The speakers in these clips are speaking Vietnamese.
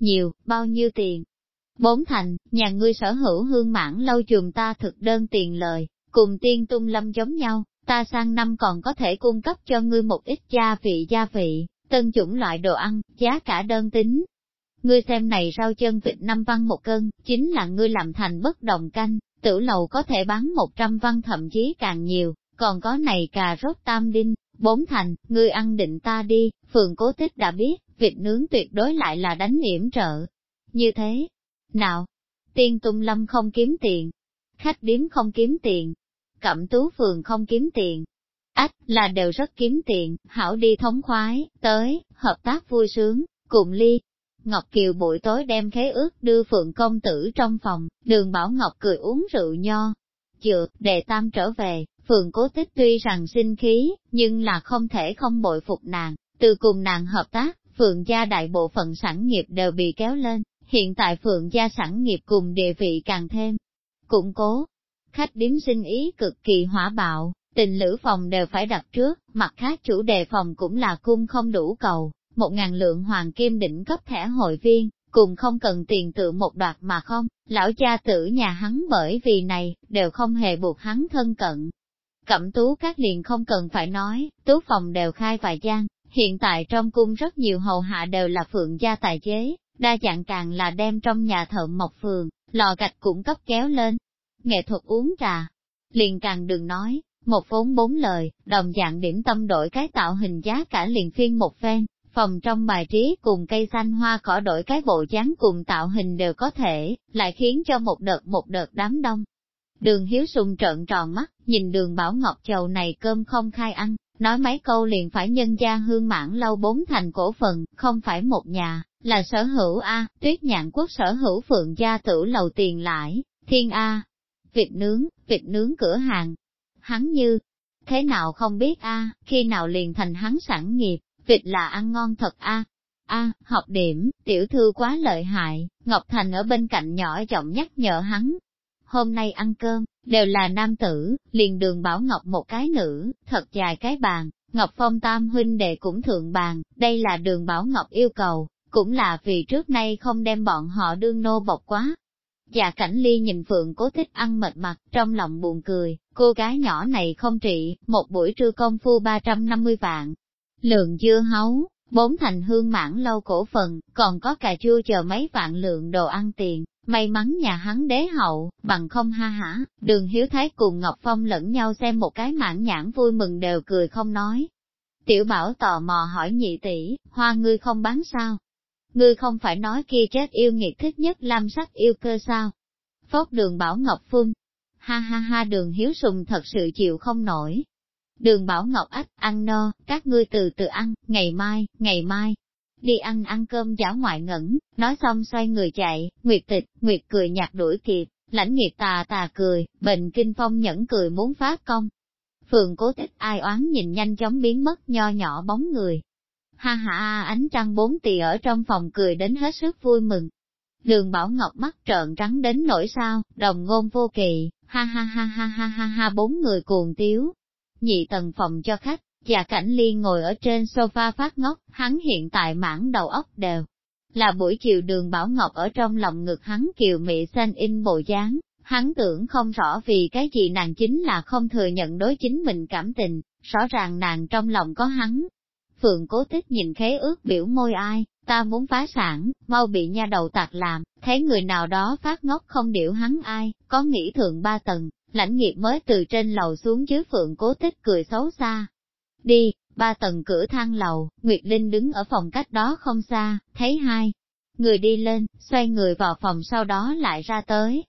Nhiều, bao nhiêu tiền? Bốn thành, nhà ngươi sở hữu hương mãn lâu chùm ta thực đơn tiền lời, cùng tiên tung lâm giống nhau, ta sang năm còn có thể cung cấp cho ngươi một ít gia vị gia vị, tân chủng loại đồ ăn, giá cả đơn tính. Ngươi xem này rau chân vịt năm văn một cân, chính là ngươi làm thành bất đồng canh, tử lầu có thể bán một trăm văn thậm chí càng nhiều, còn có này cà rốt tam đinh, bốn thành, ngươi ăn định ta đi, phường cố tích đã biết, vịt nướng tuyệt đối lại là đánh yểm trợ. Như thế, nào, tiên tung lâm không kiếm tiền, khách điếm không kiếm tiền, cẩm tú phường không kiếm tiền. Ách là đều rất kiếm tiền, hảo đi thống khoái, tới, hợp tác vui sướng, cùng ly. Ngọc Kiều buổi tối đem khế ước đưa Phượng công tử trong phòng, đường Bảo Ngọc cười uống rượu nho. Dựa, đệ tam trở về, Phượng cố tích tuy rằng sinh khí, nhưng là không thể không bội phục nàng, từ cùng nàng hợp tác, Phượng gia đại bộ phận sản nghiệp đều bị kéo lên, hiện tại Phượng gia sản nghiệp cùng địa vị càng thêm củng cố. Khách điếm sinh ý cực kỳ hỏa bạo, tình lữ phòng đều phải đặt trước, mặt khác chủ đề phòng cũng là cung không đủ cầu, một ngàn lượng hoàng kim đỉnh cấp thẻ hội viên, cùng không cần tiền tự một đoạt mà không, lão cha tử nhà hắn bởi vì này, đều không hề buộc hắn thân cận. Cẩm tú các liền không cần phải nói, tú phòng đều khai vài gian, hiện tại trong cung rất nhiều hầu hạ đều là phượng gia tài chế, đa dạng càng là đem trong nhà thợ mộc phường, lò gạch cũng cấp kéo lên. Nghệ thuật uống trà, liền càng đừng nói, một vốn bốn lời, đồng dạng điểm tâm đổi cái tạo hình giá cả liền phiên một phen, phòng trong bài trí cùng cây xanh hoa cỏ đổi cái bộ dáng cùng tạo hình đều có thể, lại khiến cho một đợt một đợt đám đông. Đường Hiếu Sùng trợn tròn mắt, nhìn đường Bảo Ngọc Chầu này cơm không khai ăn, nói mấy câu liền phải nhân gia hương mãn lâu bốn thành cổ phần, không phải một nhà, là sở hữu A, tuyết nhạn quốc sở hữu phượng gia tử lầu tiền lãi, thiên A, vịt nướng, vịt nướng cửa hàng. Hắn như, thế nào không biết A, khi nào liền thành hắn sản nghiệp, vịt là ăn ngon thật A. A, học điểm, tiểu thư quá lợi hại, Ngọc Thành ở bên cạnh nhỏ giọng nhắc nhở hắn. Hôm nay ăn cơm, đều là nam tử, liền đường Bảo Ngọc một cái nữ, thật dài cái bàn, Ngọc Phong Tam huynh đệ cũng thượng bàn, đây là đường Bảo Ngọc yêu cầu, cũng là vì trước nay không đem bọn họ đương nô bọc quá. Dạ cảnh ly nhìn Phượng cố thích ăn mệt mặt, trong lòng buồn cười, cô gái nhỏ này không trị, một buổi trưa công phu 350 vạn. Lượng dưa hấu, bốn thành hương mãn lâu cổ phần, còn có cà chua chờ mấy vạn lượng đồ ăn tiền, may mắn nhà hắn đế hậu, bằng không ha hả, đường hiếu thái cùng Ngọc Phong lẫn nhau xem một cái mãn nhãn vui mừng đều cười không nói. Tiểu bảo tò mò hỏi nhị tỷ, hoa ngươi không bán sao? ngươi không phải nói kia chết yêu nghiệt thích nhất lam sắc yêu cơ sao? Phốt đường Bảo Ngọc Phun, ha ha ha đường hiếu sùng thật sự chịu không nổi. Đường Bảo Ngọc ách, ăn no, các ngươi từ từ ăn, ngày mai, ngày mai, đi ăn ăn cơm giả ngoại ngẩn, nói xong xoay người chạy, Nguyệt tịch, Nguyệt cười nhạt đuổi kịp, lãnh nghiệp tà tà cười, bệnh kinh phong nhẫn cười muốn phát công. Phường cố tích ai oán nhìn nhanh chóng biến mất nho nhỏ bóng người, Ha ha ánh trăng bốn tỳ ở trong phòng cười đến hết sức vui mừng. Đường Bảo Ngọc mắt trợn trắng đến nỗi sao, đồng ngôn vô kỳ, ha ha ha ha ha ha ha bốn người cuồng tiếu. Nhị tầng phòng cho khách, và cảnh liên ngồi ở trên sofa phát ngốc, hắn hiện tại mãn đầu óc đều. Là buổi chiều đường Bảo Ngọc ở trong lòng ngực hắn kiều mị xanh in bộ dáng, hắn tưởng không rõ vì cái gì nàng chính là không thừa nhận đối chính mình cảm tình, rõ ràng nàng trong lòng có hắn, Phượng cố tích nhìn khế ước biểu môi ai, ta muốn phá sản, mau bị nha đầu tạc làm, thấy người nào đó phát ngốc không điệu hắn ai, có nghĩ thượng ba tầng, lãnh nghiệp mới từ trên lầu xuống dưới Phượng cố tích cười xấu xa. Đi, ba tầng cửa thang lầu, Nguyệt Linh đứng ở phòng cách đó không xa, thấy hai. Người đi lên, xoay người vào phòng sau đó lại ra tới.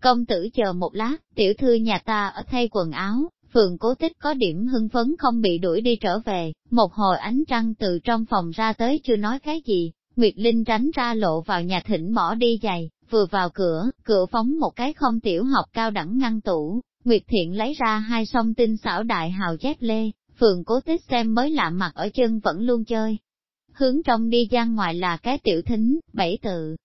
Công tử chờ một lát, tiểu thư nhà ta ở thay quần áo, Phượng cố tích có điểm hưng phấn không bị đuổi đi trở về, một hồi ánh trăng từ trong phòng ra tới chưa nói cái gì, Nguyệt Linh tránh ra lộ vào nhà thỉnh bỏ đi giày, vừa vào cửa, cửa phóng một cái không tiểu học cao đẳng ngăn tủ, Nguyệt Thiện lấy ra hai song tinh xảo đại hào chép lê, Phượng cố tích xem mới lạ mặt ở chân vẫn luôn chơi. Hướng trong đi ra ngoài là cái tiểu thính, bảy tự.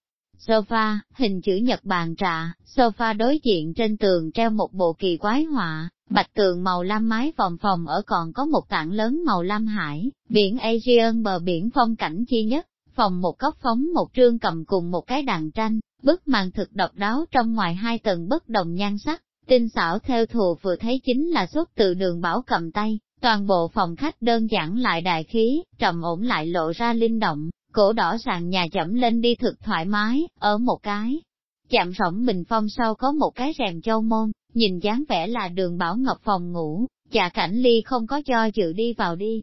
Sofa, hình chữ nhật bàn trà, sofa đối diện trên tường treo một bộ kỳ quái họa, Bạch tường màu lam mái vòng phòng ở còn có một tảng lớn màu lam hải, biển Asian bờ biển phong cảnh chi nhất, Phòng một góc phóng một trương cầm cùng một cái đàn tranh, bức màn thực độc đáo trong ngoài hai tầng bất đồng nhan sắc, tinh xảo theo thù vừa thấy chính là xuất từ đường bảo cầm tay, toàn bộ phòng khách đơn giản lại đại khí, trầm ổn lại lộ ra linh động, cổ đỏ sàn nhà chậm lên đi thực thoải mái, ở một cái. Chạm rỗng bình phong sau có một cái rèm châu môn, nhìn dáng vẻ là đường bảo ngọc phòng ngủ, chà cảnh ly không có cho dự đi vào đi.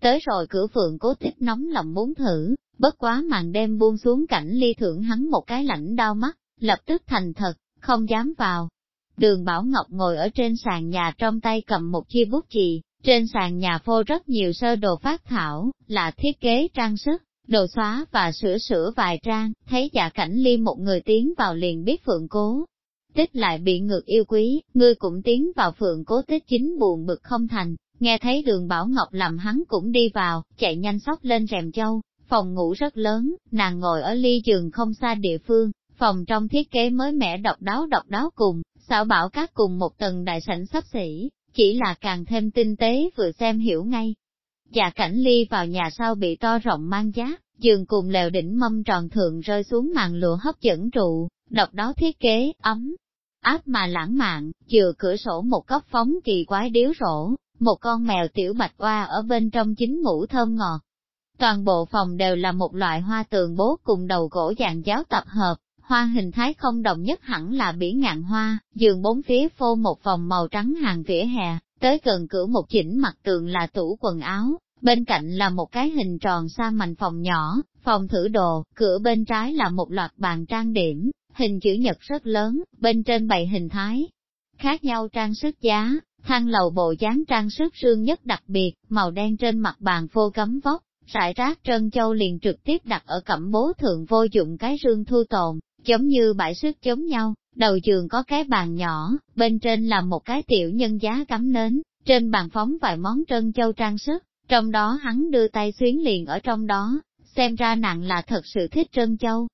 Tới rồi cửa phượng cố tích nóng lòng muốn thử, bất quá màn đêm buông xuống cảnh ly thưởng hắn một cái lạnh đau mắt, lập tức thành thật, không dám vào. Đường Bảo Ngọc ngồi ở trên sàn nhà trong tay cầm một chi bút chì, trên sàn nhà phô rất nhiều sơ đồ phát thảo, là thiết kế trang sức, đồ xóa và sửa sửa vài trang, thấy dạ cảnh ly một người tiến vào liền biết phượng cố. Tích lại bị ngược yêu quý, ngươi cũng tiến vào phượng cố tích chính buồn bực không thành, nghe thấy đường Bảo Ngọc làm hắn cũng đi vào, chạy nhanh sóc lên rèm châu, phòng ngủ rất lớn, nàng ngồi ở ly giường không xa địa phương, phòng trong thiết kế mới mẻ độc đáo độc đáo cùng, xảo bảo các cùng một tầng đại sảnh sắp xỉ, chỉ là càng thêm tinh tế vừa xem hiểu ngay. Dạ cảnh ly vào nhà sau bị to rộng mang giá, giường cùng lều đỉnh mâm tròn thượng rơi xuống màn lụa hấp dẫn trụ, độc đáo thiết kế, ấm, áp mà lãng mạn, chừa cửa sổ một góc phóng kỳ quái điếu rổ, một con mèo tiểu bạch oa ở bên trong chính ngủ thơm ngọt. Toàn bộ phòng đều là một loại hoa tường bố cùng đầu gỗ dạng giáo tập hợp, hoa hình thái không đồng nhất hẳn là bỉ ngạn hoa, giường bốn phía phô một vòng màu trắng hàng vỉa hè, tới gần cửa một chỉnh mặt tường là tủ quần áo, bên cạnh là một cái hình tròn xa mảnh phòng nhỏ, phòng thử đồ, cửa bên trái là một loạt bàn trang điểm, hình chữ nhật rất lớn, bên trên bày hình thái. Khác nhau trang sức giá, thang lầu bộ dáng trang sức rương nhất đặc biệt, màu đen trên mặt bàn phô cấm vóc, rải rác trân châu liền trực tiếp đặt ở cẩm bố thượng vô dụng cái rương thu tồn, giống như bãi sức giống nhau, đầu giường có cái bàn nhỏ, bên trên là một cái tiểu nhân giá cắm nến, trên bàn phóng vài món trân châu trang sức, trong đó hắn đưa tay xuyến liền ở trong đó, xem ra nặng là thật sự thích trân châu.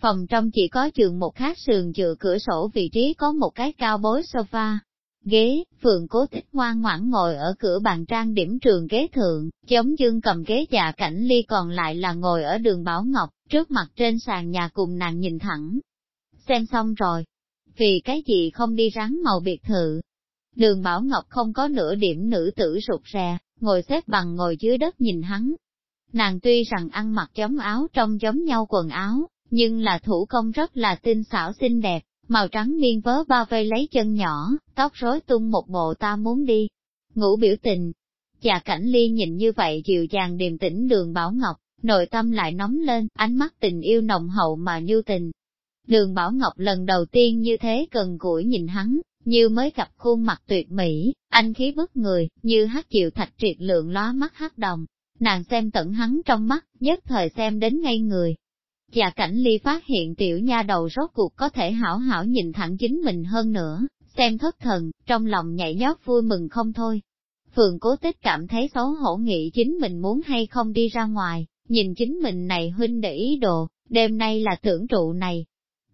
Phòng trong chỉ có giường một khác sườn dựa cửa sổ vị trí có một cái cao bối sofa, ghế, phượng cố tích ngoan ngoãn ngồi ở cửa bàn trang điểm trường ghế thượng, chống dương cầm ghế già cảnh ly còn lại là ngồi ở đường Bảo Ngọc, trước mặt trên sàn nhà cùng nàng nhìn thẳng. Xem xong rồi, vì cái gì không đi rắn màu biệt thự. Đường Bảo Ngọc không có nửa điểm nữ tử rụt rè, ngồi xếp bằng ngồi dưới đất nhìn hắn. Nàng tuy rằng ăn mặc chống áo trong giống nhau quần áo, nhưng là thủ công rất là tinh xảo xinh đẹp, màu trắng miên vớ bao vây lấy chân nhỏ, tóc rối tung một bộ ta muốn đi. Ngủ biểu tình. Chà cảnh ly nhìn như vậy dịu dàng điềm tĩnh đường Bảo Ngọc, nội tâm lại nóng lên, ánh mắt tình yêu nồng hậu mà nhu tình. Đường Bảo Ngọc lần đầu tiên như thế cần gũi nhìn hắn, như mới gặp khuôn mặt tuyệt mỹ, anh khí bức người, như hát chịu thạch triệt lượng lóa mắt hát đồng. Nàng xem tận hắn trong mắt, nhất thời xem đến ngay người, dạ cảnh ly phát hiện tiểu nha đầu rốt cuộc có thể hảo hảo nhìn thẳng chính mình hơn nữa, xem thất thần, trong lòng nhảy nhót vui mừng không thôi. Phượng cố tích cảm thấy xấu hổ nghĩ chính mình muốn hay không đi ra ngoài, nhìn chính mình này huynh để ý đồ, đêm nay là tưởng trụ này.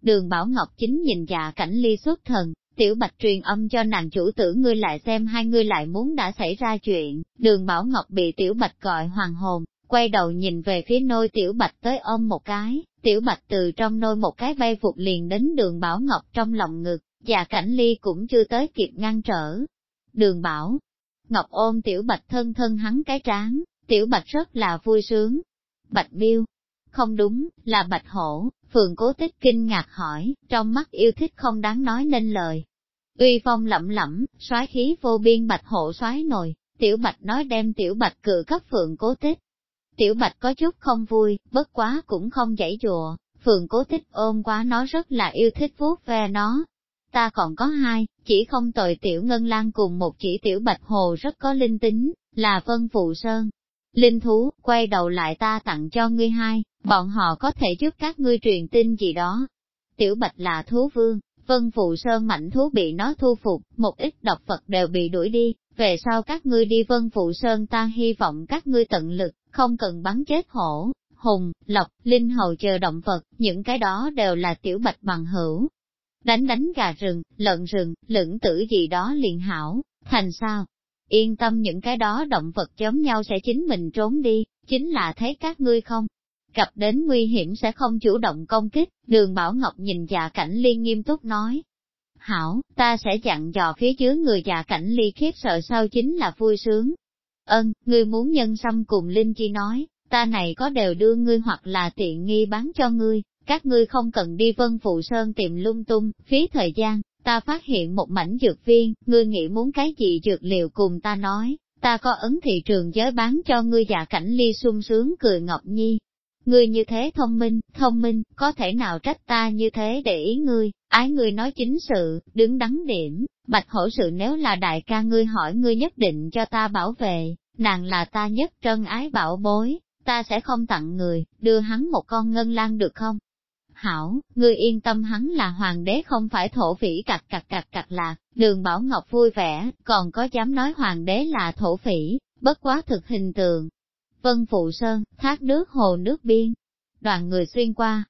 Đường Bảo Ngọc chính nhìn dạ cảnh ly xuất thần, tiểu bạch truyền âm cho nàng chủ tử ngươi lại xem hai ngươi lại muốn đã xảy ra chuyện, đường Bảo Ngọc bị tiểu bạch gọi hoàng hồn, quay đầu nhìn về phía nôi tiểu bạch tới ôm một cái, tiểu bạch từ trong nôi một cái bay vụt liền đến đường Bảo Ngọc trong lòng ngực, và cảnh ly cũng chưa tới kịp ngăn trở. Đường Bảo, Ngọc ôm tiểu bạch thân thân hắn cái trán, tiểu bạch rất là vui sướng. Bạch biêu, không đúng, là bạch hổ, phường cố tích kinh ngạc hỏi, trong mắt yêu thích không đáng nói nên lời. Uy phong lẩm lẩm, soái khí vô biên bạch hổ soái nồi, tiểu bạch nói đem tiểu bạch cự cấp phượng cố tích, Tiểu Bạch có chút không vui, bất quá cũng không dãy dùa, Phượng cố thích ôm quá nó rất là yêu thích vuốt ve nó. Ta còn có hai, chỉ không tội tiểu ngân lan cùng một chỉ tiểu bạch hồ rất có linh tính, là vân phụ sơn. Linh thú, quay đầu lại ta tặng cho ngươi hai, bọn họ có thể giúp các ngươi truyền tin gì đó. Tiểu bạch là thú vương, vân phụ sơn mạnh thú bị nó thu phục, một ít độc vật đều bị đuổi đi, về sau các ngươi đi vân phụ sơn ta hy vọng các ngươi tận lực, không cần bắn chết hổ, hùng, lộc, linh hầu chờ động vật, những cái đó đều là tiểu bạch bằng hữu. Đánh đánh gà rừng, lợn rừng, lưỡng tử gì đó liền hảo, thành sao? Yên tâm những cái đó động vật giống nhau sẽ chính mình trốn đi, chính là thấy các ngươi không. gặp đến nguy hiểm sẽ không chủ động công kích, đường Bảo Ngọc nhìn dạ cảnh liên nghiêm túc nói. Hảo, ta sẽ chặn dò phía dưới người già cảnh ly khiếp sợ sau chính là vui sướng. Ân, ngươi muốn nhân xăm cùng Linh Chi nói, ta này có đều đưa ngươi hoặc là tiện nghi bán cho ngươi, các ngươi không cần đi vân phụ sơn tìm lung tung, phí thời gian, ta phát hiện một mảnh dược viên, ngươi nghĩ muốn cái gì dược liệu cùng ta nói, ta có ấn thị trường giới bán cho ngươi già cảnh ly sung sướng cười Ngọc Nhi. Ngươi như thế thông minh, thông minh, có thể nào trách ta như thế để ý ngươi, ái ngươi nói chính sự, đứng đắn điểm, bạch hổ sự nếu là đại ca ngươi hỏi ngươi nhất định cho ta bảo vệ, nàng là ta nhất trân ái bảo bối, ta sẽ không tặng người, đưa hắn một con ngân lan được không? Hảo, ngươi yên tâm hắn là hoàng đế không phải thổ phỉ cặc cặc cặc cặc lạc, đường Bảo Ngọc vui vẻ, còn có dám nói hoàng đế là thổ phỉ, bất quá thực hình tượng. Vân Phụ Sơn, thác nước hồ nước biên, đoàn người xuyên qua,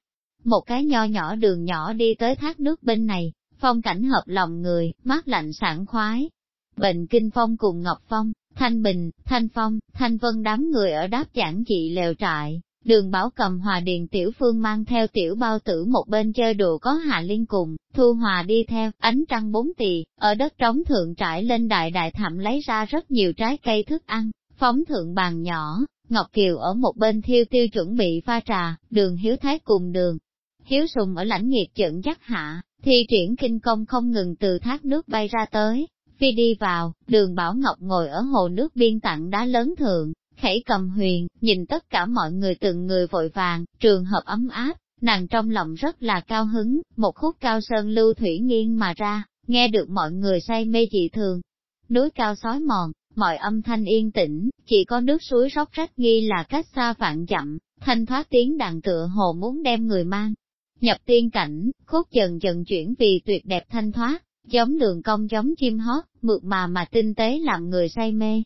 một cái nho nhỏ đường nhỏ đi tới thác nước bên này, phong cảnh hợp lòng người, mát lạnh sảng khoái. Bệnh Kinh Phong cùng Ngọc Phong, Thanh Bình, Thanh Phong, Thanh Vân đám người ở đáp giảng dị lều trại, Đường Bảo cầm Hòa Điền Tiểu Phương mang theo tiểu bao tử một bên chơi đồ có Hạ Liên cùng, Thu Hòa đi theo, ánh trăng bốn tỳ, ở đất trống thượng trải lên đại đại thảm lấy ra rất nhiều trái cây thức ăn, phóng thượng bàn nhỏ, Ngọc Kiều ở một bên thiêu tiêu chuẩn bị pha trà, đường hiếu thái cùng đường. Hiếu sùng ở lãnh nghiệt trận dắt hạ, thi triển kinh công không ngừng từ thác nước bay ra tới, phi đi vào, đường Bảo Ngọc ngồi ở hồ nước biên tặng đá lớn thượng, khẩy cầm huyền, nhìn tất cả mọi người từng người vội vàng, trường hợp ấm áp, nàng trong lòng rất là cao hứng, một khúc cao sơn lưu thủy nghiêng mà ra, nghe được mọi người say mê dị thường. Núi cao sói mòn, mọi âm thanh yên tĩnh, chỉ có nước suối róc rách nghi là cách xa vạn dặm, thanh thoát tiếng đàn tựa hồ muốn đem người mang. Nhập tiên cảnh, khúc dần dần chuyển vì tuyệt đẹp thanh thoát, giống đường cong giống chim hót, mượt mà mà tinh tế làm người say mê,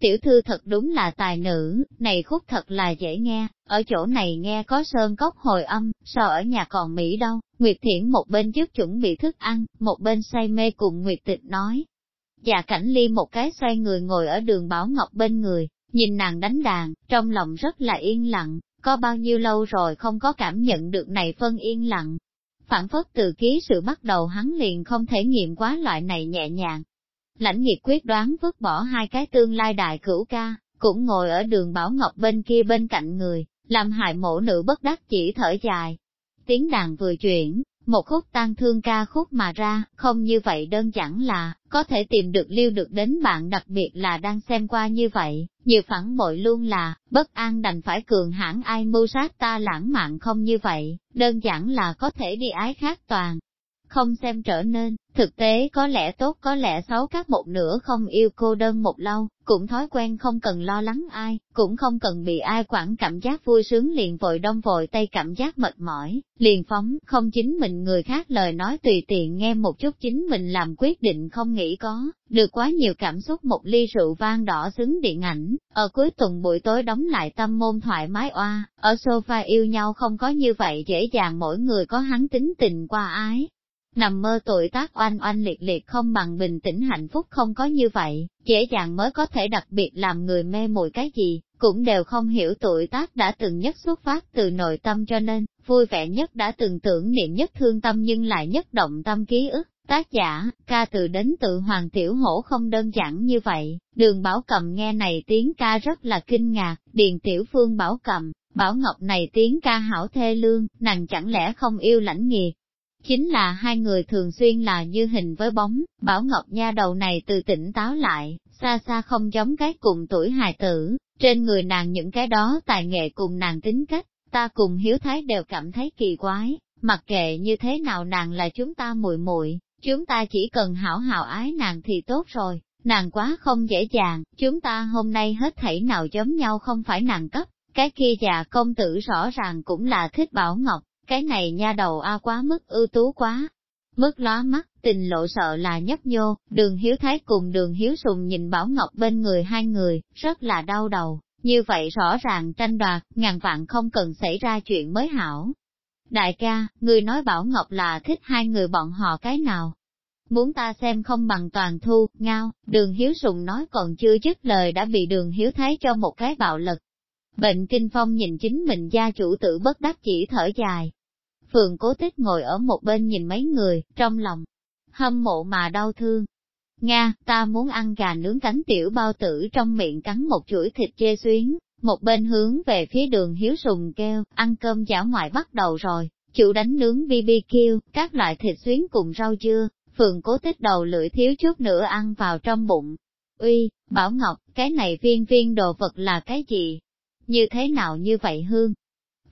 Tiểu thư thật đúng là tài nữ, này khúc thật là dễ nghe, ở chỗ này nghe có sơn cốc hồi âm, so ở nhà còn Mỹ đâu. Nguyệt Thiển một bên trước chuẩn bị thức ăn, một bên say mê cùng Nguyệt Tịch nói. Dạ cảnh ly một cái xoay người ngồi ở đường Bảo Ngọc bên người, nhìn nàng đánh đàn, trong lòng rất là yên lặng, có bao nhiêu lâu rồi không có cảm nhận được này phân yên lặng. Phản phất từ ký sự bắt đầu hắn liền không thể nghiệm quá loại này nhẹ nhàng, Lãnh nghiệp quyết đoán vứt bỏ hai cái tương lai đại cửu ca, cũng ngồi ở đường Bảo Ngọc bên kia bên cạnh người, làm hại mổ nữ bất đắc chỉ thở dài. Tiếng đàn vừa chuyển, một khúc tang thương ca khúc mà ra, không như vậy đơn giản là, có thể tìm được lưu được đến bạn đặc biệt là đang xem qua như vậy, nhiều phản bội luôn là, bất an đành phải cường hãn ai mưu sát ta lãng mạn không như vậy, đơn giản là có thể đi ái khác toàn, không xem trở nên, thực tế có lẽ tốt có lẽ xấu các một nửa không yêu cô đơn một lâu, cũng thói quen không cần lo lắng ai, cũng không cần bị ai quản cảm giác vui sướng liền vội đông vội tay cảm giác mệt mỏi, liền phóng, không chính mình người khác lời nói tùy tiện nghe một chút chính mình làm quyết định không nghĩ có, được quá nhiều cảm xúc một ly rượu vang đỏ xứng điện ảnh, ở cuối tuần buổi tối đóng lại tâm môn thoải mái oa, ở sofa yêu nhau không có như vậy dễ dàng mỗi người có hắn tính tình qua ái, Nằm mơ tội tác oanh oanh liệt liệt không bằng bình tĩnh hạnh phúc không có như vậy, dễ dàng mới có thể đặc biệt làm người mê mùi cái gì, cũng đều không hiểu tội tác đã từng nhất xuất phát từ nội tâm cho nên, vui vẻ nhất đã từng tưởng niệm nhất thương tâm nhưng lại nhất động tâm ký ức. Tác giả, ca từ đến tự Hoàng Tiểu Hổ không đơn giản như vậy, đường Bảo Cầm nghe này tiếng ca rất là kinh ngạc, Điền Tiểu Phương Bảo Cầm, Bảo Ngọc này tiếng ca hảo thê lương, nàng chẳng lẽ không yêu lãnh nghiệt, Chính là hai người thường xuyên là như hình với bóng, Bảo Ngọc Nha đầu này từ tỉnh táo lại, xa xa không giống cái cùng tuổi hài tử, trên người nàng những cái đó tài nghệ cùng nàng tính cách, ta cùng Hiếu Thái đều cảm thấy kỳ quái, mặc kệ như thế nào nàng là chúng ta muội muội, chúng ta chỉ cần hảo hảo ái nàng thì tốt rồi, nàng quá không dễ dàng, chúng ta hôm nay hết thảy nào giống nhau không phải nàng cấp, cái kia già công tử rõ ràng cũng là thích Bảo Ngọc, cái này nha đầu a quá mức ưu tú quá. Mức lóa mắt, tình lộ sợ là nhấp nhô, đường hiếu thái cùng đường hiếu sùng nhìn Bảo Ngọc bên người hai người, rất là đau đầu, như vậy rõ ràng tranh đoạt, ngàn vạn không cần xảy ra chuyện mới hảo. Đại ca, người nói Bảo Ngọc là thích hai người bọn họ cái nào? Muốn ta xem không bằng toàn thu, ngao, đường hiếu sùng nói còn chưa dứt lời đã bị đường hiếu thái cho một cái bạo lực. Bệnh kinh phong nhìn chính mình gia chủ tử bất đắc chỉ thở dài. Phượng cố tích ngồi ở một bên nhìn mấy người, trong lòng, hâm mộ mà đau thương. Nga, ta muốn ăn gà nướng cánh tiểu bao tử trong miệng cắn một chuỗi thịt chê xuyến, một bên hướng về phía đường hiếu sùng kêu, ăn cơm giả ngoại bắt đầu rồi, chịu đánh nướng BBQ, các loại thịt xuyến cùng rau dưa, phường cố tích đầu lưỡi thiếu chút nữa ăn vào trong bụng. Uy, Bảo Ngọc, cái này viên viên đồ vật là cái gì? Như thế nào như vậy hương?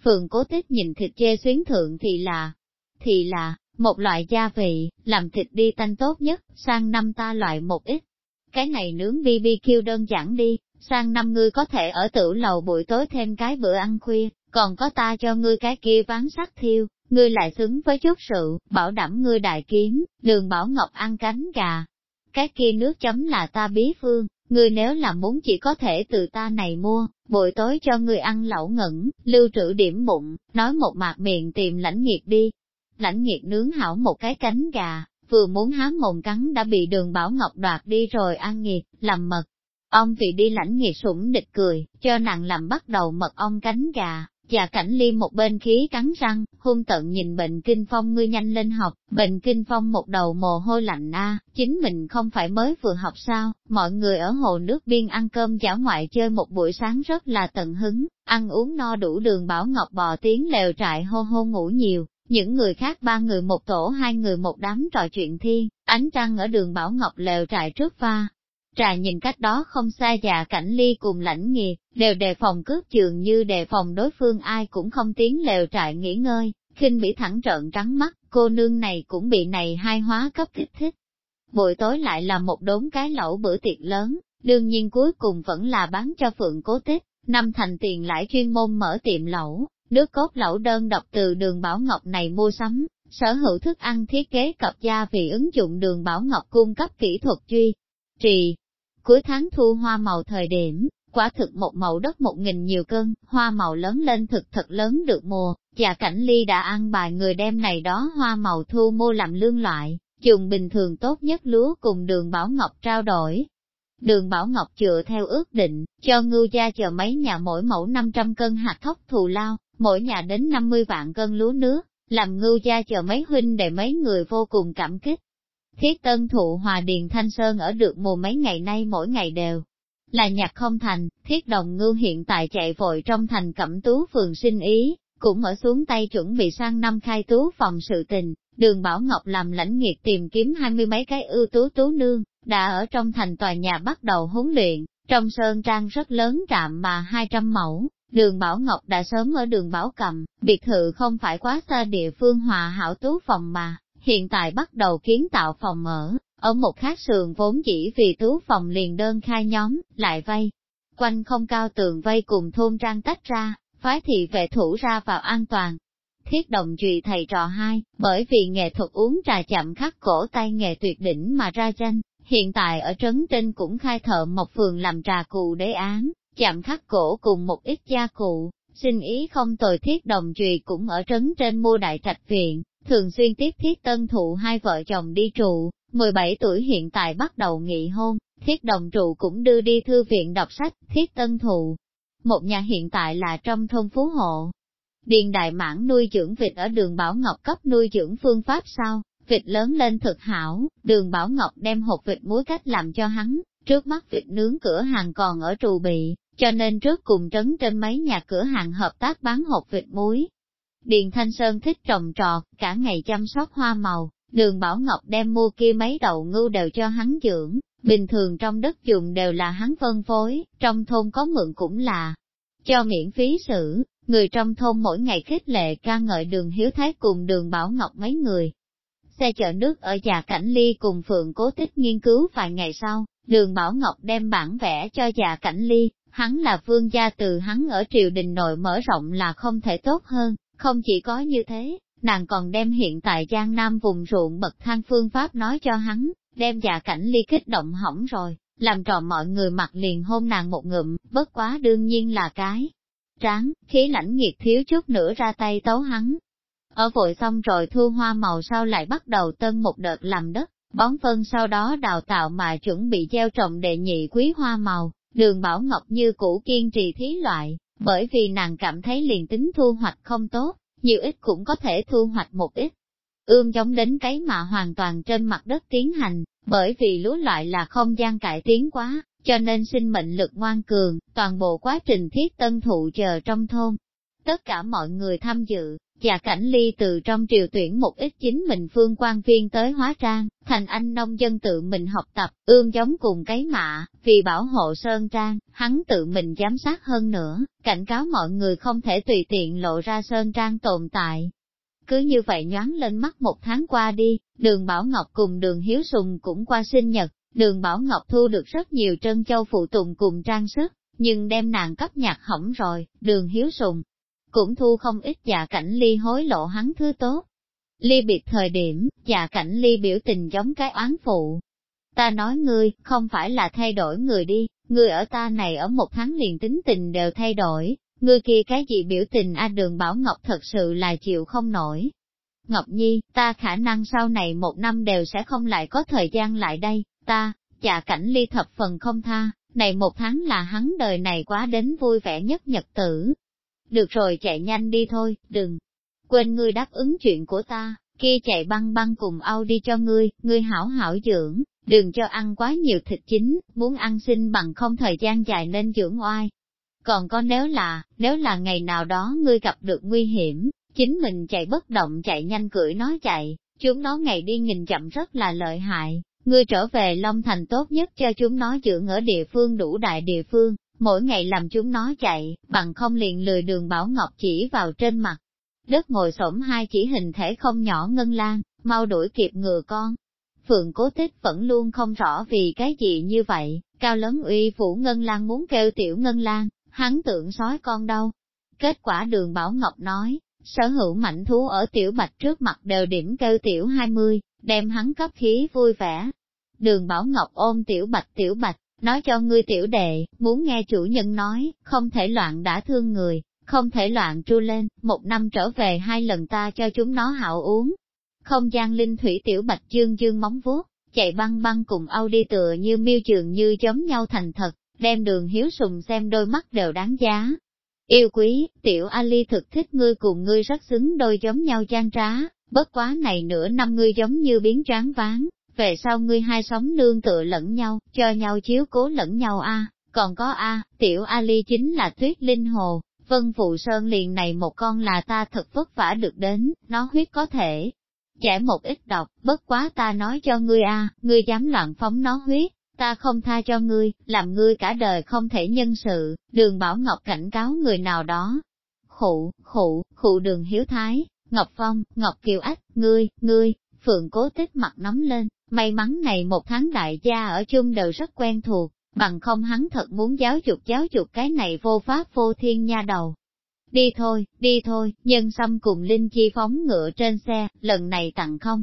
Phường cố tích nhìn thịt chê xuyến thượng thì là, thì là, một loại gia vị, làm thịt đi tanh tốt nhất, sang năm ta loại một ít. Cái này nướng BBQ đơn giản đi, sang năm ngươi có thể ở tử lầu buổi tối thêm cái bữa ăn khuya, còn có ta cho ngươi cái kia ván sắt thiêu, ngươi lại xứng với chút sự, bảo đảm ngươi đại kiếm, đường bảo ngọc ăn cánh gà. Cái kia nước chấm là ta bí phương, ngươi nếu là muốn chỉ có thể từ ta này mua, buổi tối cho ngươi ăn lẩu ngẩn, lưu trữ điểm bụng, nói một mạc miệng tìm lãnh nghiệt đi. Lãnh nghiệt nướng hảo một cái cánh gà, vừa muốn há mồm cắn đã bị đường bảo ngọc đoạt đi rồi ăn nghiệt, làm mật. Ông vì đi lãnh nghiệt sủng địch cười, cho nàng làm bắt đầu mật ong cánh gà, dạ cảnh ly một bên khí cắn răng, hung tận nhìn bệnh kinh phong ngươi nhanh lên học, bệnh kinh phong một đầu mồ hôi lạnh a chính mình không phải mới vừa học sao, mọi người ở hồ nước biên ăn cơm giả ngoại chơi một buổi sáng rất là tận hứng, ăn uống no đủ đường bảo ngọc bò tiếng lều trại hô hô ngủ nhiều. Những người khác ba người một tổ hai người một đám trò chuyện thiên, ánh trăng ở đường Bảo Ngọc lều trại trước pha, Trà nhìn cách đó không xa già cảnh ly cùng lãnh nghiệt, đều đề phòng cướp trường như đề phòng đối phương ai cũng không tiến lều trại nghỉ ngơi, khinh bị thẳng trợn trắng mắt, cô nương này cũng bị này hai hóa cấp kích thích. Buổi tối lại là một đốn cái lẩu bữa tiệc lớn, đương nhiên cuối cùng vẫn là bán cho phượng cố tích, năm thành tiền lãi chuyên môn mở tiệm lẩu, nước cốt lẩu đơn độc từ đường Bảo Ngọc này mua sắm, sở hữu thức ăn thiết kế cập gia vì ứng dụng đường Bảo Ngọc cung cấp kỹ thuật duy trì, Cuối tháng thu hoa màu thời điểm, quả thực một mẫu đất một nghìn nhiều cân, hoa màu lớn lên thực thật lớn được mùa, và cảnh ly đã ăn bài người đem này đó hoa màu thu mua làm lương loại, dùng bình thường tốt nhất lúa cùng đường Bảo Ngọc trao đổi. Đường Bảo Ngọc chữa theo ước định, cho ngưu gia chờ mấy nhà mỗi mẫu 500 cân hạt thóc thù lao, mỗi nhà đến 50 vạn cân lúa nước, làm ngưu gia chờ mấy huynh để mấy người vô cùng cảm kích. Thiết tân thụ hòa điền thanh sơn ở được mùa mấy ngày nay mỗi ngày đều là nhạc không thành, thiết đồng ngưu hiện tại chạy vội trong thành cẩm tú phường sinh ý, cũng ở xuống tay chuẩn bị sang năm khai tú phòng sự tình, đường Bảo Ngọc làm lãnh nghiệt tìm kiếm hai mươi mấy cái ưu tú tú nương, đã ở trong thành tòa nhà bắt đầu huấn luyện, trong sơn trang rất lớn trạm mà 200 mẫu, đường Bảo Ngọc đã sớm ở đường Bảo Cầm, biệt thự không phải quá xa địa phương hòa hảo tú phòng mà, hiện tại bắt đầu kiến tạo phòng ở, ở một khác sườn vốn chỉ vì tú phòng liền đơn khai nhóm, lại vây. Quanh không cao tường vây cùng thôn trang tách ra, phái thị vệ thủ ra vào an toàn. Thiết đồng trùy thầy trò hai, bởi vì nghệ thuật uống trà chậm khắc cổ tay nghề tuyệt đỉnh mà ra danh, hiện tại ở trấn trên cũng khai thợ một phường làm trà cụ đế án, chạm khắc cổ cùng một ít gia cụ, xin ý không tồi thiết đồng trùy cũng ở trấn trên mua đại trạch viện, thường xuyên tiếp thiết tân thụ hai vợ chồng đi trụ, 17 tuổi hiện tại bắt đầu nghị hôn, thiết đồng trụ cũng đưa đi thư viện đọc sách, thiết tân thụ. Một nhà hiện tại là trong thôn Phú Hộ. Điền đại mãn nuôi dưỡng vịt ở đường Bảo Ngọc cấp nuôi dưỡng phương pháp sau, vịt lớn lên thực hảo, đường Bảo Ngọc đem hộp vịt muối cách làm cho hắn, trước mắt vịt nướng cửa hàng còn ở trù bị, cho nên trước cùng trấn trên mấy nhà cửa hàng hợp tác bán hộp vịt muối, Điền Thanh Sơn thích trồng trọt, cả ngày chăm sóc hoa màu, đường Bảo Ngọc đem mua kia mấy đậu ngưu đều cho hắn dưỡng, bình thường trong đất dùng đều là hắn phân phối, trong thôn có mượn cũng là cho miễn phí xử, người trong thôn mỗi ngày khích lệ ca ngợi đường Hiếu Thái cùng đường Bảo Ngọc mấy người. Xe chở nước ở già cảnh ly cùng phượng cố tích nghiên cứu vài ngày sau, đường Bảo Ngọc đem bản vẽ cho già cảnh ly, hắn là vương gia từ hắn ở triều đình nội mở rộng là không thể tốt hơn, không chỉ có như thế, nàng còn đem hiện tại Giang Nam vùng ruộng bậc thang phương pháp nói cho hắn, đem dạ cảnh ly kích động hỏng rồi, làm trò mọi người mặt liền hôn nàng một ngụm, bất quá đương nhiên là cái. Tráng, khí lãnh nghiệt thiếu chút nữa ra tay tấu hắn. Ở vội xong rồi thu hoa màu sau lại bắt đầu tân một đợt làm đất, bón phân sau đó đào tạo mà chuẩn bị gieo trồng đệ nhị quý hoa màu, đường Bảo Ngọc như cũ kiên trì thí loại, bởi vì nàng cảm thấy liền tính thu hoạch không tốt, nhiều ít cũng có thể thu hoạch một ít. Ươm giống đến cái mà hoàn toàn trên mặt đất tiến hành, bởi vì lúa loại là không gian cải tiến quá, cho nên sinh mệnh lực ngoan cường, toàn bộ quá trình thiết tân thụ chờ trong thôn. Tất cả mọi người tham dự, và cảnh ly từ trong triều tuyển một ít chính mình phương quan viên tới hóa trang, thành anh nông dân tự mình học tập, ương giống cùng cái mạ, vì bảo hộ sơn trang, hắn tự mình giám sát hơn nữa, cảnh cáo mọi người không thể tùy tiện lộ ra sơn trang tồn tại. Cứ như vậy nhoáng lên mắt một tháng qua đi, đường Bảo Ngọc cùng đường Hiếu Sùng cũng qua sinh nhật, đường Bảo Ngọc thu được rất nhiều trân châu phụ tùng cùng trang sức, nhưng đem nàng cấp nhạc hỏng rồi, đường Hiếu Sùng, cũng thu không ít dạ cảnh ly hối lộ hắn thứ tốt. Ly biệt thời điểm, dạ cảnh ly biểu tình giống cái oán phụ. Ta nói ngươi, không phải là thay đổi người đi, ngươi ở ta này ở một tháng liền tính tình đều thay đổi, ngươi kia cái gì biểu tình a đường Bảo Ngọc thật sự là chịu không nổi. Ngọc Nhi, ta khả năng sau này một năm đều sẽ không lại có thời gian lại đây, ta, dạ cảnh ly thập phần không tha, này một tháng là hắn đời này quá đến vui vẻ nhất nhật tử, được rồi chạy nhanh đi thôi, đừng quên ngươi đáp ứng chuyện của ta, kia chạy băng băng cùng ao đi cho ngươi, ngươi hảo hảo dưỡng, đừng cho ăn quá nhiều thịt chính, muốn ăn xin bằng không thời gian dài nên dưỡng oai. Còn có nếu là, nếu là ngày nào đó ngươi gặp được nguy hiểm, chính mình chạy bất động chạy nhanh cưỡi nó chạy, chúng nó ngày đi nghìn chậm rất là lợi hại, ngươi trở về Long Thành tốt nhất cho chúng nó dưỡng ở địa phương đủ đại địa phương, mỗi ngày làm chúng nó chạy, bằng không liền lười đường Bảo Ngọc chỉ vào trên mặt. Đất ngồi xổm hai chỉ hình thể không nhỏ ngân lan, mau đuổi kịp ngừa con. Phượng cố tích vẫn luôn không rõ vì cái gì như vậy, cao lớn uy phủ ngân lan muốn kêu tiểu ngân lan, hắn tưởng sói con đâu. Kết quả đường Bảo Ngọc nói, sở hữu mạnh thú ở tiểu bạch trước mặt đều điểm kêu tiểu 20, đem hắn cấp khí vui vẻ. Đường Bảo Ngọc ôm tiểu bạch tiểu bạch, nói cho ngươi tiểu đệ, muốn nghe chủ nhân nói, không thể loạn đã thương người, không thể loạn tru lên, một năm trở về hai lần ta cho chúng nó hạo uống. Không gian linh thủy tiểu bạch dương dương móng vuốt, chạy băng băng cùng Âu đi tựa như miêu trường như giống nhau thành thật, đem đường hiếu sùng xem đôi mắt đều đáng giá. Yêu quý, tiểu Ali thực thích ngươi cùng ngươi rất xứng đôi giống nhau trang trá, bất quá này nửa năm ngươi giống như biến tráng ván, về sau ngươi hai sống nương tựa lẫn nhau, cho nhau chiếu cố lẫn nhau a. còn có a, tiểu Ali chính là tuyết linh hồ, vân phụ sơn liền này một con là ta thật vất vả được đến, nó huyết có thể. Trẻ một ít độc, bất quá ta nói cho ngươi a, ngươi dám loạn phóng nó huyết, ta không tha cho ngươi, làm ngươi cả đời không thể nhân sự, đường Bảo Ngọc cảnh cáo người nào đó. Khụ, khụ, khụ đường hiếu thái, Ngọc Phong, Ngọc Kiều Ách, ngươi, ngươi, Phượng cố tích mặt nóng lên, may mắn này một tháng đại gia ở chung đều rất quen thuộc, bằng không hắn thật muốn giáo dục giáo dục cái này vô pháp vô thiên nha đầu. Đi thôi, đi thôi, nhân xâm cùng Linh Chi phóng ngựa trên xe, lần này tặng không.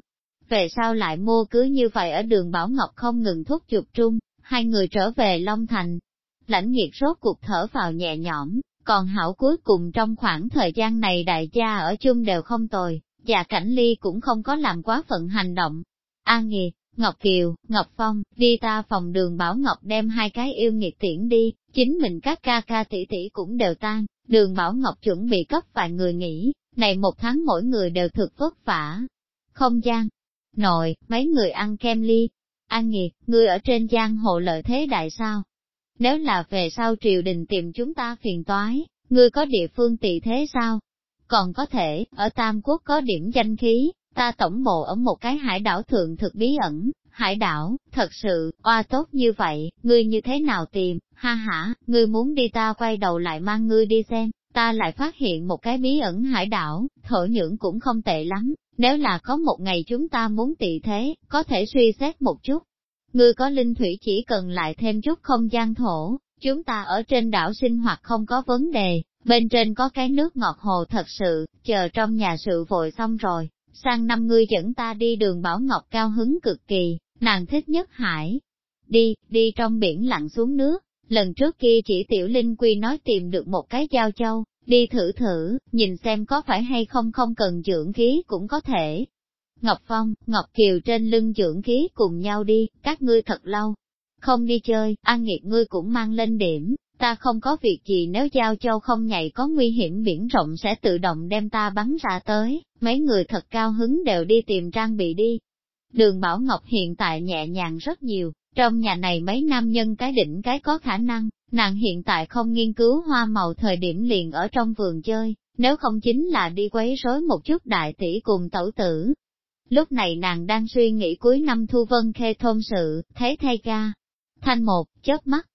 Về sau lại mua cứ như vậy ở đường Bảo Ngọc không ngừng thúc giục trung, hai người trở về Long Thành. Lãnh nghiệt rốt cuộc thở vào nhẹ nhõm, còn hảo cuối cùng trong khoảng thời gian này đại gia ở chung đều không tồi, và Cảnh Ly cũng không có làm quá phận hành động. A Nghiệt, Ngọc Kiều, Ngọc Phong, đi ta phòng đường Bảo Ngọc đem hai cái yêu nghiệt tiễn đi, chính mình các ca ca tỷ tỷ cũng đều tan, đường Bảo Ngọc chuẩn bị cấp vài người nghỉ, này một tháng mỗi người đều thực vất vả. Không gian, nội, mấy người ăn kem ly. An Nghiệt, ngươi ở trên giang hồ lợi thế đại sao? Nếu là về sau triều đình tìm chúng ta phiền toái, ngươi có địa phương tị thế sao? Còn có thể, ở Tam Quốc có điểm danh khí, ta tổng bộ ở một cái hải đảo thượng thực bí ẩn, hải đảo, thật sự, oa tốt như vậy, ngươi như thế nào tìm, ha ha, ngươi muốn đi ta quay đầu lại mang ngươi đi xem, ta lại phát hiện một cái bí ẩn hải đảo, thổ nhưỡng cũng không tệ lắm, nếu là có một ngày chúng ta muốn tị thế, có thể suy xét một chút. Ngươi có linh thủy chỉ cần lại thêm chút không gian thổ, chúng ta ở trên đảo sinh hoạt không có vấn đề, bên trên có cái nước ngọt hồ thật sự, chờ trong nhà sự vội xong rồi, sang năm ngươi dẫn ta đi đường Bảo Ngọc cao hứng cực kỳ, nàng thích nhất hải. Đi, đi trong biển lặn xuống nước, lần trước kia chỉ tiểu linh quy nói tìm được một cái giao châu, đi thử thử, nhìn xem có phải hay không không cần dưỡng khí cũng có thể. Ngọc Phong, Ngọc Kiều trên lưng dưỡng khí cùng nhau đi, các ngươi thật lâu. Không đi chơi, an nghiệt ngươi cũng mang lên điểm, ta không có việc gì nếu giao châu không nhảy có nguy hiểm biển rộng sẽ tự động đem ta bắn ra tới, mấy người thật cao hứng đều đi tìm trang bị đi. Đường Bảo Ngọc hiện tại nhẹ nhàng rất nhiều, trong nhà này mấy nam nhân cái đỉnh cái có khả năng, nàng hiện tại không nghiên cứu hoa màu thời điểm liền ở trong vườn chơi, nếu không chính là đi quấy rối một chút đại tỷ cùng tẩu tử. Lúc này nàng đang suy nghĩ cuối năm thu vân khê thôn sự, thấy thay ca. Thanh một, chớp mắt.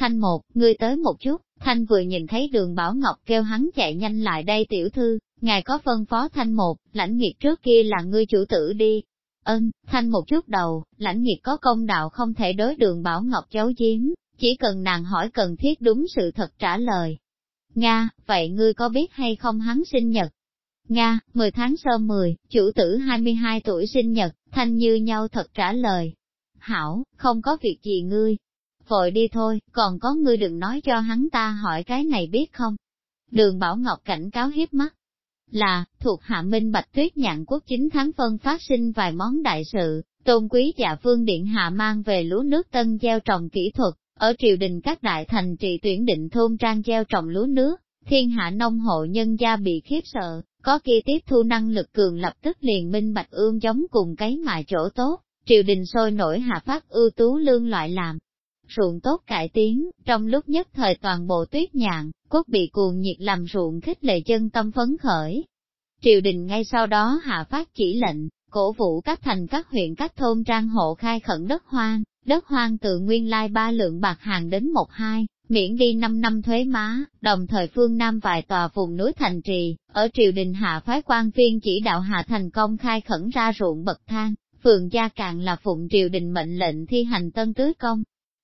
Thanh một, ngươi tới một chút, Thanh vừa nhìn thấy đường Bảo Ngọc kêu hắn chạy nhanh lại đây tiểu thư, ngài có phân phó Thanh một, lãnh nghiệt trước kia là ngươi chủ tử đi. Ân, Thanh một chút đầu, lãnh nghiệt có công đạo không thể đối đường Bảo Ngọc giấu giếm, chỉ cần nàng hỏi cần thiết đúng sự thật trả lời, Nga, vậy ngươi có biết hay không hắn sinh nhật? Nga, 10 tháng sơ 10, chủ tử 22 tuổi sinh nhật, thanh như nhau thật trả lời. Hảo, không có việc gì ngươi. Vội đi thôi, còn có ngươi đừng nói cho hắn ta hỏi cái này biết không? Đường Bảo Ngọc cảnh cáo hiếp mắt. Là, thuộc hạ minh bạch tuyết nhạn quốc chính tháng phân phát sinh vài món đại sự, tôn quý dạ phương điện hạ mang về lúa nước tân gieo trồng kỹ thuật, ở triều đình các đại thành trị tuyển định thôn trang gieo trồng lúa nước, thiên hạ nông hộ nhân gia bị khiếp sợ, có kia tiếp thu năng lực cường lập tức liền minh bạch ương giống cùng cái mà chỗ tốt, triều đình sôi nổi hạ phát ưu tú lương loại làm. Ruộng tốt cải tiến, trong lúc nhất thời toàn bộ tuyết nhạn, cốt bị cuồng nhiệt làm ruộng khích lệ chân tâm phấn khởi. Triều đình ngay sau đó hạ phát chỉ lệnh, cổ vũ các thành các huyện các thôn trang hộ khai khẩn đất hoang, đất hoang từ nguyên lai ba lượng bạc hàng đến một hai, miễn đi 5 năm thuế má, đồng thời phương Nam vài tòa vùng núi thành trì, ở triều đình hạ phái quan viên chỉ đạo hạ thành công khai khẩn ra ruộng bậc thang, phường gia càng là phụng triều đình mệnh lệnh thi hành tân tưới công.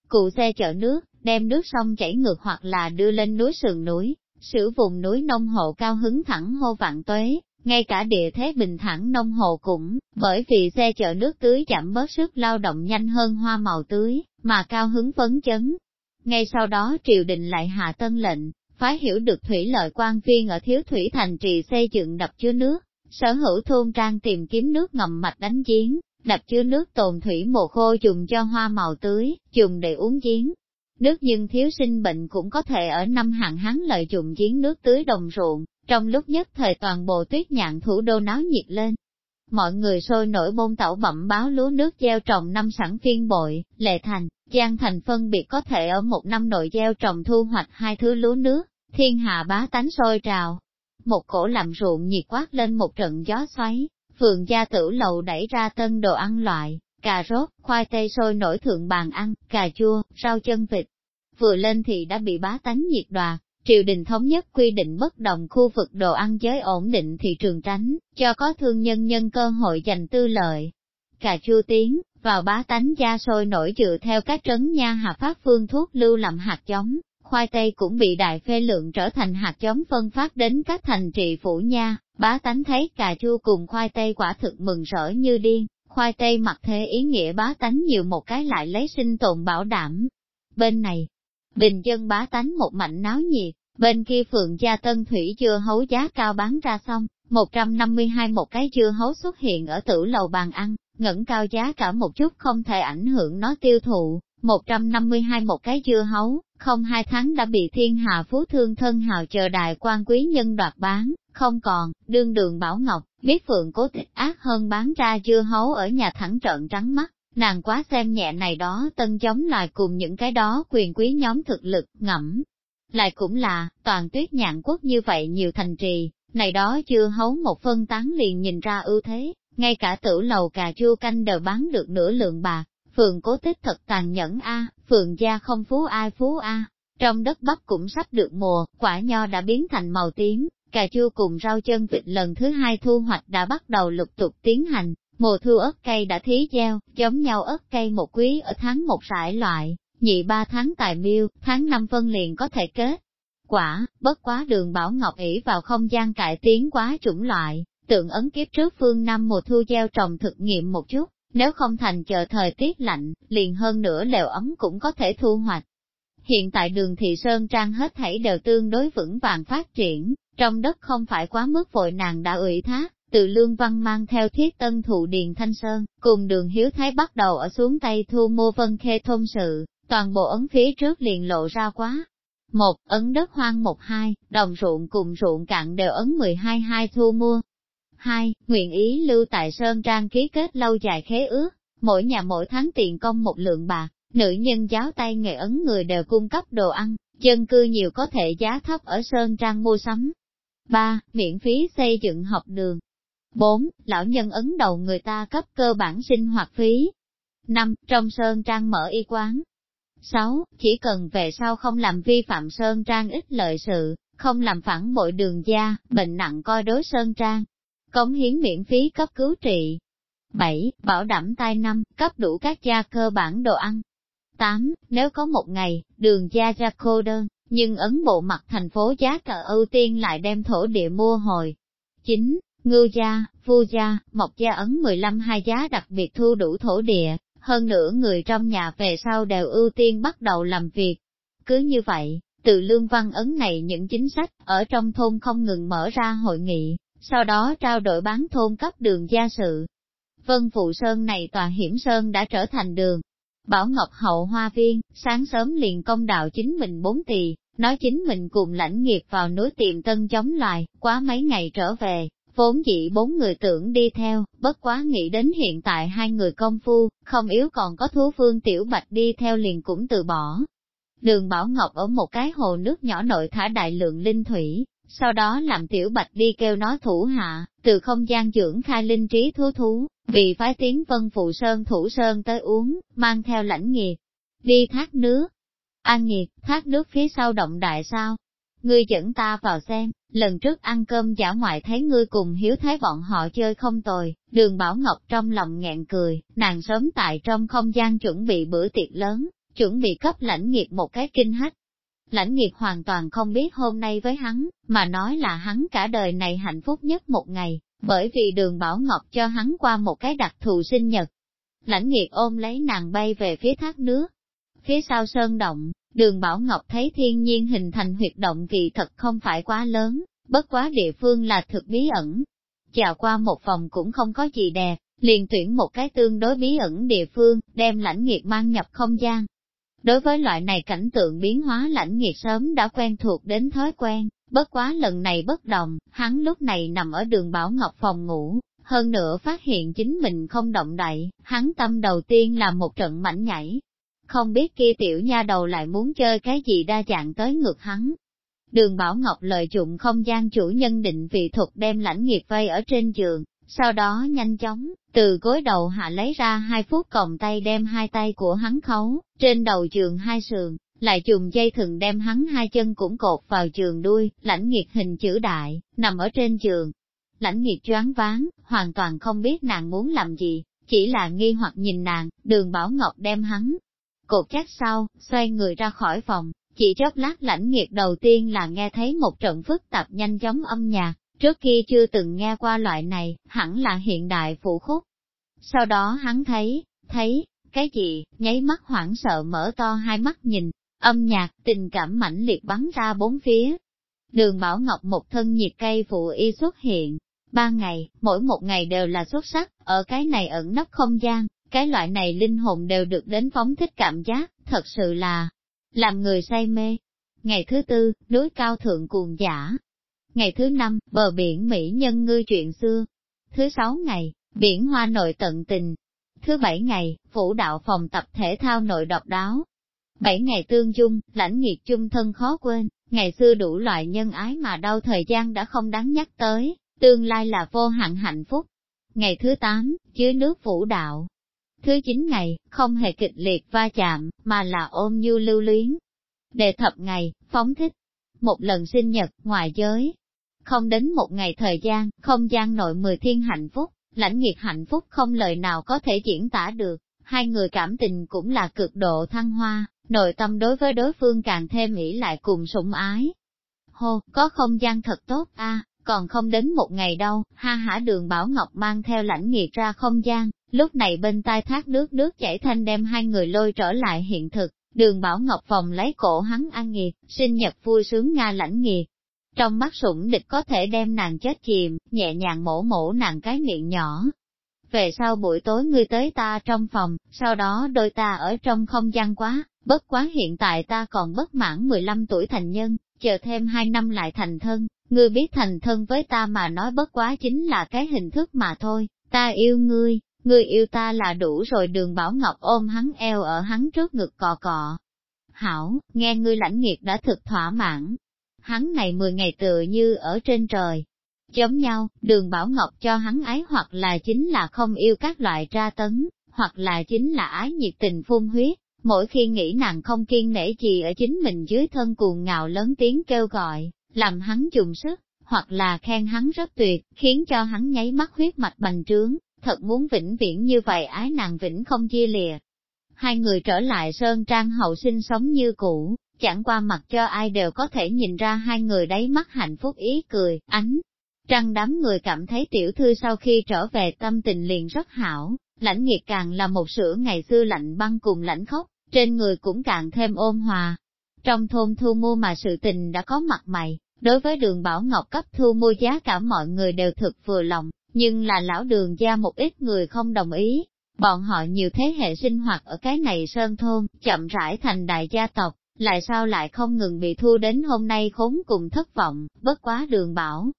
Cụ xe chở nước, đem nước sông chảy ngược hoặc là đưa lên núi sườn núi, sử vùng núi nông hộ cao hứng thẳng hô vạn tuế, ngay cả địa thế bình thẳng nông hộ cũng, bởi vì xe chở nước tưới chậm bớt sức lao động nhanh hơn hoa màu tưới, mà cao hứng phấn chấn. Ngay sau đó triều đình lại hạ tân lệnh, phái hiểu được thủy lợi quan viên ở thiếu thủy thành trì xây dựng đập chứa nước, sở hữu thôn trang tìm kiếm nước ngầm mạch đánh giếng, đập chứa nước tồn thủy mồ khô dùng cho hoa màu tưới, dùng để uống giếng. Nước nhưng thiếu sinh bệnh cũng có thể ở năm hạn hán lợi dụng giếng nước tưới đồng ruộng, trong lúc nhất thời toàn bộ tuyết nhạn thủ đô náo nhiệt lên, mọi người sôi nổi bôn tẩu bẩm báo lúa nước gieo trồng năm sẵn phiên bội, lệ thành, giang thành phân biệt có thể ở một năm nội gieo trồng thu hoạch hai thứ lúa nước, thiên hạ bá tánh sôi trào. Một cổ làm ruộng nhiệt quát lên một trận gió xoáy, phường gia tử lầu đẩy ra tân đồ ăn loại, cà rốt, khoai tây sôi nổi thượng bàn ăn, cà chua, rau chân vịt. Vừa lên thì đã bị bá tánh nhiệt đoạt, triều đình thống nhất quy định bất đồng khu vực đồ ăn giới ổn định thị trường tránh, cho có thương nhân nhân cơ hội giành tư lợi. Cà chua tiến, vào bá tánh gia sôi nổi dựa theo các trấn nha hạ pháp phương thuốc lưu làm hạt giống, khoai tây cũng bị đại phê lượng trở thành hạt giống phân phát đến các thành trị phủ nha, bá tánh thấy cà chua cùng khoai tây quả thực mừng rỡ như điên, khoai tây mặc thế ý nghĩa bá tánh nhiều một cái lại lấy sinh tồn bảo đảm. Bên này, bình dân bá tánh một mạnh náo nhiệt, bên kia phượng gia tân thủy dưa hấu giá cao bán ra xong, 152 một cái dưa hấu xuất hiện ở tử lầu bàn ăn, ngẩng cao giá cả một chút không thể ảnh hưởng nó tiêu thụ, 152 một cái dưa hấu, không hai tháng đã bị thiên hạ phú thương thân hào chờ đại quan quý nhân đoạt bán, không còn, đương đường Bảo Ngọc, biết phượng cố tịch ác hơn bán ra dưa hấu ở nhà thẳng trợn trắng mắt, nàng quá xem nhẹ này đó tân chống lại cùng những cái đó quyền quý nhóm thực lực, ngẫm. Lại cũng là, toàn tuyết nhạn quốc như vậy nhiều thành trì, này đó chưa hấu một phân tán liền nhìn ra ưu thế, ngay cả tử lầu cà chua canh đều bán được nửa lượng bạc, phường cố tích thật tàn nhẫn a, Phượng gia không phú ai phú a. Trong đất bắp cũng sắp được mùa, quả nho đã biến thành màu tím, cà chua cùng rau chân vịt lần thứ hai thu hoạch đã bắt đầu lục tục tiến hành, Mùa thu ớt cây đã thí gieo, giống nhau ớt cây một quý ở tháng một rải loại, nhị ba tháng tài miêu, tháng năm phân liền có thể kết. Quả, bất quá đường Bảo Ngọc ỷ vào không gian cải tiến quá chủng loại, tượng ấn kiếp trước phương năm mùa thu gieo trồng thực nghiệm một chút, nếu không thành chờ thời tiết lạnh, liền hơn nữa lều ấm cũng có thể thu hoạch. Hiện tại đường Thị Sơn Trang hết thảy đều tương đối vững vàng phát triển, trong đất không phải quá mức vội nàng đã ủy thác, từ Lương Văn mang theo thiết tân thụ Điền Thanh Sơn, cùng đường Hiếu Thái bắt đầu ở xuống tay thu mua vân khê thôn sự, toàn bộ ấn phía trước liền lộ ra quá. Một, ấn đất hoang một hai, đồng ruộng cùng ruộng cạn đều ấn 12 hai thu mua. Hai, nguyện ý lưu tại Sơn Trang ký kết lâu dài khế ước, mỗi nhà mỗi tháng tiền công một lượng bạc, nữ nhân giáo tay nghề ấn người đều cung cấp đồ ăn, dân cư nhiều có thể giá thấp ở Sơn Trang mua sắm. 3. Miễn phí xây dựng học đường. 4. Lão nhân ấn đầu người ta cấp cơ bản sinh hoạt phí. 5. Trong Sơn Trang mở y quán. 6. Chỉ cần về sau không làm vi phạm Sơn Trang ít lợi sự, không làm phản bội đường gia, bệnh nặng coi đối Sơn Trang. Cống hiến miễn phí cấp cứu trị. 7. Bảo đảm tai năm, cấp đủ các gia cơ bản đồ ăn. 8. Nếu có một ngày, đường gia ra cô đơn, nhưng ấn bộ mặt thành phố giá cờ ưu tiên lại đem thổ địa mua hồi. 9. Ngưu gia, phu gia, mộc gia ấn 15 hai giá đặc biệt thu đủ thổ địa, hơn nữa người trong nhà về sau đều ưu tiên bắt đầu làm việc. Cứ như vậy, từ lương văn ấn này những chính sách, ở trong thôn không ngừng mở ra hội nghị, sau đó trao đổi bán thôn cấp đường gia sự. Vân Phụ Sơn này tòa hiểm sơn đã trở thành đường. Bảo Ngọc Hậu Hoa Viên, sáng sớm liền công đạo chính mình bốn tỳ, nói chính mình cùng lãnh nghiệp vào núi tiệm tân chống loài, quá mấy ngày trở về, vốn dĩ bốn người tưởng đi theo, bất quá nghĩ đến hiện tại hai người công phu, không yếu còn có thú phương tiểu bạch đi theo liền cũng từ bỏ. Đường Bảo Ngọc ở một cái hồ nước nhỏ nội thả đại lượng linh thủy, sau đó làm tiểu bạch đi kêu nó thủ hạ, từ không gian dưỡng khai linh trí thú thú, vì phái tiến vân phụ sơn thủ sơn tới uống, mang theo lãnh nghiệt, đi thác nước. An nghiệt, thác nước phía sau động đại sao? Ngươi dẫn ta vào xem, lần trước ăn cơm giả ngoại thấy ngươi cùng hiếu thái bọn họ chơi không tồi, đường Bảo Ngọc trong lòng nghẹn cười, nàng sớm tại trong không gian chuẩn bị bữa tiệc lớn, chuẩn bị cấp lãnh nghiệt một cái kinh hách, Lãnh nghiệp hoàn toàn không biết hôm nay với hắn, mà nói là hắn cả đời này hạnh phúc nhất một ngày, bởi vì đường Bảo Ngọc cho hắn qua một cái đặc thù sinh nhật. Lãnh nghiệp ôm lấy nàng bay về phía thác nước. Phía sau sơn động, đường Bảo Ngọc thấy thiên nhiên hình thành huyệt động kỳ thật không phải quá lớn, bất quá địa phương là thực bí ẩn. Chào qua một vòng cũng không có gì đẹp, liền tuyển một cái tương đối bí ẩn địa phương, đem lãnh nghiệp mang nhập không gian, Đối với loại này cảnh tượng biến hóa lãnh nghiệt sớm đã quen thuộc đến thói quen, bất quá lần này bất đồng, hắn lúc này nằm ở đường Bảo Ngọc phòng ngủ, hơn nữa phát hiện chính mình không động đậy, hắn tâm đầu tiên là một trận mảnh nhảy. Không biết kia tiểu nha đầu lại muốn chơi cái gì đa dạng tới ngược hắn. Đường Bảo Ngọc lợi dụng không gian chủ nhân định vị thuật đem lãnh nghiệt vây ở trên giường, sau đó nhanh chóng, từ gối đầu hạ lấy ra hai phút còng tay đem hai tay của hắn khấu, trên đầu giường hai sườn, lại dùng dây thừng đem hắn hai chân cũng cột vào giường đuôi, lãnh nghiệt hình chữ đại, nằm ở trên giường. Lãnh nghiệt choáng váng, hoàn toàn không biết nàng muốn làm gì, chỉ là nghi hoặc nhìn nàng, đường Bảo Ngọc đem hắn. Cột chắc sau, xoay người ra khỏi phòng, chỉ chốc lát lãnh nghiệt đầu tiên là nghe thấy một trận phức tạp nhanh chóng âm nhạc, Trước kia chưa từng nghe qua loại này, hẳn là hiện đại phụ khúc. Sau đó hắn thấy, thấy, cái gì, nháy mắt hoảng sợ mở to hai mắt nhìn, âm nhạc, tình cảm mãnh liệt bắn ra bốn phía. Đường Bảo Ngọc một thân nhiệt cây phụ y xuất hiện. Ba ngày, mỗi một ngày đều là xuất sắc, ở cái này ẩn nấp không gian, cái loại này linh hồn đều được đến phóng thích cảm giác, thật sự là làm người say mê. Ngày thứ tư, núi cao thượng cuồng giả, Ngày thứ năm, bờ biển Mỹ nhân ngư chuyện xưa. Thứ sáu ngày, biển hoa nội tận tình. Thứ bảy ngày, phủ đạo phòng tập thể thao nội độc đáo. Bảy ngày tương dung, lãnh nghiệt chung thân khó quên, ngày xưa đủ loại nhân ái mà đau thời gian đã không đáng nhắc tới, tương lai là vô hạn hạnh phúc. Ngày thứ tám, dưới nước phủ đạo. Thứ chín ngày, không hề kịch liệt va chạm, mà là ôm như lưu luyến. Đề thập ngày, phóng thích. Một lần sinh nhật, ngoài giới, không đến một ngày thời gian, không gian nội mười thiên hạnh phúc, lãnh nghiệt hạnh phúc không lời nào có thể diễn tả được, hai người cảm tình cũng là cực độ thăng hoa, nội tâm đối với đối phương càng thêm nghĩ lại cùng sủng ái. Hô, có không gian thật tốt a, còn không đến một ngày đâu, ha hả đường Bảo Ngọc mang theo lãnh nghiệt ra không gian, lúc này bên tai thác nước nước chảy thanh đem hai người lôi trở lại hiện thực, đường Bảo Ngọc vòng lấy cổ hắn ăn nghiệt, sinh nhật vui sướng Nga lãnh nghiệt, trong mắt sủng địch có thể đem nàng chết chìm, nhẹ nhàng mổ mổ nàng cái miệng nhỏ. về sau buổi tối ngươi tới ta trong phòng, sau đó đôi ta ở trong không gian quá, bất quá hiện tại ta còn bất mãn 15 tuổi thành nhân, chờ thêm 2 năm lại thành thân, ngươi biết thành thân với ta mà nói bất quá chính là cái hình thức mà thôi, ta yêu ngươi, ngươi yêu ta là đủ rồi đường Bảo Ngọc ôm hắn eo ở hắn trước ngực cọ cọ. Hảo, nghe ngươi lãnh nghiệt đã thực thỏa mãn. Hắn này 10 ngày tựa như ở trên trời. Giống nhau, đường Bảo Ngọc cho hắn ái hoặc là chính là không yêu các loại tra tấn, hoặc là chính là ái nhiệt tình phun huyết. Mỗi khi nghĩ nàng không kiên nể gì ở chính mình dưới thân cuồng ngạo lớn tiếng kêu gọi, làm hắn dùng sức, hoặc là khen hắn rất tuyệt, khiến cho hắn nháy mắt huyết mạch bành trướng, thật muốn vĩnh viễn như vậy ái nàng vĩnh không chia lìa. Hai người trở lại Sơn Trang hậu sinh sống như cũ, chẳng qua mặt cho ai đều có thể nhìn ra hai người đáy mắt hạnh phúc ý cười, ánh. Trăng đám người cảm thấy tiểu thư sau khi trở về tâm tình liền rất hảo, lãnh nghiệt càng là một sữa ngày xưa lạnh băng cùng lãnh khốc, trên người cũng càng thêm ôn hòa. Trong thôn thu mua mà sự tình đã có mặt mày, đối với đường Bảo Ngọc cấp thu mua giá cả mọi người đều thực vừa lòng, nhưng là lão đường gia một ít người không đồng ý. Bọn họ nhiều thế hệ sinh hoạt ở cái này sơn thôn, chậm rãi thành đại gia tộc, lại sao lại không ngừng bị thua đến hôm nay khốn cùng thất vọng, bất quá đường bảo.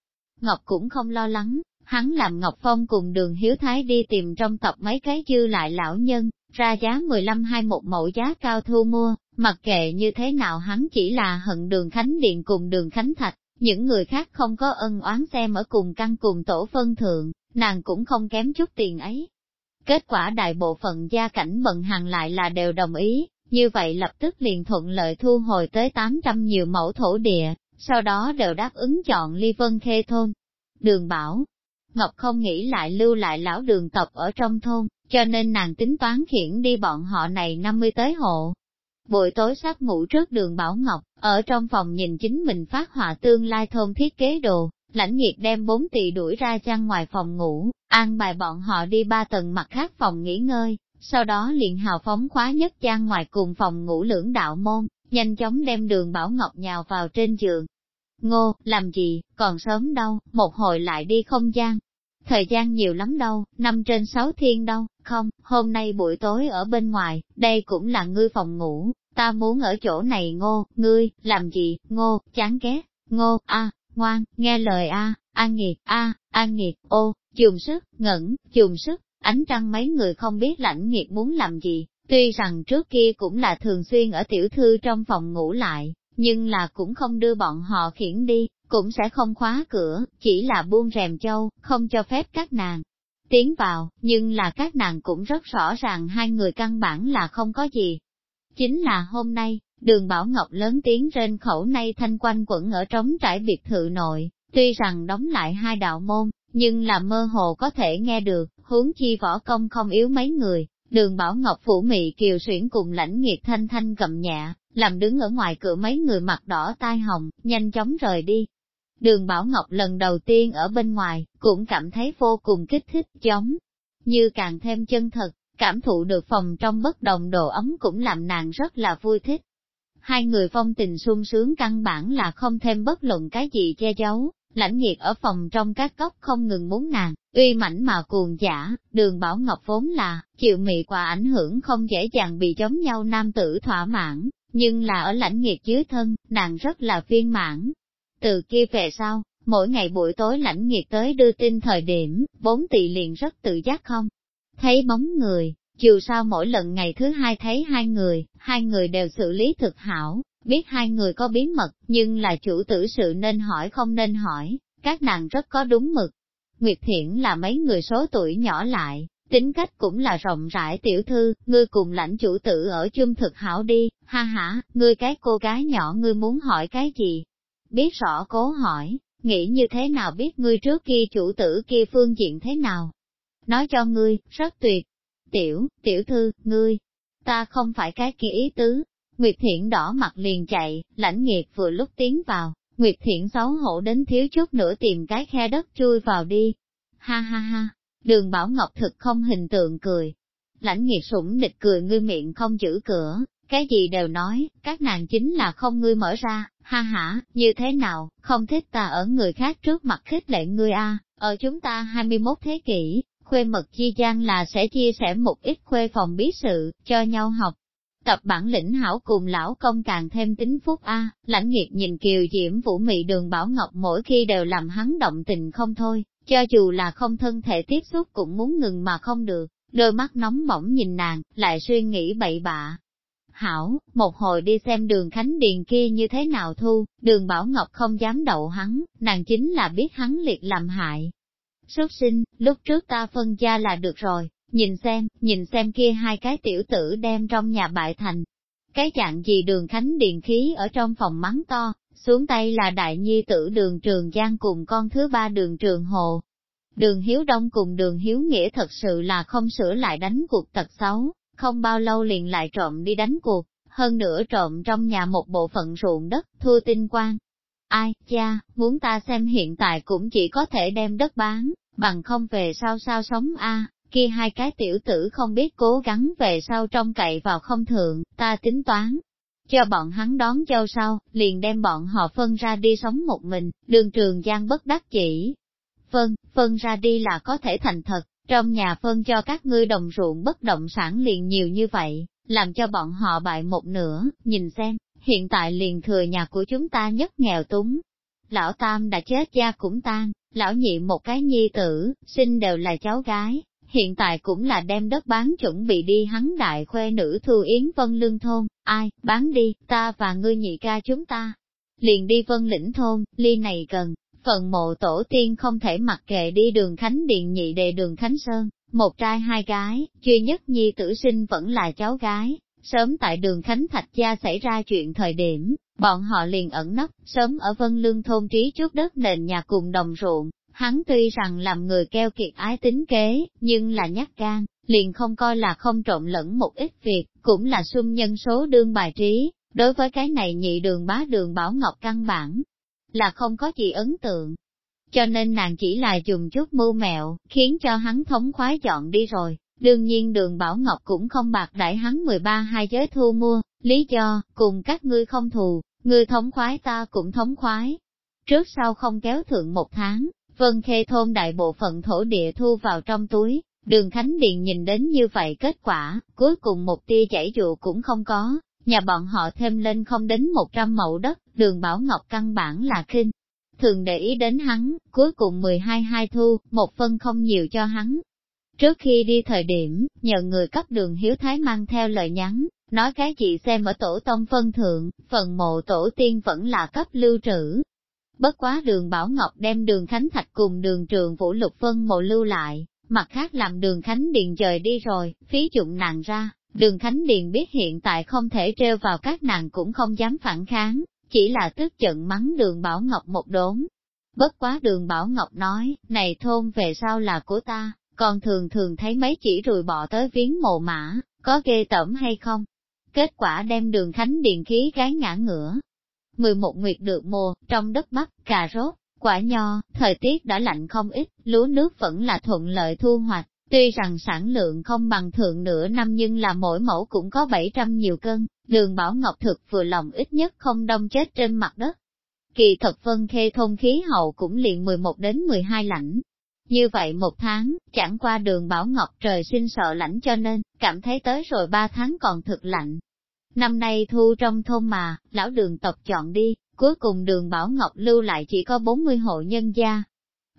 Ngọc cũng không lo lắng, hắn làm Ngọc Phong cùng đường Hiếu Thái đi tìm trong tộc mấy cái dư lại lão nhân, ra giá 15 hai một mẫu giá cao thu mua, mặc kệ như thế nào hắn chỉ là hận đường Khánh Điện cùng đường Khánh Thạch, những người khác không có ân oán xem ở cùng căn cùng tổ phân thượng, nàng cũng không kém chút tiền ấy. Kết quả đại bộ phận gia cảnh bận hàng lại là đều đồng ý, như vậy lập tức liền thuận lợi thu hồi tới 800 nhiều mẫu thổ địa, sau đó đều đáp ứng chọn ly vân khê thôn. Đường bảo, Ngọc không nghĩ lại lưu lại lão đường tộc ở trong thôn, cho nên nàng tính toán khiển đi bọn họ này 50 tới hộ. Buổi tối sắp ngủ trước đường Bảo Ngọc, ở trong phòng nhìn chính mình phát họa tương lai thôn thiết kế đồ, lãnh nhiệt đem bốn tỷ đuổi ra chăn ngoài phòng ngủ, an bài bọn họ đi ba tầng mặt khác phòng nghỉ ngơi, sau đó liền hào phóng khóa nhất gian ngoài cùng phòng ngủ lưỡng đạo môn, nhanh chóng đem đường Bảo Ngọc nhào vào trên giường. Ngô, làm gì, còn sớm đâu, một hồi lại đi không gian. Thời gian nhiều lắm đâu, năm trên sáu thiên đâu, không, hôm nay buổi tối ở bên ngoài, đây cũng là ngươi phòng ngủ, ta muốn ở chỗ này ngô, ngươi, làm gì, ngô, chán ghét, ngô, a, ngoan, nghe lời a, an nghiệt, a, an nghiệt, ô, dùng sức, ngẩn, dùng sức, ánh trăng mấy người không biết lãnh nghiệt muốn làm gì, tuy rằng trước kia cũng là thường xuyên ở tiểu thư trong phòng ngủ lại, nhưng là cũng không đưa bọn họ khiển đi, cũng sẽ không khóa cửa, chỉ là buông rèm châu, không cho phép các nàng tiến vào, nhưng là các nàng cũng rất rõ ràng hai người căn bản là không có gì. Chính là hôm nay, đường Bảo Ngọc lớn tiếng trên khẩu nay thanh quanh quẩn ở trống trải biệt thự nội, tuy rằng đóng lại hai đạo môn, nhưng là mơ hồ có thể nghe được, huống chi võ công không yếu mấy người, đường Bảo Ngọc phủ mị kiều xuyển cùng lãnh nghiệt thanh thanh cầm nhẹ, làm đứng ở ngoài cửa mấy người mặt đỏ tai hồng, nhanh chóng rời đi. Đường Bảo Ngọc lần đầu tiên ở bên ngoài, cũng cảm thấy vô cùng kích thích, giống như càng thêm chân thật, cảm thụ được phòng trong bất đồng đồ ấm cũng làm nàng rất là vui thích. Hai người phong tình sung sướng căn bản là không thêm bất luận cái gì che giấu, lãnh nghiệt ở phòng trong các góc không ngừng muốn nàng, uy mảnh mà cuồng giả, đường Bảo Ngọc vốn là, chịu mị quả ảnh hưởng không dễ dàng bị giống nhau nam tử thỏa mãn, nhưng là ở lãnh nghiệt dưới thân, nàng rất là viên mãn. Từ kia về sau, mỗi ngày buổi tối lãnh nghiệt tới đưa tin thời điểm, bốn tỷ liền rất tự giác không? Thấy bóng người, dù sao mỗi lần ngày thứ hai thấy hai người, hai người đều xử lý thực hảo, biết hai người có bí mật, nhưng là chủ tử sự nên hỏi không nên hỏi, các nàng rất có đúng mực. Nguyệt Thiển là mấy người số tuổi nhỏ lại, tính cách cũng là rộng rãi tiểu thư, ngươi cùng lãnh chủ tử ở chung thực hảo đi, ha ha, ngươi cái cô gái nhỏ ngươi muốn hỏi cái gì? Biết rõ cố hỏi, nghĩ như thế nào biết ngươi trước kia chủ tử kia phương diện thế nào? Nói cho ngươi, rất tuyệt. Tiểu, tiểu thư, ngươi, ta không phải cái kia ý tứ, Nguyệt Thiện đỏ mặt liền chạy, lãnh nghiệt vừa lúc tiến vào, Nguyệt Thiện xấu hổ đến thiếu chút nữa tìm cái khe đất chui vào đi. Ha ha ha, đường Bảo Ngọc thực không hình tượng cười. Lãnh nghiệt sủng địch cười ngươi miệng không giữ cửa, cái gì đều nói, các nàng chính là không ngươi mở ra, ha ha, như thế nào, không thích ta ở người khác trước mặt khích lệ ngươi a ở chúng ta 21 thế kỷ, khuê mật chi gian là sẽ chia sẻ một ít khuê phòng bí sự, cho nhau học. Tập bản lĩnh hảo cùng lão công càng thêm tính phúc a lãnh nghiệt nhìn kiều diễm vũ mị đường bảo ngọc mỗi khi đều làm hắn động tình không thôi, cho dù là không thân thể tiếp xúc cũng muốn ngừng mà không được, đôi mắt nóng bỏng nhìn nàng, lại suy nghĩ bậy bạ. Hảo, một hồi đi xem đường Khánh Điền kia như thế nào thu, đường Bảo Ngọc không dám đậu hắn, nàng chính là biết hắn liệt làm hại. Xuất sinh, lúc trước ta phân gia là được rồi, nhìn xem, nhìn xem kia hai cái tiểu tử đem trong nhà bại thành. Cái dạng gì đường Khánh điện khí ở trong phòng mắng to, xuống tay là đại nhi tử đường trường Giang cùng con thứ ba đường trường Hồ. Đường Hiếu Đông cùng đường Hiếu Nghĩa thật sự là không sửa lại đánh cuộc tật xấu, không bao lâu liền lại trộm đi đánh cuộc, hơn nữa trộm trong nhà một bộ phận ruộng đất, thua tinh quan. Ai, cha, muốn ta xem hiện tại cũng chỉ có thể đem đất bán, bằng không về sau sao sống a kia hai cái tiểu tử không biết cố gắng về sau trong cậy vào không thượng, ta tính toán, cho bọn hắn đón châu sau, liền đem bọn họ phân ra đi sống một mình, đường trường giang bất đắc chỉ. Phân, phân ra đi là có thể thành thật, trong nhà phân cho các ngươi đồng ruộng bất động sản liền nhiều như vậy, làm cho bọn họ bại một nửa, nhìn xem, hiện tại liền thừa nhà của chúng ta nhất nghèo túng. Lão Tam đã chết gia cũng tan, lão nhị một cái nhi tử, sinh đều là cháu gái, hiện tại cũng là đem đất bán chuẩn bị đi hắn đại khuê nữ Thu Yến Vân Lương Thôn, ai, bán đi, ta và ngươi nhị ca chúng ta. Liền đi Vân Lĩnh Thôn, ly này gần, phần mộ tổ tiên không thể mặc kệ đi đường Khánh Điện nhị đề đường Khánh Sơn, một trai hai gái, duy nhất nhi tử sinh vẫn là cháu gái. Sớm tại đường Khánh Thạch Gia xảy ra chuyện thời điểm, bọn họ liền ẩn nấp, sớm ở Vân Lương thôn trí trước đất nền nhà cùng đồng ruộng, Hắn tuy rằng làm người keo kiệt ái tính kế, nhưng là nhát gan, liền không coi là không trộn lẫn một ít việc, cũng là xung nhân số đương bài trí, đối với cái này nhị đường bá đường bảo ngọc căn bản, là không có gì ấn tượng. Cho nên nàng chỉ là dùng chút mưu mẹo, khiến cho hắn thống khoái dọn đi rồi. Đương nhiên đường Bảo Ngọc cũng không bạc đại hắn 13 hai giới thu mua, lý do, cùng các ngươi không thù, ngươi thống khoái ta cũng thống khoái. Trước sau không kéo thượng một tháng, Vân Khê thôn đại bộ phận thổ địa thu vào trong túi, đường Khánh Điện nhìn đến như vậy kết quả, cuối cùng một tia chảy dụ cũng không có, nhà bọn họ thêm lên không đến 100 mẫu đất, đường Bảo Ngọc căn bản là kinh. Thường để ý đến hắn, cuối cùng 12 hai thu, một phân không nhiều cho hắn. Trước khi đi thời điểm, nhờ người cấp đường Hiếu Thái mang theo lời nhắn, nói cái gì xem ở tổ tông phân thượng, phần mộ tổ tiên vẫn là cấp lưu trữ, Bất quá đường Bảo Ngọc đem đường Khánh Thạch cùng đường trường Vũ Lục Vân mộ lưu lại, mặt khác làm đường Khánh Điền rời đi rồi, phí dụng nàng ra, đường Khánh Điền biết hiện tại không thể treo vào các nàng cũng không dám phản kháng, chỉ là tức giận mắng đường Bảo Ngọc một đốn. Bất quá đường Bảo Ngọc nói, này thôn về sau là của ta, còn thường thường thấy mấy chỉ rùi bọ tới viếng mộ mã, có ghê tởm hay không? Kết quả đem đường Khánh Điền khí gái ngã ngửa, 11 nguyệt được mùa, trong đất bắp, cà rốt, quả nho, thời tiết đã lạnh không ít, lúa nước vẫn là thuận lợi thu hoạch. Tuy rằng sản lượng không bằng thượng nửa năm nhưng là mỗi mẫu cũng có 700 nhiều cân, đường Bảo Ngọc thực vừa lòng ít nhất không đông chết trên mặt đất. Kỳ thật vân khê thôn khí hậu cũng liền 11 đến 12 lạnh. Như vậy một tháng, chẳng qua đường Bảo Ngọc trời sinh sợ lạnh cho nên, cảm thấy tới rồi 3 tháng còn thực lạnh, Năm nay thu trong thôn mà, lão đường tộc chọn đi, cuối cùng đường Bảo Ngọc lưu lại chỉ có 40 hộ nhân gia.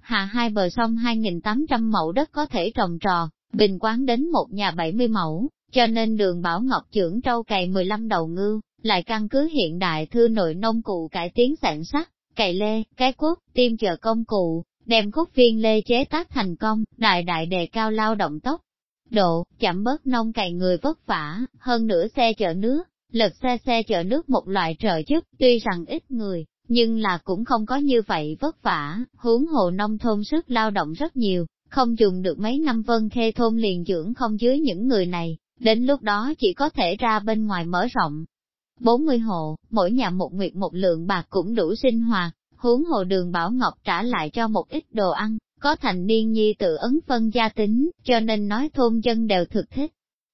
Hạ hai bờ sông 2.800 mẫu đất có thể trồng trò, bình quán đến một nhà 70 mẫu, cho nên đường Bảo Ngọc trưởng trâu cày 15 đầu ngưu, lại căn cứ hiện đại thư nội nông cụ cải tiến sản xuất, cày lê, cái quốc, tiêm chờ công cụ, đem khúc viên lê chế tác thành công, đại đại đề cao lao động tốc, độ, chậm bớt nông cày người vất vả, hơn nữa xe chở nước, lật xe xe chở nước một loại trợ giúp, tuy rằng ít người, nhưng là cũng không có như vậy vất vả, huống hồ nông thôn sức lao động rất nhiều, không dùng được mấy năm vân khê thôn liền dưỡng không dưới những người này, đến lúc đó chỉ có thể ra bên ngoài mở rộng. 40 hộ, mỗi nhà một nguyệt một lượng bạc cũng đủ sinh hoạt, huống hồ đường Bảo Ngọc trả lại cho một ít đồ ăn, có thành niên nhi tự ấn phân gia tính, cho nên nói thôn dân đều thực thích.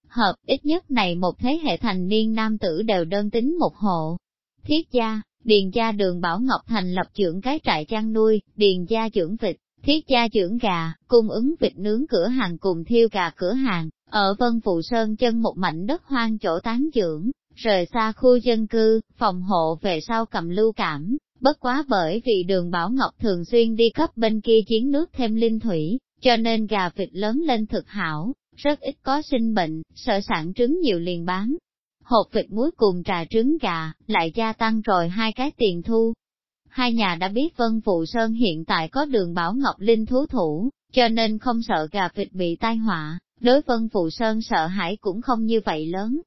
Hợp ít nhất này một thế hệ thành niên nam tử đều đơn tính một hộ. Thiết gia, điền gia đường Bảo Ngọc thành lập trưởng cái trại chăn nuôi, điền gia trưởng vịt, thiết gia trưởng gà, cung ứng vịt nướng cửa hàng cùng thiêu gà cửa hàng, ở Vân Phụ Sơn chân một mảnh đất hoang chỗ tán dưỡng, rời xa khu dân cư, phòng hộ về sau cầm lưu cảm, bất quá bởi vì đường Bảo Ngọc thường xuyên đi cấp bên kia chiến nước thêm linh thủy, cho nên gà vịt lớn lên thực hảo, rất ít có sinh bệnh, sợ sản trứng nhiều liền bán. Hộp vịt muối cùng trà trứng gà, lại gia tăng rồi hai cái tiền thu. Hai nhà đã biết Vân Phụ Sơn hiện tại có đường Bảo Ngọc Linh thú thủ, cho nên không sợ gà vịt bị tai họa, đối Vân Phụ Sơn sợ hãi cũng không như vậy lớn.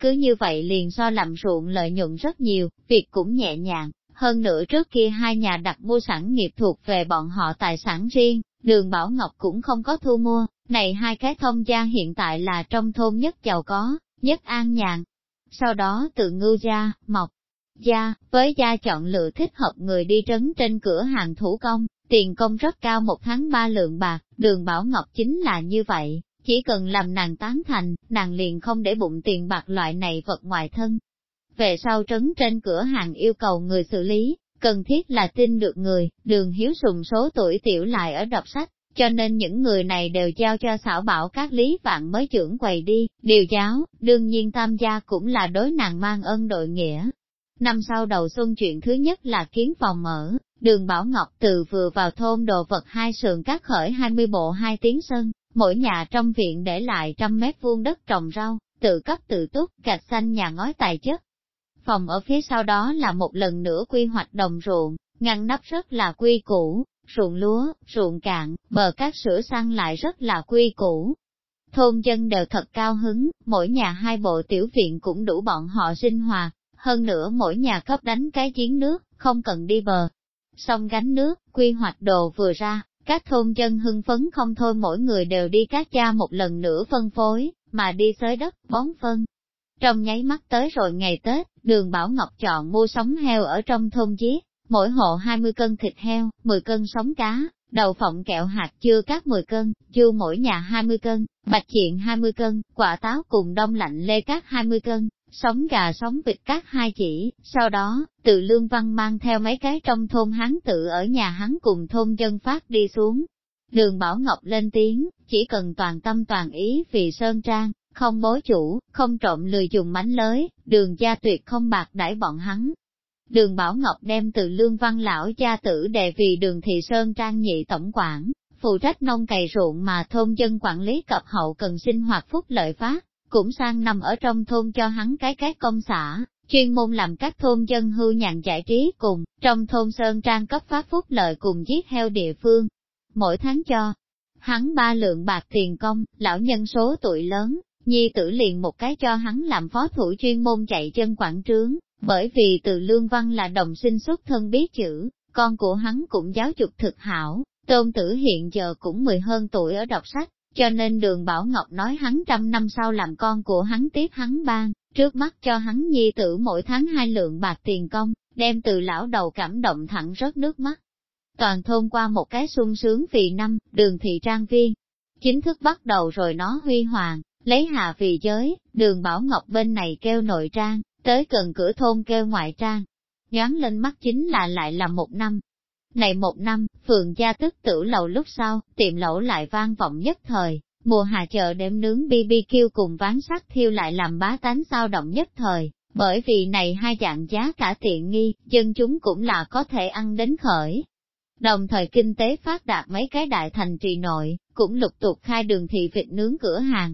Cứ như vậy liền so làm ruộng lợi nhuận rất nhiều, việc cũng nhẹ nhàng, hơn nữa trước kia hai nhà đặt mua sản nghiệp thuộc về bọn họ tài sản riêng, đường Bảo Ngọc cũng không có thu mua, này hai cái thông gia hiện tại là trong thôn nhất giàu có, nhất an nhàn. Sau đó từ ngưu gia, mộc gia, với gia chọn lựa thích hợp người đi trấn trên cửa hàng thủ công, tiền công rất cao một tháng ba lượng bạc, đường Bảo Ngọc chính là như vậy, chỉ cần làm nàng tán thành, nàng liền không để bụng tiền bạc loại này vật ngoài thân. Về sau trấn trên cửa hàng yêu cầu người xử lý, cần thiết là tin được người, đường hiếu sùng số tuổi tiểu lại ở đọc sách, cho nên những người này đều giao cho xảo bảo các lý vạn mới trưởng quầy đi, điều giáo, đương nhiên tam gia cũng là đối nàng mang ân đội nghĩa. Năm sau đầu xuân chuyện thứ nhất là kiến phòng mở, đường Bảo Ngọc từ vừa vào thôn đồ vật hai sườn cắt khởi 20 bộ hai tiếng sân, mỗi nhà trong viện để lại trăm mét vuông đất trồng rau, tự cấp tự túc, gạch xanh nhà ngói tài chất. Phòng ở phía sau đó là một lần nữa quy hoạch đồng ruộng, ngăn nắp rất là quy củ, ruộng lúa, ruộng cạn, bờ cát sửa sang lại rất là quy củ. Thôn dân đều thật cao hứng, mỗi nhà hai bộ tiểu viện cũng đủ bọn họ sinh hoạt, hơn nữa mỗi nhà cấp đánh cái giếng nước, không cần đi bờ. Xong gánh nước, quy hoạch đồ vừa ra, các thôn dân hưng phấn không thôi mỗi người đều đi các cha một lần nữa phân phối, mà đi xới đất, bón phân. Trong nháy mắt tới rồi ngày Tết, đường Bảo Ngọc chọn mua sống heo ở trong thôn giết, mỗi hộ 20 cân thịt heo, 10 cân sống cá, đầu phộng kẹo hạt chưa các 10 cân, chưa mỗi nhà 20 cân, bạch diện 20 cân, quả táo cùng đông lạnh lê các 20 cân, sống gà sống vịt các hai chỉ, sau đó, từ lương văn mang theo mấy cái trong thôn hắn tự ở nhà hắn cùng thôn dân phát đi xuống. Đường Bảo Ngọc lên tiếng, chỉ cần toàn tâm toàn ý vì Sơn Trang, không bối chủ, không trộm lười dùng mánh lới, đường gia tuyệt không bạc đãi bọn hắn, Đường Bảo Ngọc đem từ lương văn lão gia tử đề vì đường thị sơn trang nhị tổng quản, phụ trách nông cày ruộng mà thôn dân quản lý cập hậu cần sinh hoạt phúc lợi phát, cũng sang nằm ở trong thôn cho hắn cái cái công xã, chuyên môn làm các thôn dân hưu nhàn giải trí cùng, trong thôn sơn trang cấp phát phúc lợi cùng giết heo địa phương. Mỗi tháng cho hắn ba lượng bạc tiền công, lão nhân số tuổi lớn, nhi tử liền một cái cho hắn làm phó thủ chuyên môn chạy chân quảng trướng, bởi vì từ lương văn là đồng sinh xuất thân biết chữ, con của hắn cũng giáo dục thực hảo, tôn tử hiện giờ cũng mười hơn tuổi ở đọc sách, cho nên đường Bảo Ngọc nói hắn trăm năm sau làm con của hắn tiếp hắn ban, trước mắt cho hắn nhi tử mỗi tháng hai lượng bạc tiền công, đem từ lão đầu cảm động thẳng rớt nước mắt. Toàn thôn qua một cái sung sướng vì năm, đường thị trang viên, chính thức bắt đầu rồi nó huy hoàng, lấy hạ vì giới, đường Bảo Ngọc bên này kêu nội trang, tới gần cửa thôn kêu ngoại trang. Nhoáng lên mắt chính là lại là một năm. Này một năm, phường gia tức tử lầu lúc sau, tiệm lẩu lại vang vọng nhất thời, mùa hạ chợ đêm nướng BBQ cùng ván sắt thiêu lại làm bá tánh sao động nhất thời, bởi vì này hai dạng giá cả tiện nghi, dân chúng cũng là có thể ăn đến khởi. Đồng thời kinh tế phát đạt mấy cái đại thành trì nội, cũng lục tục khai đường thị vịt nướng cửa hàng,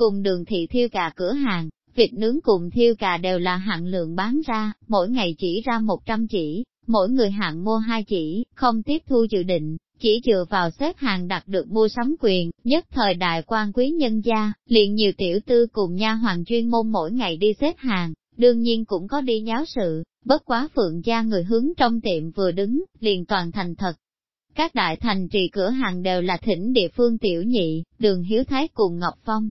cùng đường thị thiêu gà cửa hàng, Vịt nướng cùng thiêu cà đều là hạng lượng bán ra, mỗi ngày chỉ ra 100 chỉ, mỗi người hạng mua hai chỉ, không tiếp thu dự định, chỉ dựa vào xếp hàng đặt được mua sắm quyền, nhất thời đại quan quý nhân gia, liền nhiều tiểu tư cùng nha hoàng chuyên môn mỗi ngày đi xếp hàng, đương nhiên cũng có đi nháo sự, bất quá phượng gia người hướng trong tiệm vừa đứng, liền toàn thành thật. Các đại thành trì cửa hàng đều là thỉnh địa phương tiểu nhị, đường hiếu thái cùng Ngọc Phong,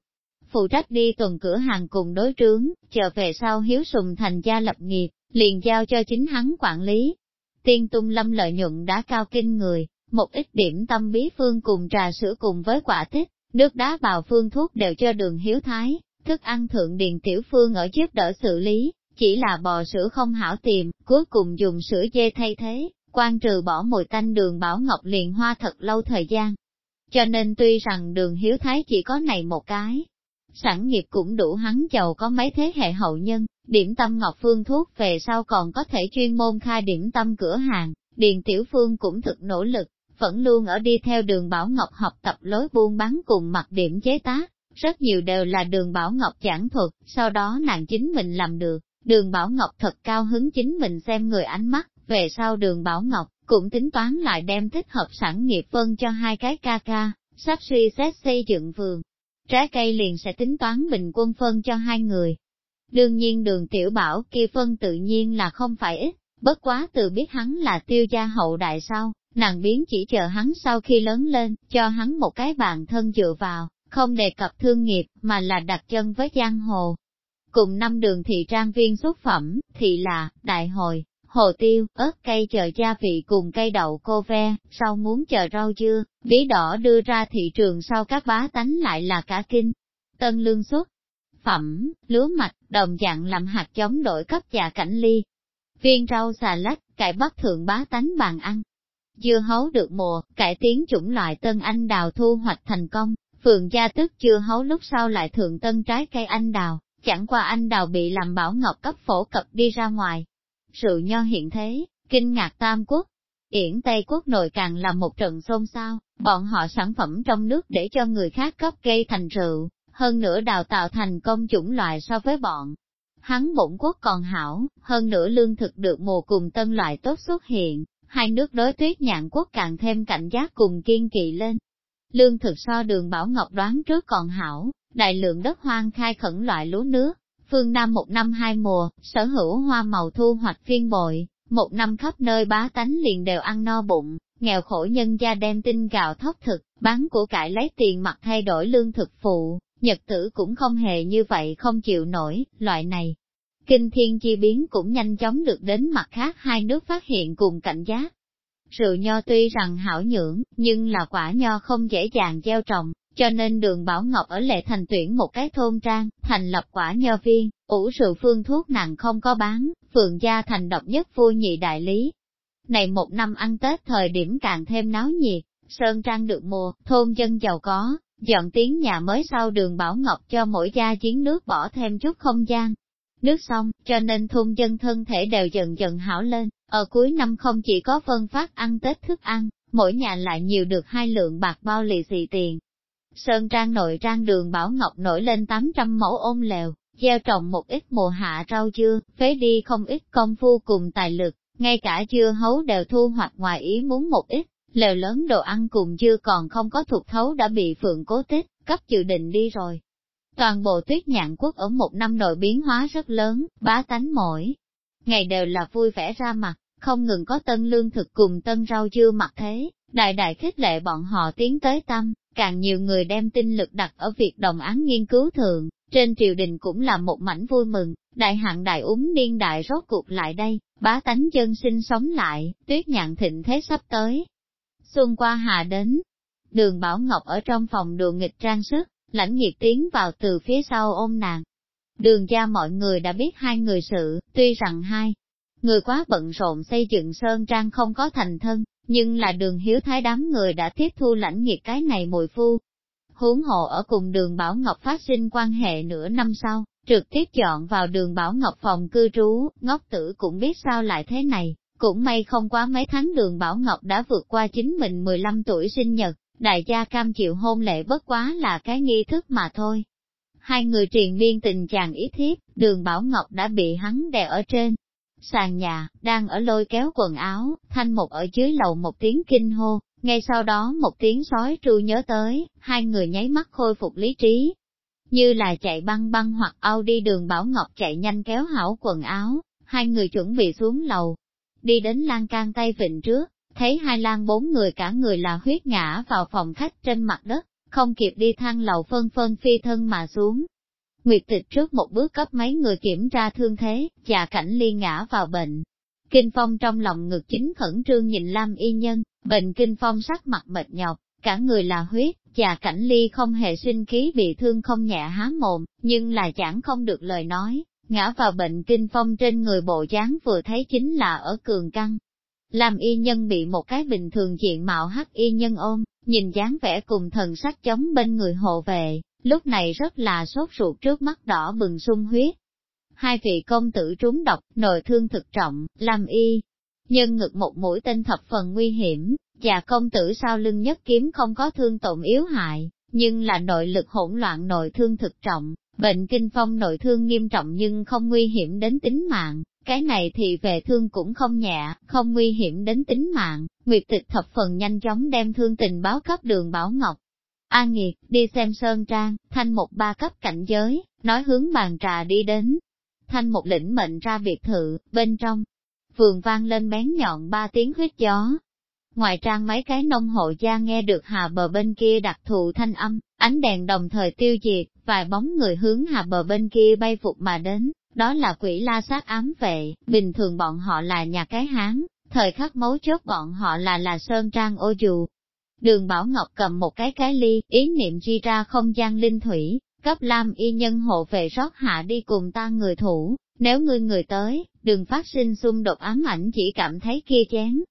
phụ trách đi tuần cửa hàng cùng đối trướng, chờ về sau hiếu sùng thành gia lập nghiệp, liền giao cho chính hắn quản lý. Tiên tung lâm lợi nhuận đã cao kinh người, một ít điểm tâm bí phương cùng trà sữa cùng với quả tích, nước đá bào phương thuốc đều cho đường hiếu thái, thức ăn thượng điền tiểu phương ở giúp đỡ xử lý, chỉ là bò sữa không hảo tìm, cuối cùng dùng sữa dê thay thế, quan trừ bỏ mùi tanh đường Bảo Ngọc liền hoa thật lâu thời gian. Cho nên tuy rằng đường Hiếu Thái chỉ có này một cái, sản nghiệp cũng đủ hắn giàu có mấy thế hệ hậu nhân, điểm tâm Ngọc Phương thuốc về sau còn có thể chuyên môn khai điểm tâm cửa hàng, Điền Tiểu Phương cũng thực nỗ lực, vẫn luôn ở đi theo đường Bảo Ngọc học tập lối buôn bán cùng mặt điểm chế tác, rất nhiều đều là đường Bảo Ngọc giảng thuật, sau đó nàng chính mình làm được, đường Bảo Ngọc thật cao hứng chính mình xem người ánh mắt, về sau đường Bảo Ngọc cũng tính toán lại đem thích hợp sản nghiệp phân cho hai cái ca ca, sắp suy xét xây dựng vườn. Trái cây liền sẽ tính toán bình quân phân cho hai người. Đương nhiên đường tiểu bảo kia phân tự nhiên là không phải ít, bất quá từ biết hắn là tiêu gia hậu đại sau, nàng biến chỉ chờ hắn sau khi lớn lên, cho hắn một cái bạn thân dựa vào, không đề cập thương nghiệp, mà là đặt chân với giang hồ. Cùng năm đường thị trang viên xuất phẩm, thị là, đại hồi, hồ tiêu, ớt cây chờ gia vị cùng cây đậu cô ve, sau muốn chờ rau dưa, bí đỏ đưa ra thị trường sau các bá tánh lại là cả kinh. Tân lương xuất, phẩm, lúa mạch, đồng dạng làm hạt giống đổi cấp và cảnh ly. Viên rau xà lách, cải bắp thượng bá tánh bàn ăn. Dưa hấu được mùa, cải tiến chủng loại tân anh đào thu hoạch thành công, phường gia tức chưa hấu lúc sau lại thượng tân trái cây anh đào, chẳng qua anh đào bị làm bảo ngọc cấp phổ cập đi ra ngoài. Sự nho hiện thế, kinh ngạc tam quốc, yển Tây quốc nội càng là một trận xôn xao, bọn họ sản phẩm trong nước để cho người khác cấp gây thành rượu, hơn nữa đào tạo thành công chủng loại so với bọn. Hắn bổn quốc còn hảo, hơn nữa lương thực được mùa cùng tân loại tốt xuất hiện, hai nước đối tuyết nhạn quốc càng thêm cảnh giác cùng kiên kỵ lên, Lương thực so đường Bảo Ngọc đoán trước còn hảo, đại lượng đất hoang khai khẩn loại lúa nước, phương Nam một năm hai mùa, sở hữu hoa màu thu hoạch phiên bội, một năm khắp nơi bá tánh liền đều ăn no bụng, nghèo khổ nhân gia đem tinh gạo thóc thực, bán của cải lấy tiền mặt thay đổi lương thực phụ, nhật tử cũng không hề như vậy không chịu nổi, loại này. Kinh thiên chi biến cũng nhanh chóng được đến mặt khác hai nước phát hiện cùng cảnh giác, Rượu nho tuy rằng hảo nhưỡng, nhưng là quả nho không dễ dàng gieo trồng, cho nên đường Bảo Ngọc ở lệ thành tuyển một cái thôn trang, thành lập quả nho viên, ủ rượu phương thuốc nặng không có bán, phường gia thành độc nhất vua nhị đại lý. Này một năm ăn Tết thời điểm càng thêm náo nhiệt, sơn trang được mùa, thôn dân giàu có, dọn tiếng nhà mới sau đường Bảo Ngọc cho mỗi gia chiến nước bỏ thêm chút không gian. Nước xong, cho nên thôn dân thân thể đều dần dần hảo lên, ở cuối năm không chỉ có phân phát ăn Tết thức ăn, mỗi nhà lại nhiều được hai lượng bạc bao lì xì tiền. Sơn trang nội trang đường Bảo Ngọc nổi lên 800 mẫu ôm lèo, gieo trồng một ít mùa hạ rau dưa, phế đi không ít công phu cùng tài lực, ngay cả dưa hấu đều thu hoạch ngoài ý muốn một ít, lều lớn đồ ăn cùng dưa còn không có thuộc thấu đã bị phượng cố tích, cấp dự định đi rồi. Toàn bộ tuyết nhạn quốc ở một năm nội biến hóa rất lớn, bá tánh mỗi ngày đều là vui vẻ ra mặt, không ngừng có tân lương thực cùng tân rau dưa mặt thế, đại đại khích lệ bọn họ tiến tới tâm, càng nhiều người đem tinh lực đặt ở việc đồng án nghiên cứu thường, trên triều đình cũng là một mảnh vui mừng, đại hạn đại úng niên đại rốt cuộc lại đây, bá tánh dân sinh sống lại, tuyết nhạn thịnh thế sắp tới. Xuân qua hà đến, đường Bảo Ngọc ở trong phòng đùa nghịch trang sức, lãnh nhiệt tiến vào từ phía sau ôm nàng, Đường gia mọi người đã biết hai người sự, tuy rằng hai người quá bận rộn xây dựng sơn trang không có thành thân, nhưng là đường hiếu thái đám người đã tiếp thu lãnh nghiệt cái này mùi phu. Huống hộ ở cùng đường Bảo Ngọc phát sinh quan hệ nửa năm sau, trực tiếp chọn vào đường Bảo Ngọc phòng cư trú, ngốc tử cũng biết sao lại thế này, cũng may không quá mấy tháng đường Bảo Ngọc đã vượt qua chính mình 15 tuổi sinh nhật, đại gia cam chịu hôn lễ bất quá là cái nghi thức mà thôi, Hai người triền miên tình chàng ý thiếp, đường Bảo Ngọc đã bị hắn đè ở trên. Sàn nhà, đang ở lôi kéo quần áo, thanh một ở dưới lầu một tiếng kinh hô, ngay sau đó một tiếng sói tru nhớ tới, hai người nháy mắt khôi phục lý trí. Như là chạy băng băng hoặc ao đi đường Bảo Ngọc chạy nhanh kéo hảo quần áo, hai người chuẩn bị xuống lầu. Đi đến lan can tay vịnh trước, thấy hai lan bốn người cả người là huyết ngã vào phòng khách trên mặt đất, không kịp đi thang lầu phân phân phi thân mà xuống. Nguyệt tịch trước một bước cấp mấy người kiểm tra thương thế, và cảnh liên ngã vào bệnh. Kinh phong trong lòng ngực chính khẩn trương nhìn Lam y nhân, bệnh kinh phong sắc mặt mệt nhọc, cả người là huyết, và cảnh ly không hề sinh khí bị thương không nhẹ há mồm, nhưng là chẳng không được lời nói, ngã vào bệnh kinh phong trên người bộ dáng vừa thấy chính là ở cường căng. làm y nhân bị một cái bình thường diện mạo hắc y nhân ôm, nhìn dáng vẻ cùng thần sắc chống bên người hộ vệ, lúc này rất là sốt ruột trước mắt đỏ bừng sung huyết. Hai vị công tử trúng độc, nội thương thực trọng, làm y. Nhân ngực một mũi tên thập phần nguy hiểm, và công tử sau lưng nhất kiếm không có thương tổn yếu hại, nhưng là nội lực hỗn loạn nội thương thực trọng, bệnh kinh phong nội thương nghiêm trọng nhưng không nguy hiểm đến tính mạng, cái này thì về thương cũng không nhẹ, không nguy hiểm đến tính mạng, Nguyệt tịch thập phần nhanh chóng đem thương tình báo cấp đường Bảo Ngọc. A Nghiệt, đi xem Sơn Trang, thanh một ba cấp cảnh giới, nói hướng bàn trà đi đến. Thanh một lĩnh mệnh ra biệt thự, bên trong, vườn vang lên bén nhọn ba tiếng huyết gió. Ngoài trang mấy cái nông hộ gia nghe được hà bờ bên kia đặc thù thanh âm, ánh đèn đồng thời tiêu diệt, vài bóng người hướng hà bờ bên kia bay phục mà đến, đó là quỷ la sát ám vệ, bình thường bọn họ là nhà cái hán, thời khắc mấu chốt bọn họ là là sơn trang ô dù. Đường Bảo Ngọc cầm một cái cái ly, ý niệm di ra không gian linh thủy, cấp lam y nhân hộ về rót hạ đi cùng ta người thủ, nếu ngươi người tới, đừng phát sinh xung đột ám ảnh chỉ cảm thấy kia chén.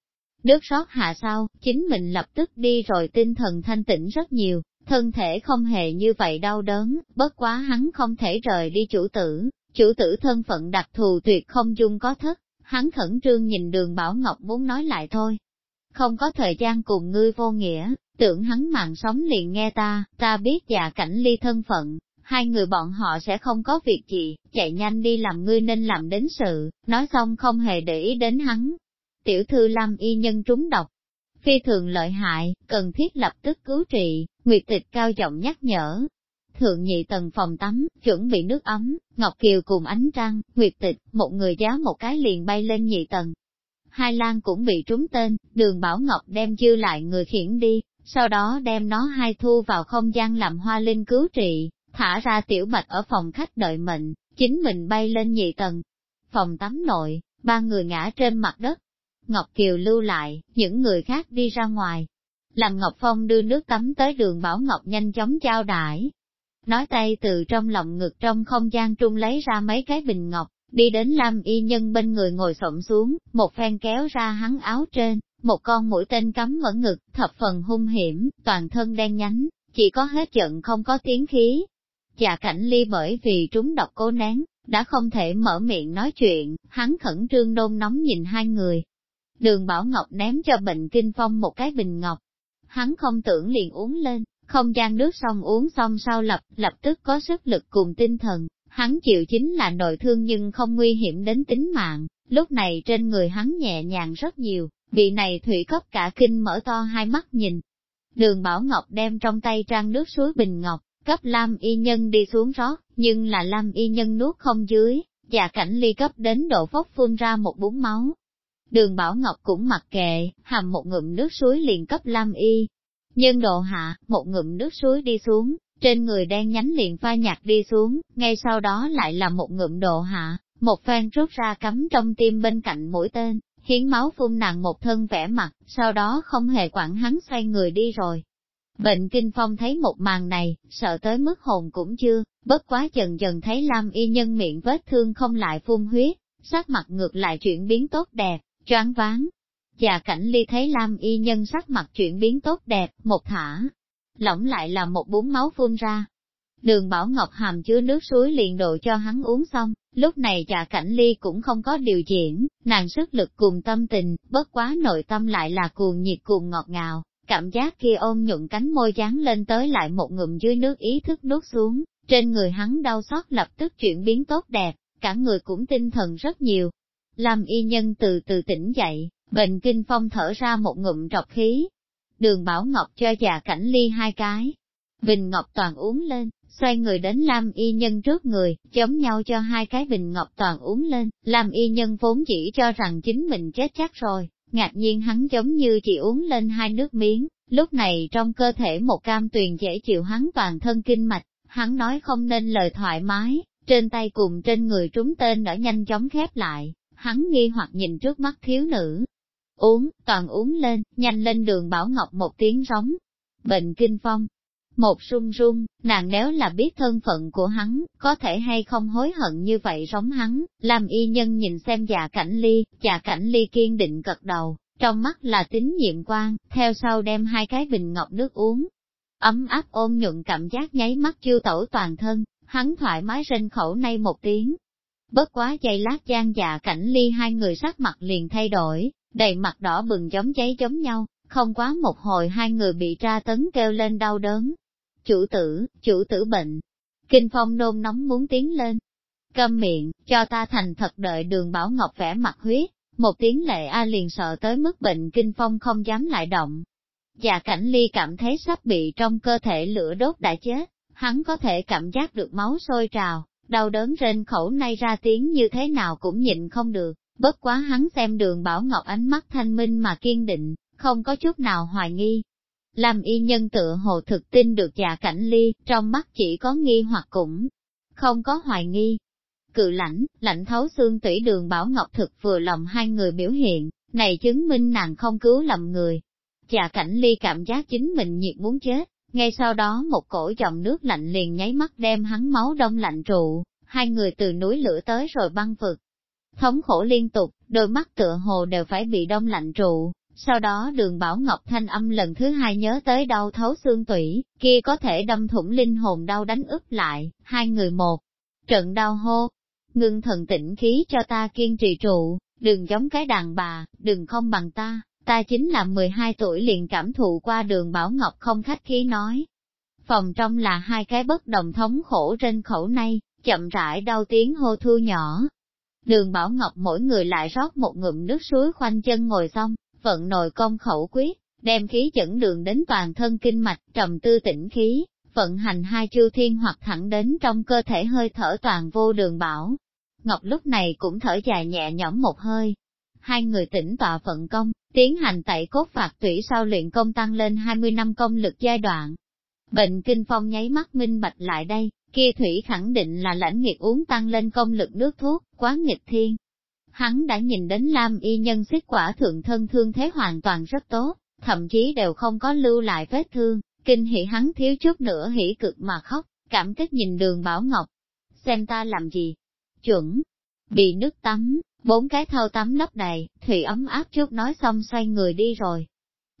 Nước rót hạ sau, chính mình lập tức đi rồi tinh thần thanh tĩnh rất nhiều, thân thể không hề như vậy đau đớn, bất quá hắn không thể rời đi chủ tử, chủ tử thân phận đặc thù tuyệt không dung có thất, hắn khẩn trương nhìn đường Bảo Ngọc muốn nói lại thôi. Không có thời gian cùng ngươi vô nghĩa, tưởng hắn mạng sống liền nghe ta, ta biết dạ cảnh ly thân phận, hai người bọn họ sẽ không có việc gì, chạy nhanh đi làm ngươi nên làm đến sự, nói xong không hề để ý đến hắn. Tiểu thư Lam y nhân trúng độc, phi thường lợi hại, cần thiết lập tức cứu trị, Nguyệt Tịch cao giọng nhắc nhở, thượng nhị tầng phòng tắm, chuẩn bị nước ấm, Ngọc Kiều cùng ánh trăng, nguyệt tịch, một người giá một cái liền bay lên nhị tầng. Hai Lan cũng bị trúng tên, đường Bảo Ngọc đem dư lại người khiển đi, sau đó đem nó hai thu vào không gian làm hoa linh cứu trị, thả ra tiểu bạch ở phòng khách đợi mệnh, chính mình bay lên nhị tầng. Phòng tắm nội, ba người ngã trên mặt đất. Ngọc Kiều lưu lại, những người khác đi ra ngoài. Làm Ngọc Phong đưa nước tắm tới đường Bảo Ngọc nhanh chóng trao đãi, nói tay từ trong lòng ngực trong không gian trung lấy ra mấy cái bình ngọc, đi đến Lam y nhân bên người ngồi xổm xuống, một phen kéo ra hắn áo trên, một con mũi tên cắm ở ngực, thập phần hung hiểm, toàn thân đen nhánh, chỉ có hết giận không có tiếng khí. Dạ cảnh ly bởi vì trúng độc cố nén, đã không thể mở miệng nói chuyện, hắn khẩn trương nôn nóng nhìn hai người. Đường Bảo Ngọc ném cho bệnh kinh phong một cái bình ngọc. Hắn không tưởng liền uống lên, không gian nước xong uống xong sau lập, lập tức có sức lực cùng tinh thần, hắn chịu chính là nội thương nhưng không nguy hiểm đến tính mạng, lúc này trên người hắn nhẹ nhàng rất nhiều, vị này thủy cấp cả kinh mở to hai mắt nhìn. Đường Bảo Ngọc đem trong tay trang nước suối bình ngọc, cấp Lam y nhân đi xuống rót, nhưng là Lam y nhân nuốt không dưới, và cảnh ly cấp đến độ phốc phun ra một bún máu. Đường Bảo Ngọc cũng mặc kệ, hầm một ngụm nước suối liền cấp Lam y, Nhân độ hạ, một ngụm nước suối đi xuống, trên người đen nhánh liền pha nhạt đi xuống, ngay sau đó lại là một ngụm độ hạ, một phen rút ra cắm trong tim bên cạnh mũi tên, hiến máu phun nặng một thân vẻ mặt, sau đó không hề quản hắn xoay người đi rồi. Bệnh kinh phong thấy một màn này, sợ tới mức hồn cũng chưa, bất quá dần dần thấy Lam y nhân miệng vết thương không lại phun huyết, sắc mặt ngược lại chuyển biến tốt đẹp, choáng váng, Già cảnh ly thấy Lam y nhân sắc mặt chuyển biến tốt đẹp, một thả, lỏng lại là một bún máu phun ra. Đường Bảo Ngọc hàm chứa nước suối liền độ cho hắn uống xong, lúc này trà cảnh ly cũng không có điều diễn, nàng sức lực cùng tâm tình, bất quá nội tâm lại là cuồng nhiệt cuồng ngọt ngào, cảm giác kia ôm nhuận cánh môi dán lên tới lại một ngụm dưới nước ý thức nuốt xuống, trên người hắn đau xót lập tức chuyển biến tốt đẹp, cả người cũng tinh thần rất nhiều. Làm y nhân từ từ tỉnh dậy, Bệnh kinh phong thở ra một ngụm trọc khí. Đường Bảo Ngọc cho già cảnh ly hai cái. Bình Ngọc toàn uống lên, xoay người đến Lam Y Nhân trước người, chống nhau cho hai cái bình Ngọc toàn uống lên. Lam Y Nhân vốn chỉ cho rằng chính mình chết chắc rồi, ngạc nhiên hắn giống như chỉ uống lên hai nước miếng. Lúc này trong cơ thể một cam tuyền dễ chịu hắn toàn thân kinh mạch, hắn nói không nên lời thoải mái, trên tay cùng trên người trúng tên đã nhanh chóng khép lại, hắn nghi hoặc nhìn trước mắt thiếu nữ, Uống, toàn uống lên, nhanh lên đường Bảo Ngọc một tiếng rống. Bệnh kinh phong. Một run run, nàng nếu là biết thân phận của hắn, có thể hay không hối hận như vậy rống hắn, làm y nhân nhìn xem già cảnh ly, già cảnh ly kiên định gật đầu, trong mắt là tín nhiệm quan, theo sau đem hai cái bình ngọc nước uống. Ấm áp ôm nhuận cảm giác nháy mắt chiêu tẩu toàn thân, hắn thoải mái rên khẩu nay một tiếng. Bất quá giây lát gian dạ cảnh ly hai người sắc mặt liền thay đổi, đầy mặt đỏ bừng giống cháy giống nhau, không quá một hồi hai người bị tra tấn kêu lên đau đớn. Chủ tử, chủ tử bệnh. Kinh phong nôn nóng muốn tiến lên. Câm miệng, cho ta thành thật đợi đường Bảo Ngọc vẽ mặt huyết, một tiếng lệ A liền sợ tới mức bệnh kinh phong không dám lại động. Dạ cảnh ly cảm thấy sắp bị trong cơ thể lửa đốt đã chết, hắn có thể cảm giác được máu sôi trào, đau đớn trên khẩu nay ra tiếng như thế nào cũng nhịn không được, bất quá hắn xem đường Bảo Ngọc ánh mắt thanh minh mà kiên định, không có chút nào hoài nghi. Làm y nhân tự hồ thực tin được dạ cảnh ly, trong mắt chỉ có nghi hoặc cũng không có hoài nghi. Cự lãnh, lạnh thấu xương tủy đường Bảo Ngọc thực vừa lòng hai người biểu hiện, này chứng minh nàng không cứu lầm người. Dạ cảnh ly cảm giác chính mình nhiệt muốn chết, ngay sau đó một cổ dòng nước lạnh liền nháy mắt đem hắn máu đông lạnh trụ, hai người từ núi lửa tới rồi băng vực. Thống khổ liên tục, đôi mắt tựa hồ đều phải bị đông lạnh trụ, sau đó đường Bảo Ngọc thanh âm lần thứ hai nhớ tới đau thấu xương tủy, kia có thể đâm thủng linh hồn đau đánh úp lại, hai người một. Trận đau hô, ngưng thần tĩnh khí cho ta kiên trì trụ, đừng giống cái đàn bà, đừng không bằng ta, ta chính là 12 tuổi liền cảm thụ qua đường Bảo Ngọc không khách khí nói. Phòng trong là hai cái bất đồng thống khổ trên khẩu nay, chậm rãi đau tiếng hô thu nhỏ. Đường Bảo Ngọc mỗi người lại rót một ngụm nước suối khoanh chân ngồi xong, vận nội công khẩu quyết, đem khí dẫn đường đến toàn thân kinh mạch, trầm tư tĩnh khí, vận hành hai chư thiên hoặc thẳng đến trong cơ thể hơi thở toàn vô đường bảo. Ngọc lúc này cũng thở dài nhẹ nhõm một hơi. Hai người tỉnh tọa vận công, tiến hành tẩy cốt phạt tủy sau luyện công tăng lên 20 năm công lực giai đoạn. Bệnh kinh phong nháy mắt minh bạch lại đây, kia thủy khẳng định là lãnh nghiệt uống tăng lên công lực nước thuốc, quá nghịch thiên, Hắn đã nhìn đến Lam y nhân xích quả thượng thân thương thế hoàn toàn rất tốt, thậm chí đều không có lưu lại vết thương, kinh hỉ hắn thiếu chút nữa hỉ cực mà khóc, cảm kích nhìn đường Bảo Ngọc. Xem ta làm gì? Chuẩn. Bị nước tắm, bốn cái thau tắm lấp đầy, thủy ấm áp chút nói xong xoay người đi rồi.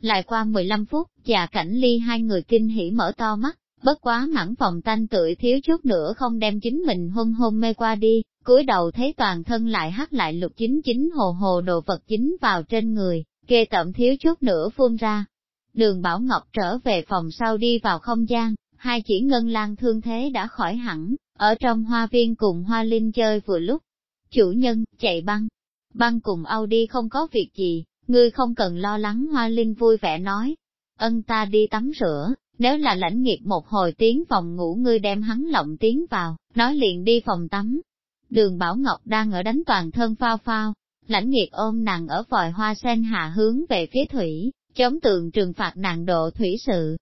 Lại qua 15 phút, già cảnh ly hai người kinh hỉ mở to mắt, bất quá mãn phòng tanh tưởi thiếu chút nữa không đem chính mình hôn hôn mê qua đi, cúi đầu thấy toàn thân lại hắt lại lục chính chính hồ hồ đồ vật chính vào trên người, kê tẩm thiếu chút nữa phun ra. Đường Bảo Ngọc trở về phòng sau đi vào không gian, hai chỉ ngân lan thương thế đã khỏi hẳn, ở trong hoa viên cùng hoa linh chơi vừa lúc. Chủ nhân, chạy băng. Băng cùng âu đi không có việc gì, ngươi không cần lo lắng hoa linh vui vẻ nói. Ân ta đi tắm rửa, nếu là lãnh nghiệp một hồi tiếng phòng ngủ ngươi đem hắn lộng tiến vào, nói liền đi phòng tắm, Đường Bảo Ngọc đang ở đánh toàn thân phao phao, lãnh nghiệp ôm nàng ở vòi hoa sen hạ hướng về phía thủy, chống tượng trừng phạt nàng độ thủy sự.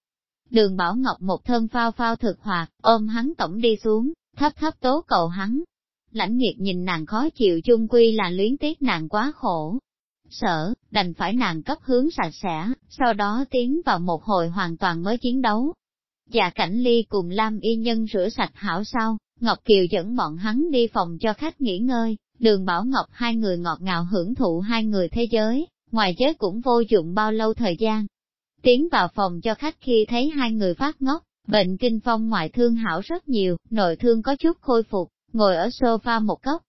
Đường Bảo Ngọc một thân phao phao thực hoạt, ôm hắn tổng đi xuống, thấp thấp tố cầu hắn. Lãnh nghiệp nhìn nàng khó chịu chung quy là luyến tiếc nàng quá khổ. Sợ, đành phải nàng cấp hướng sạch sẽ, sau đó tiến vào một hồi hoàn toàn mới chiến đấu. Dạ cảnh ly cùng Lam y nhân rửa sạch hảo sau, Ngọc Kiều dẫn bọn hắn đi phòng cho khách nghỉ ngơi, đường Bảo Ngọc hai người ngọt ngào hưởng thụ hai người thế giới, ngoài giới cũng vô dụng bao lâu thời gian. Tiến vào phòng cho khách khi thấy hai người phát ngốc, bệnh kinh phong ngoại thương hảo rất nhiều, nội thương có chút khôi phục, ngồi ở sofa một góc.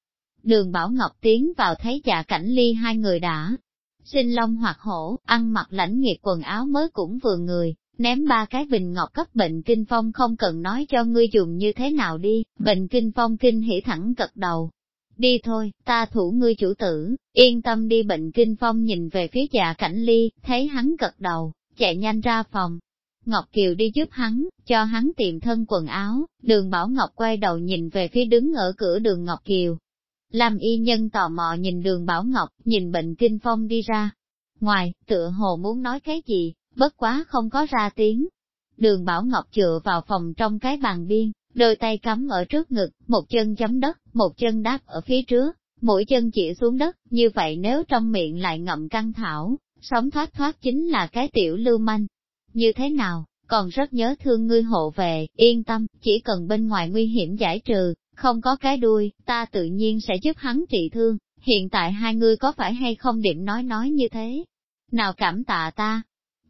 Đường Bảo Ngọc tiến vào thấy dạ cảnh ly hai người đã sinh long hoặc hổ, ăn mặc lãnh nghiệt quần áo mới cũng vừa người, Ném ba cái bình ngọc cấp bệnh kinh phong không cần nói cho ngươi dùng như thế nào đi, bệnh kinh phong kinh hỉ thẳng cật đầu. Đi thôi, ta thủ ngươi chủ tử, yên tâm đi bệnh kinh phong nhìn về phía dạ cảnh ly, thấy hắn cật đầu, chạy nhanh ra phòng. Ngọc Kiều đi giúp hắn, cho hắn tìm thân quần áo, đường Bảo Ngọc quay đầu nhìn về phía đứng ở cửa đường Ngọc Kiều. Làm y nhân tò mò nhìn đường Bảo Ngọc, nhìn bệnh kinh phong đi ra. Ngoài, tựa hồ muốn nói cái gì, bất quá không có ra tiếng. Đường Bảo Ngọc chựa vào phòng trong cái bàn biên, đôi tay cắm ở trước ngực, một chân chấm đất, một chân đáp ở phía trước, mỗi chân chỉ xuống đất, như vậy nếu trong miệng lại ngậm căng thảo, sống thoát thoát chính là cái tiểu lưu manh. Như thế nào, còn rất nhớ thương ngươi hộ về, yên tâm, chỉ cần bên ngoài nguy hiểm giải trừ, không có cái đuôi, ta tự nhiên sẽ giúp hắn trị thương. Hiện tại hai ngươi có phải hay không điểm nói nói như thế? nào cảm tạ ta.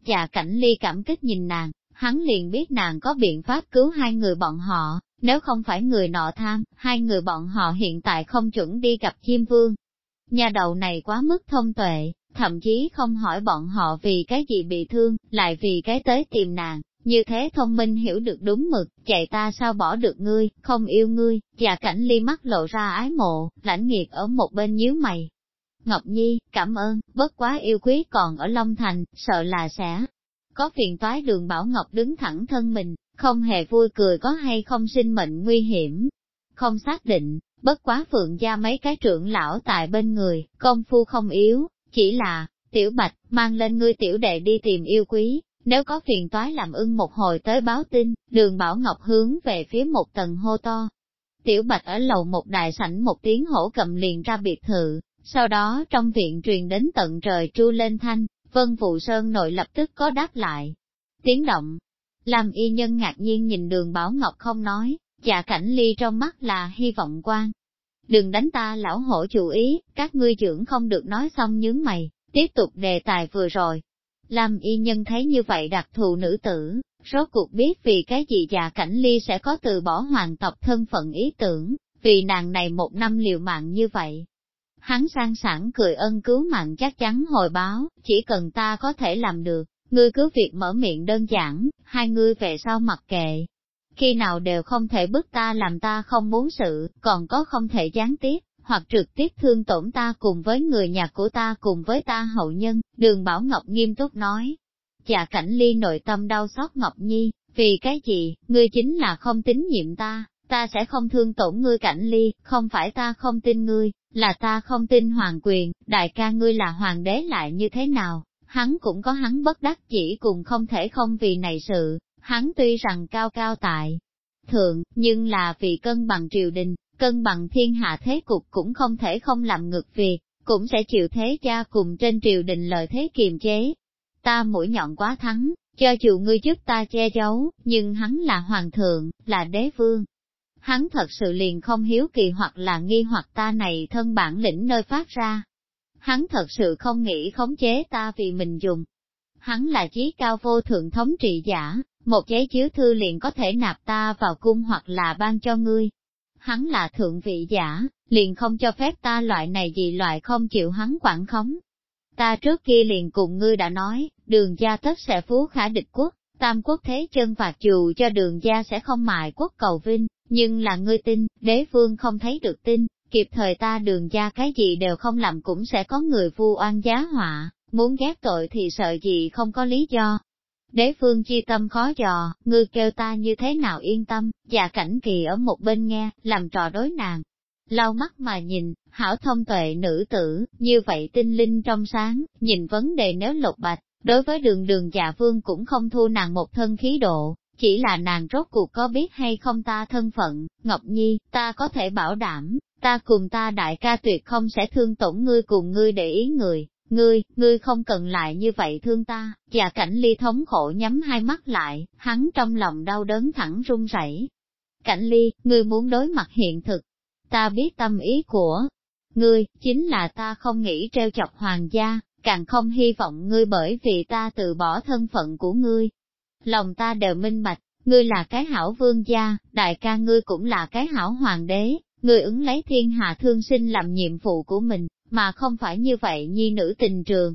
Dạ cảnh ly cảm kích nhìn nàng, hắn liền biết nàng có biện pháp cứu hai người bọn họ, nếu không phải người nọ tham, hai người bọn họ hiện tại không chuẩn đi gặp chim vương. Nhà đầu này quá mức thông tuệ, thậm chí không hỏi bọn họ vì cái gì bị thương, lại vì cái tới tìm nàng, như thế thông minh hiểu được đúng mực, chạy ta sao bỏ được ngươi, không yêu ngươi, và cảnh ly mắt lộ ra ái mộ, lãnh nghiệt ở một bên nhíu mày. Ngọc Nhi, cảm ơn, bất quá yêu quý còn ở Long Thành, sợ là sẽ có phiền toái đường Bảo Ngọc đứng thẳng thân mình, không hề vui cười có hay không sinh mệnh nguy hiểm. Không xác định, bất quá phượng gia mấy cái trưởng lão tại bên người, công phu không yếu, chỉ là, tiểu bạch, mang lên ngươi tiểu đệ đi tìm yêu quý, nếu có phiền toái làm ưng một hồi tới báo tin, đường Bảo Ngọc hướng về phía một tầng hô to. Tiểu Bạch ở lầu một đại sảnh một tiếng hổ cầm liền ra biệt thự, sau đó trong viện truyền đến tận trời tru lên thanh, Vân Phụ Sơn nội lập tức có đáp lại. Tiếng động, làm y nhân ngạc nhiên nhìn đường Bảo Ngọc không nói, dạ cảnh ly trong mắt là hy vọng quan. Đừng đánh ta lão hổ chủ ý, các ngươi trưởng không được nói xong nhướng mày, tiếp tục đề tài vừa rồi. Lam y nhân thấy như vậy đặc thù nữ tử, rốt cuộc biết vì cái gì già cảnh ly sẽ có từ bỏ hoàng tộc thân phận ý tưởng, vì nàng này một năm liều mạng như vậy, Hắn sang sảng cười ân cứu mạng chắc chắn hồi báo, chỉ cần ta có thể làm được, ngươi cứ việc mở miệng đơn giản, hai ngươi về sau mặc kệ. Khi nào đều không thể bức ta làm ta không muốn sự, còn có không thể gián tiếp, hoặc trực tiếp thương tổn ta cùng với người nhà của ta cùng với ta hậu nhân, đường Bảo Ngọc nghiêm túc nói. Dạ cảnh ly nội tâm đau xót Ngọc Nhi, vì cái gì, ngươi chính là không tín nhiệm ta, ta sẽ không thương tổn ngươi cảnh ly, không phải ta không tin ngươi, là ta không tin hoàng quyền, đại ca ngươi là hoàng đế lại như thế nào, hắn cũng có hắn bất đắc chỉ cùng không thể không vì này sự, hắn tuy rằng cao cao tại thượng, nhưng là vì cân bằng triều đình, cân bằng thiên hạ thế cục cũng không thể không làm ngược việc, cũng sẽ chịu thế cha cùng trên triều đình lời thế kiềm chế. Ta mũi nhọn quá thắng, cho dù ngươi giúp ta che giấu, nhưng hắn là hoàng thượng, là đế vương, hắn thật sự liền không hiếu kỳ hoặc là nghi hoặc ta này thân bản lĩnh nơi phát ra. Hắn thật sự không nghĩ khống chế ta vì mình dùng. Hắn là chí cao vô thượng thống trị giả, một giấy chiếu thư liền có thể nạp ta vào cung hoặc là ban cho ngươi. Hắn là thượng vị giả, liền không cho phép ta loại này gì loại không chịu hắn quản khống. Ta trước kia liền cùng ngươi đã nói, đường gia tất sẽ phú khả địch quốc, tam quốc thế chân phạt dù cho đường gia sẽ không mại quốc cầu vinh, nhưng là ngươi tin, đế vương không thấy được tin, kịp thời ta đường gia cái gì đều không làm cũng sẽ có người vu oan giá họa, muốn ghét tội thì sợ gì không có lý do. Đế phương chi tâm khó dò, ngươi kêu ta như thế nào yên tâm, và cảnh kỳ ở một bên nghe, làm trò đối nàng. Lau mắt mà nhìn, hảo thông tuệ nữ tử, như vậy tinh linh trong sáng, nhìn vấn đề nếu lục bạch, đối với đường đường dạ vương cũng không thu nàng một thân khí độ, chỉ là nàng rốt cuộc có biết hay không ta thân phận, Ngọc Nhi, ta có thể bảo đảm, ta cùng ta đại ca tuyệt không sẽ thương tổn ngươi cùng ngươi để ý người, ngươi, ngươi không cần lại như vậy thương ta, và cảnh ly thống khổ nhắm hai mắt lại, hắn trong lòng đau đớn thẳng run rẩy. Cảnh ly, ngươi muốn đối mặt hiện thực, ta biết tâm ý của ngươi, chính là ta không nghĩ treo chọc hoàng gia, càng không hy vọng ngươi bởi vì ta từ bỏ thân phận của ngươi, lòng ta đều minh bạch, ngươi là cái hảo vương gia, đại ca ngươi cũng là cái hảo hoàng đế, ngươi ứng lấy thiên hạ thương sinh làm nhiệm vụ của mình, mà không phải như vậy nhi nữ tình trường.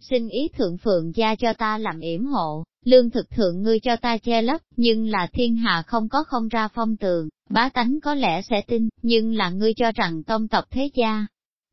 Xin ý thượng phượng gia cho ta làm yểm hộ, lương thực thượng ngươi cho ta che lấp, nhưng là thiên hạ không có không ra phong tường, bá tánh có lẽ sẽ tin, nhưng là ngươi cho rằng tông tộc thế gia.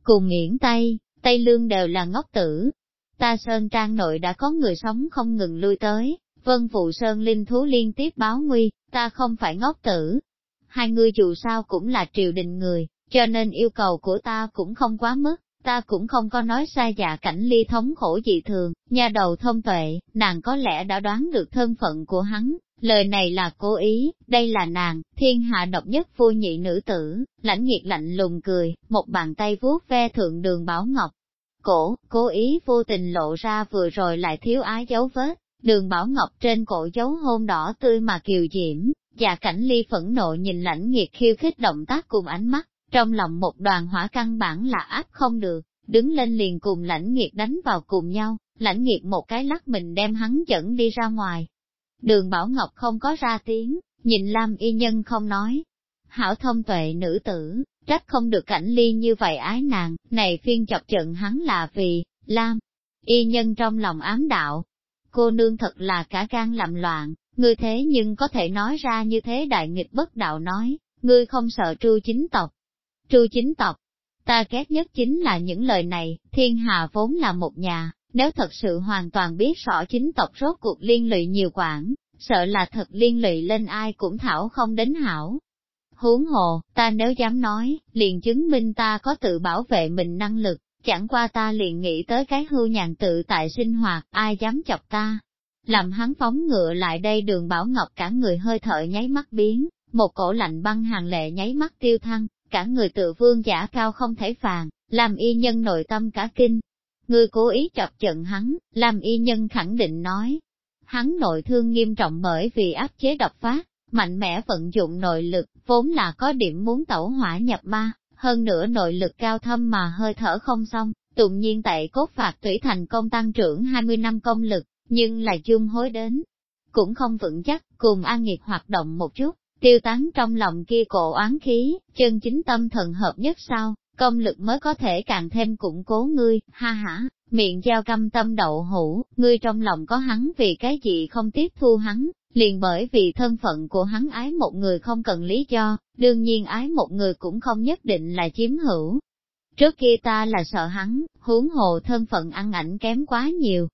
Cùng miễn Tây, Tây Lương đều là ngốc tử. Ta Sơn Trang nội đã có người sống không ngừng lui tới, Vân Phụ Sơn linh thú liên tiếp báo nguy, ta không phải ngốc tử. Hai người dù sao cũng là triều đình người, cho nên yêu cầu của ta cũng không quá mức, ta cũng không có nói sai dạ cảnh ly thống khổ dị thường, nhà đầu thông tuệ, nàng có lẽ đã đoán được thân phận của hắn, lời này là cố ý, đây là nàng, thiên hạ độc nhất phu nhị nữ tử, lãnh nghiệt lạnh lùng cười, một bàn tay vuốt ve thượng đường bảo ngọc. Cổ, cố ý vô tình lộ ra vừa rồi lại thiếu ái dấu vết, Đường Bảo Ngọc trên cổ dấu hôn đỏ tươi mà kiều diễm, và cảnh ly phẫn nộ nhìn lãnh nghiệt khiêu khích động tác cùng ánh mắt, trong lòng một đoàn hỏa căn bản là áp không được, đứng lên liền cùng lãnh nghiệt đánh vào cùng nhau, lãnh nghiệt một cái lắc mình đem hắn dẫn đi ra ngoài. Đường Bảo Ngọc không có ra tiếng, nhìn Lam y nhân không nói. Hảo thông tuệ nữ tử, trách không được cảnh ly như vậy ái nàng, này phiên chọc trận hắn là vì, Lam, y nhân trong lòng ám đạo. Cô nương thật là cả gan làm loạn, ngươi thế nhưng có thể nói ra như thế đại nghịch bất đạo nói, ngươi không sợ tru chính tộc. Tru chính tộc, ta ghét nhất chính là những lời này, thiên hà vốn là một nhà, nếu thật sự hoàn toàn biết rõ chính tộc rốt cuộc liên lụy nhiều quản, sợ là thật liên lụy lên ai cũng thảo không đến hảo. Huống hồ, ta nếu dám nói, liền chứng minh ta có tự bảo vệ mình năng lực, chẳng qua ta liền nghĩ tới cái hưu nhàn tự tại sinh hoạt, ai dám chọc ta. Làm hắn phóng ngựa lại đây đường Bảo Ngọc cả người hơi thở nháy mắt biến, một cổ lạnh băng hàng lệ nháy mắt tiêu thăng, cả người tự vương giả cao không thể phàn, làm y nhân nội tâm cả kinh. Ngươi cố ý chọc giận hắn, làm y nhân khẳng định nói. Hắn nội thương nghiêm trọng bởi vì áp chế độc phát, mạnh mẽ vận dụng nội lực, vốn là có điểm muốn tẩu hỏa nhập ma, hơn nữa nội lực cao thâm mà hơi thở không xong, tụng nhiên tại cốt phạt thủy thành công tăng trưởng 20 năm công lực, nhưng là chung hối đến. Cũng không vững chắc, cùng an nghiệt hoạt động một chút, tiêu tán trong lòng kia cổ oán khí, chân chính tâm thần hợp nhất sau công lực mới có thể càng thêm củng cố ngươi, ha ha, miệng giao căm tâm đậu hũ, ngươi trong lòng có hắn vì cái gì không tiếp thu hắn, liền bởi vì thân phận của hắn ái một người không cần lý do, đương nhiên ái một người cũng không nhất định là chiếm hữu. Trước kia ta là sợ hắn, huống hồ thân phận ăn ảnh kém quá nhiều.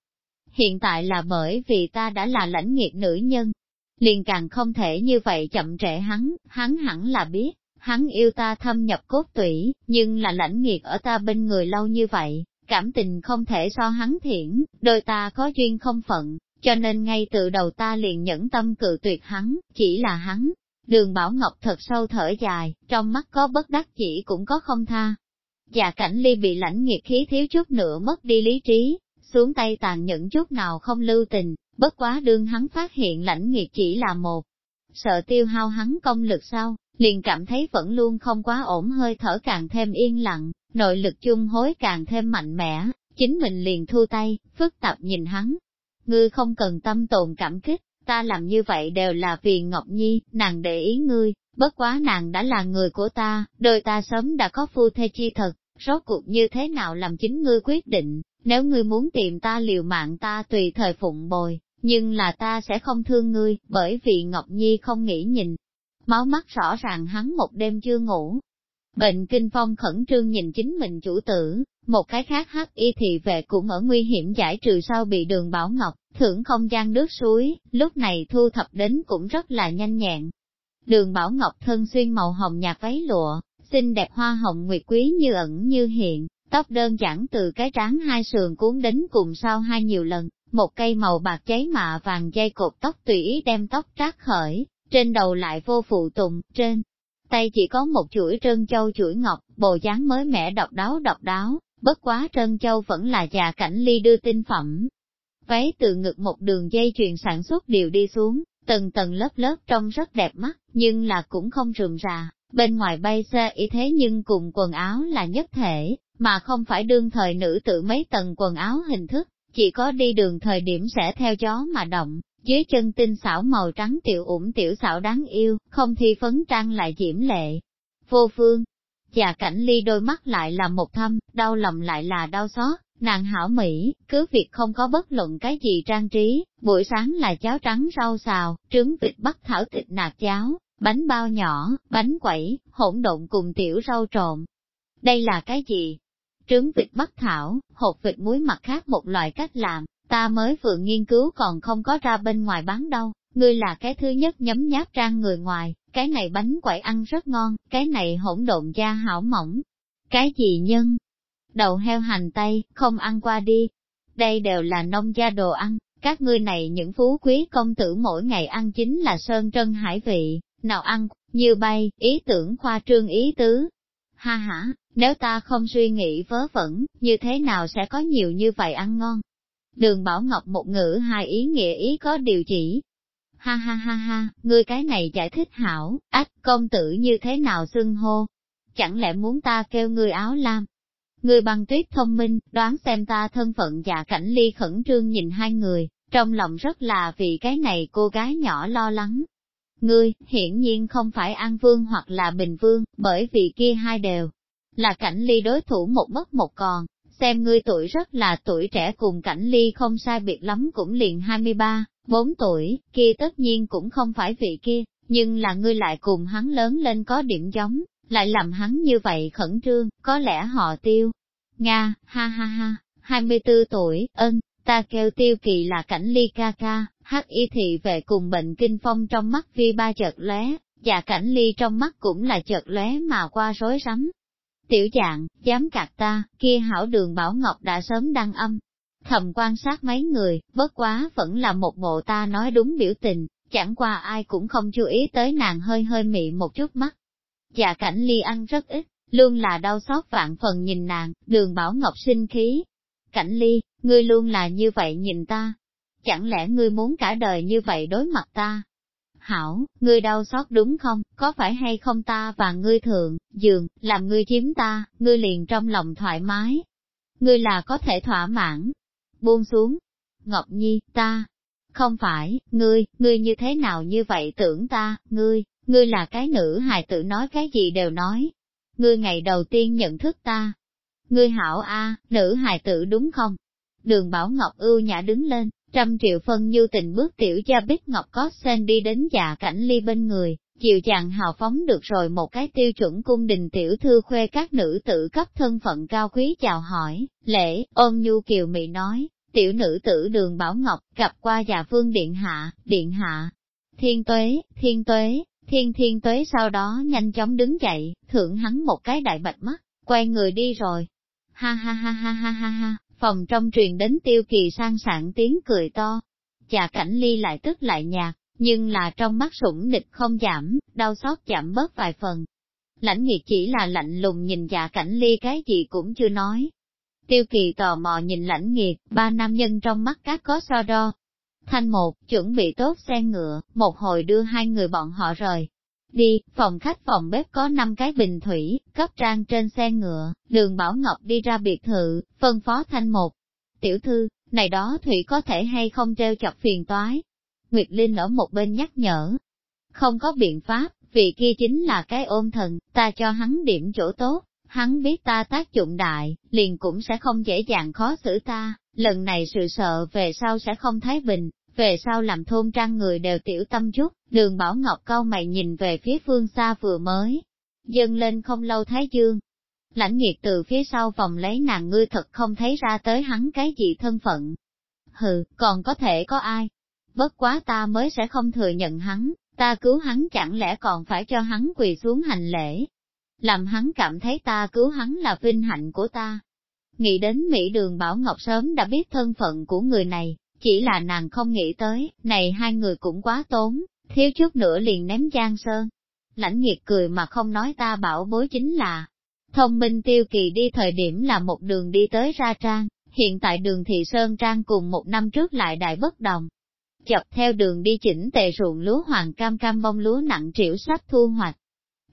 Hiện tại là bởi vì ta đã là lãnh nghiệt nữ nhân, liền càng không thể như vậy chậm trễ hắn, hắn hẳn là biết, hắn yêu ta thâm nhập cốt tủy, nhưng là lãnh nghiệt ở ta bên người lâu như vậy, cảm tình không thể so hắn thiển, đôi ta có duyên không phận, cho nên ngay từ đầu ta liền nhẫn tâm cự tuyệt hắn, chỉ là hắn. Đường Bảo Ngọc thật sâu thở dài, trong mắt có bất đắc chỉ cũng có không tha. Dạ cảnh ly bị lãnh nghiệt khí thiếu chút nữa mất đi lý trí, xuống tay tàn nhẫn chút nào không lưu tình, bất quá đương hắn phát hiện lãnh nghiệt chỉ là một. Sợ tiêu hao hắn công lực sau, liền cảm thấy vẫn luôn không quá ổn hơi thở càng thêm yên lặng, nội lực chung hối càng thêm mạnh mẽ, chính mình liền thu tay, phức tạp nhìn hắn, ngươi không cần tâm tồn cảm kích, ta làm như vậy đều là vì Ngọc Nhi, nàng để ý ngươi, bất quá nàng đã là người của ta, đời ta sớm đã có phu thê chi thật, rốt cuộc như thế nào làm chính ngươi quyết định, nếu ngươi muốn tìm ta liều mạng ta tùy thời phụng bồi, nhưng là ta sẽ không thương ngươi, bởi vì Ngọc Nhi không nghĩ nhìn. Máu mắt rõ ràng hắn một đêm chưa ngủ. Bệnh kinh phong khẩn trương nhìn chính mình chủ tử, một cái khác hắc y thị vệ cũng ở nguy hiểm giải trừ sau bị đường Bảo Ngọc, thưởng không gian nước suối, lúc này thu thập đến cũng rất là nhanh nhẹn. Đường Bảo Ngọc thân xuyên màu hồng nhạt váy lụa, xinh đẹp hoa hồng nguyệt quý như ẩn như hiện, tóc đơn giản từ cái trán hai sườn cuốn đến cùng sau hai nhiều lần, một cây màu bạc cháy mạ vàng dây cột tóc tùy ý đem tóc trát khởi, trên đầu lại vô phụ tùng, trên tay chỉ có một chuỗi trân châu chuỗi ngọc, bồ dáng mới mẻ độc đáo độc đáo, bất quá Trân Châu vẫn là già cảnh ly đưa tinh phẩm. Váy từ ngực một đường dây chuyền sản xuất đều đi xuống, tầng tầng lớp lớp trông rất đẹp mắt, nhưng là cũng không rườm rà, bên ngoài bay xe ý thế nhưng cùng quần áo là nhất thể, mà không phải đương thời nữ tự mấy tầng quần áo hình thức, chỉ có đi đường thời điểm sẽ theo gió mà động, dưới chân tinh xảo màu trắng tiểu ủng tiểu xảo đáng yêu, không thi phấn trang lại diễm lệ. Vô phương, già cảnh ly đôi mắt lại là một thâm, đau lòng lại là đau xót, nàng hảo mỹ, cứ việc không có bất luận cái gì trang trí, buổi sáng là cháo trắng rau xào, trứng vịt bắc thảo thịt nạc cháo, bánh bao nhỏ, bánh quẩy, hỗn độn cùng tiểu rau trộn. Đây là cái gì? Trứng vịt bắc thảo, hột vịt muối mặt khác một loại cách làm, ta mới vừa nghiên cứu còn không có ra bên ngoài bán đâu, ngươi là cái thứ nhất nhấm nháp trang người ngoài, cái này bánh quẩy ăn rất ngon, cái này hỗn độn da hảo mỏng. Cái gì nhân? Đầu heo hành tây, không ăn qua đi. Đây đều là nông gia đồ ăn, các ngươi này những phú quý công tử mỗi ngày ăn chính là sơn trân hải vị, nào ăn, như bay, ý tưởng khoa trương ý tứ. Ha ha, nếu ta không suy nghĩ vớ vẩn, như thế nào sẽ có nhiều như vậy ăn ngon? Đường Bảo Ngọc một ngữ hai ý nghĩa ý có điều chỉ, ha ha ha ha, ngươi cái này giải thích hảo, ách công tử như thế nào xưng hô? Chẳng lẽ muốn ta kêu ngươi áo lam? Người băng tuyết thông minh, đoán xem ta thân phận và cảnh ly khẩn trương nhìn hai người, trong lòng rất là vì cái này cô gái nhỏ lo lắng. Ngươi, hiển nhiên không phải An Vương hoặc là Bình Vương, bởi vì kia hai đều là cảnh ly đối thủ một mất một còn, xem ngươi tuổi rất là tuổi trẻ cùng cảnh ly không sai biệt lắm cũng liền 23, 4 tuổi, kia tất nhiên cũng không phải vị kia, nhưng là ngươi lại cùng hắn lớn lên có điểm giống, lại làm hắn như vậy khẩn trương, có lẽ họ tiêu. Nga, ha ha ha, 24 tuổi, ân, ta kêu tiêu kỳ là cảnh ly ca ca, hắc y thị về cùng bệnh kinh phong trong mắt vi ba chợt lóe, và cảnh ly trong mắt cũng là chợt lóe mà qua rối rắm. Tiểu dạng, dám cạt ta, kia hảo đường Bảo Ngọc đã sớm đăng âm. Thầm quan sát mấy người, bất quá vẫn là một bộ ta nói đúng biểu tình, chẳng qua ai cũng không chú ý tới nàng hơi hơi mị một chút mắt. Dạ cảnh ly ăn rất ít, luôn là đau xót vạn phần nhìn nàng, đường Bảo Ngọc sinh khí. Cảnh ly, ngươi luôn là như vậy nhìn ta. Chẳng lẽ ngươi muốn cả đời như vậy đối mặt ta? Hảo, ngươi đau xót đúng không, có phải hay không ta và ngươi thượng, giường, làm ngươi chiếm ta, ngươi liền trong lòng thoải mái. Ngươi là có thể thỏa mãn. Buông xuống. Ngọc Nhi, ta, không phải, ngươi, ngươi như thế nào như vậy tưởng ta, ngươi, ngươi là cái nữ hài tử nói cái gì đều nói. Ngươi ngày đầu tiên nhận thức ta. Ngươi hảo a, nữ hài tử đúng không? Đường Bảo Ngọc ưu nhã đứng lên, trăm triệu phân như tình bước tiểu gia bích Ngọc có sen đi đến già cảnh ly bên người, chiều chàng hào phóng được rồi một cái tiêu chuẩn cung đình tiểu thư khuê các nữ tử cấp thân phận cao quý chào hỏi, lễ, ôm nhu kiều mị nói, tiểu nữ tử đường Bảo Ngọc gặp qua già vương điện hạ, điện hạ, thiên tuế, thiên tuế, thiên thiên tuế sau đó nhanh chóng đứng dậy, thưởng hắn một cái đại bạch mắt, quay người đi rồi. Ha ha ha ha ha ha ha, phòng trong truyền đến tiêu kỳ sang sảng tiếng cười to. Chà cảnh ly lại tức lại nhạt, nhưng là trong mắt sủng địch không giảm, đau xót giảm bớt vài phần. Lãnh nghiệt chỉ là lạnh lùng nhìn dạ cảnh ly cái gì cũng chưa nói. Tiêu kỳ tò mò nhìn lãnh nghiệt, ba nam nhân trong mắt các có so đo. Thanh một, chuẩn bị tốt xe ngựa, một hồi đưa hai người bọn họ rời, Đi, phòng khách phòng bếp có 5 cái bình thủy, cấp trang trên xe ngựa, đường Bảo Ngọc đi ra biệt thự, phân phó thanh một. Tiểu thư, này đó thủy có thể hay không treo chọc phiền toái. Nguyệt Linh ở một bên nhắc nhở. Không có biện pháp, vì kia chính là cái ôm thần, ta cho hắn điểm chỗ tốt, hắn biết ta tác dụng đại, liền cũng sẽ không dễ dàng khó xử ta, lần này sự sợ về sau sẽ không thái bình, về sau làm thôn trang người đều tiểu tâm chút, đường Bảo Ngọc cau mày nhìn về phía phương xa vừa mới, dâng lên không lâu Thái Dương. Lãnh nghiệt từ phía sau vòng lấy nàng ngươi thật không thấy ra tới hắn cái gì thân phận. Hừ, còn có thể có ai? Bất quá ta mới sẽ không thừa nhận hắn, ta cứu hắn chẳng lẽ còn phải cho hắn quỳ xuống hành lễ. Làm hắn cảm thấy ta cứu hắn là vinh hạnh của ta. Nghĩ đến Mỹ đường Bảo Ngọc sớm đã biết thân phận của người này, chỉ là nàng không nghĩ tới, này hai người cũng quá tốn, thiếu chút nữa liền ném Giang Sơn. Lãnh nghiệt cười mà không nói ta bảo bối chính là, thông minh tiêu kỳ đi thời điểm là một đường đi tới ra trang, hiện tại đường thị Sơn Trang cùng một năm trước lại đại bất đồng. Chập theo đường đi chỉnh tề ruộng lúa hoàng cam cam bông lúa nặng triệu sách thu hoạch.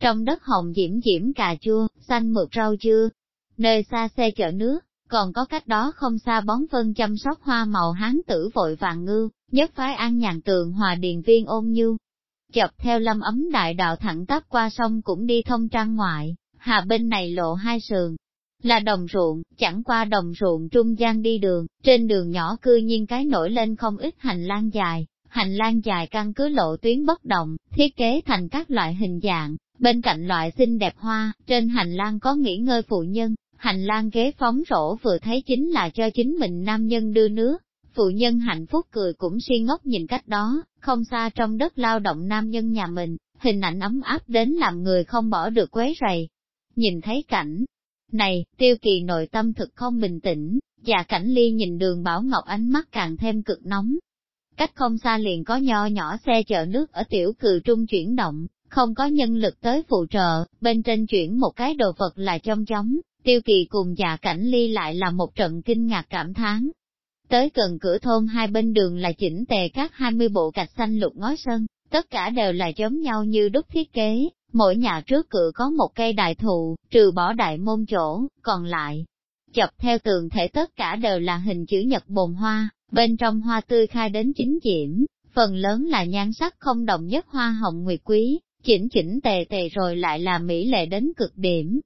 Trong đất hồng diễm diễm cà chua, xanh mượt rau dưa. Nơi xa xe chở nước, còn có cách đó không xa bón phân chăm sóc hoa màu hán tử vội vàng ngư, nhất phái an nhàn tường hòa điền viên ôn nhu. Chập theo lâm ấm đại đạo thẳng tắp qua sông cũng đi thông trang ngoại, hà bên này lộ hai sườn. Là đồng ruộng, chẳng qua đồng ruộng trung gian đi đường, trên đường nhỏ cư nhiên cái nổi lên không ít hành lang dài, hành lang dài căn cứ lộ tuyến bất động, thiết kế thành các loại hình dạng, bên cạnh loại xinh đẹp hoa, trên hành lang có nghỉ ngơi phụ nhân, hành lang ghế phóng rổ vừa thấy chính là cho chính mình nam nhân đưa nước, phụ nhân hạnh phúc cười cũng si ngốc nhìn cách đó, không xa trong đất lao động nam nhân nhà mình, hình ảnh ấm áp đến làm người không bỏ được quấy rầy. Nhìn thấy cảnh này, tiêu kỳ nội tâm thực không bình tĩnh, và cảnh ly nhìn đường Bảo Ngọc ánh mắt càng thêm cực nóng. Cách không xa liền có nho nhỏ xe chở nước ở tiểu cừ trung chuyển động, không có nhân lực tới phụ trợ, bên trên chuyển một cái đồ vật là trong chóng, Tiêu kỳ cùng dạ cảnh ly lại là một trận kinh ngạc cảm thán. Tới gần cửa thôn hai bên đường là chỉnh tề các 20 bộ gạch xanh lục ngói sân, tất cả đều là giống nhau như đúc thiết kế, mỗi nhà trước cửa có một cây đại thụ, trừ bỏ đại môn chỗ, còn lại, chập theo tường thể tất cả đều là hình chữ nhật bồn hoa, bên trong hoa tươi khai đến chính diễm, phần lớn là nhan sắc không đồng nhất hoa hồng nguyệt quý, chỉnh chỉnh tề tề rồi lại là mỹ lệ đến cực điểm.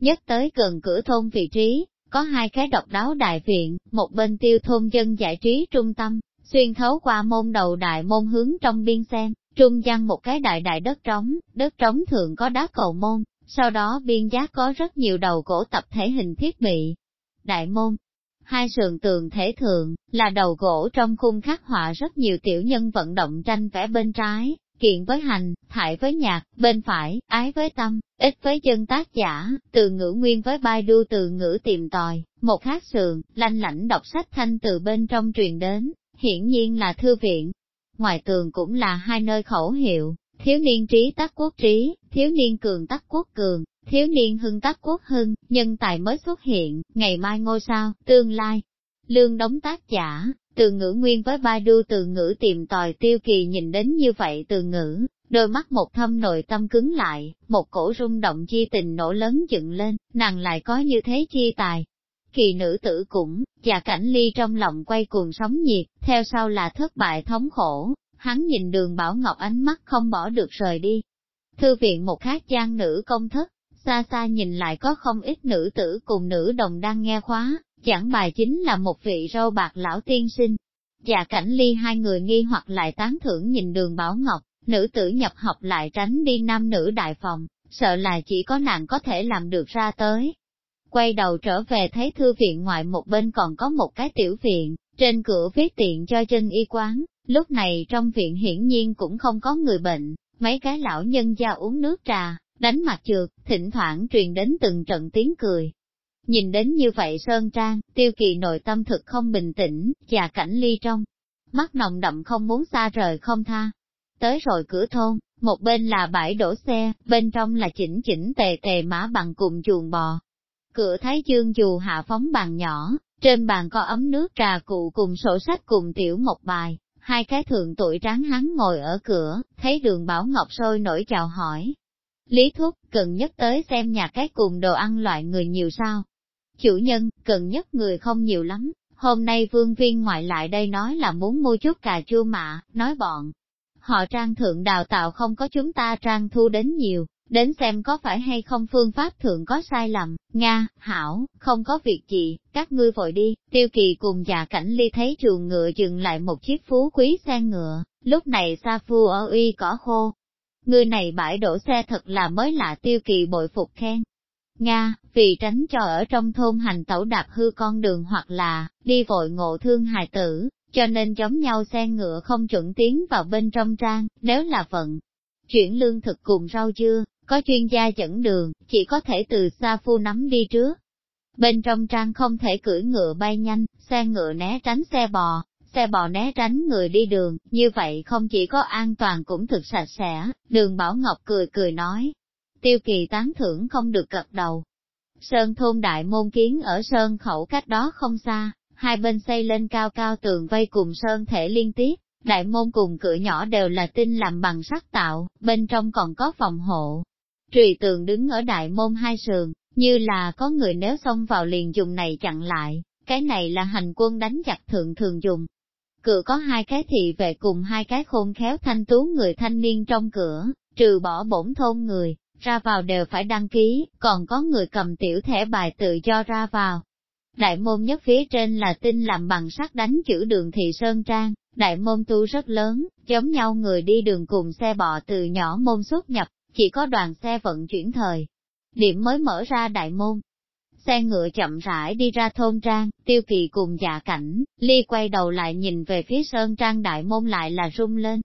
Nhất tới gần cửa thôn vị trí, có hai cái độc đáo đại viện, một bên tiêu thôn dân giải trí trung tâm, xuyên thấu qua môn đầu đại môn hướng trong biên xem, trung gian một cái đại đại đất trống, đất trống thường có đá cầu môn, sau đó biên giác có rất nhiều đầu gỗ tập thể hình thiết bị. Đại môn, hai sườn tường thể thường, là đầu gỗ trong khung khắc họa rất nhiều tiểu nhân vận động tranh vẽ bên trái, kiện với hành, thải với nhạc, bên phải, ái với tâm, ít với chân tác giả, từ ngữ nguyên với bai đu từ ngữ tìm tòi, một khác sườn, lanh lãnh đọc sách thanh từ bên trong truyền đến, hiển nhiên là thư viện. Ngoài tường cũng là hai nơi khẩu hiệu, thiếu niên trí tắc quốc trí, thiếu niên cường tắc quốc cường, thiếu niên hưng tắc quốc hưng, nhân tài mới xuất hiện, ngày mai ngôi sao, tương lai. Lương đóng tác giả, từ ngữ nguyên với ba đu từ ngữ tìm tòi tiêu kỳ nhìn đến như vậy từ ngữ, đôi mắt một thâm nội tâm cứng lại, một cổ rung động chi tình nổ lớn dựng lên, nàng lại có như thế chi tài. Kỳ nữ tử cũng, và cảnh ly trong lòng quay cuồng sóng nhiệt, theo sau là thất bại thống khổ, hắn nhìn đường Bảo Ngọc ánh mắt không bỏ được rời đi. Thư viện một khác gian nữ công thất, xa xa nhìn lại có không ít nữ tử cùng nữ đồng đang nghe khóa, giảng bài chính là một vị râu bạc lão tiên sinh. già cảnh ly hai người nghi hoặc lại tán thưởng nhìn đường Bảo Ngọc, nữ tử nhập học lại tránh đi nam nữ đại phòng, sợ là chỉ có nàng có thể làm được ra tới. Quay đầu trở về thấy thư viện ngoài một bên còn có một cái tiểu viện, trên cửa viết tiện cho chân y quán, lúc này trong viện hiển nhiên cũng không có người bệnh, mấy cái lão nhân gia uống nước trà, đánh mặt trượt, thỉnh thoảng truyền đến từng trận tiếng cười. Nhìn đến như vậy Sơn Trang, tiêu kỳ nội tâm thực không bình tĩnh, và cảnh ly trong. Mắt nồng đậm không muốn xa rời không tha. Tới rồi cửa thôn, một bên là bãi đổ xe, bên trong là chỉnh chỉnh tề tề mã bằng cùng chuồng bò. Cửa Thái Dương dù hạ phóng bàn nhỏ, trên bàn có ấm nước trà cụ cùng sổ sách cùng tiểu một bài, hai cái thượng tuổi tráng hắn ngồi ở cửa, thấy đường Bảo Ngọc sôi nổi chào hỏi. Lý Thúc, cần nhất tới xem nhà cái cùng đồ ăn loại người nhiều sao? Chủ nhân, cần nhất người không nhiều lắm, hôm nay vương viên ngoại lại đây nói là muốn mua chút cà chua mạ, nói bọn. Họ trang thượng đào tạo không có chúng ta trang thu đến nhiều, đến xem có phải hay không phương pháp thượng có sai lầm, Nga, Hảo, không có việc gì, các ngươi vội đi, tiêu kỳ cùng già cảnh ly thấy chuồng ngựa dừng lại một chiếc phú quý xe ngựa, lúc này sa phu ở uy cỏ khô. Người này bãi đổ xe thật là mới lạ tiêu kỳ bội phục khen. Nga, vì tránh cho ở trong thôn hành tẩu đạp hư con đường hoặc là, đi vội ngộ thương hài tử, cho nên giống nhau xe ngựa không chuẩn tiến vào bên trong trang, nếu là vận. Chuyển lương thực cùng rau dưa, có chuyên gia dẫn đường, chỉ có thể từ xa phu nắm đi trước. Bên trong trang không thể cưỡi ngựa bay nhanh, xe ngựa né tránh xe bò, xe bò né tránh người đi đường, như vậy không chỉ có an toàn cũng thực sạch sẽ, đường Bảo Ngọc cười cười nói. Tiêu kỳ tán thưởng không được cật đầu. Sơn thôn đại môn kiến ở Sơn khẩu cách đó không xa, hai bên xây lên cao cao tường vây cùng Sơn thể liên tiếp, đại môn cùng cửa nhỏ đều là tinh làm bằng sắt tạo, bên trong còn có phòng hộ, Trùy tường đứng ở đại môn hai sườn, như là có người nếu xông vào liền dùng này chặn lại, cái này là hành quân đánh giặc thượng thường dùng. Cửa có hai cái thị vệ cùng hai cái khôn khéo thanh tú người thanh niên trong cửa, trừ bỏ bổn thôn người, ra vào đều phải đăng ký, còn có người cầm tiểu thẻ bài tự do ra vào. Đại môn nhất phía trên là tinh làm bằng sắt đánh chữ đường thị sơn trang, đại môn tu rất lớn, giống nhau người đi đường cùng xe bò từ nhỏ môn xuất nhập, chỉ có đoàn xe vận chuyển thời. Điểm mới mở ra đại môn. Xe ngựa chậm rãi đi ra thôn trang, tiêu kỳ cùng dạ cảnh, ly quay đầu lại nhìn về phía sơn trang đại môn lại là rung lên.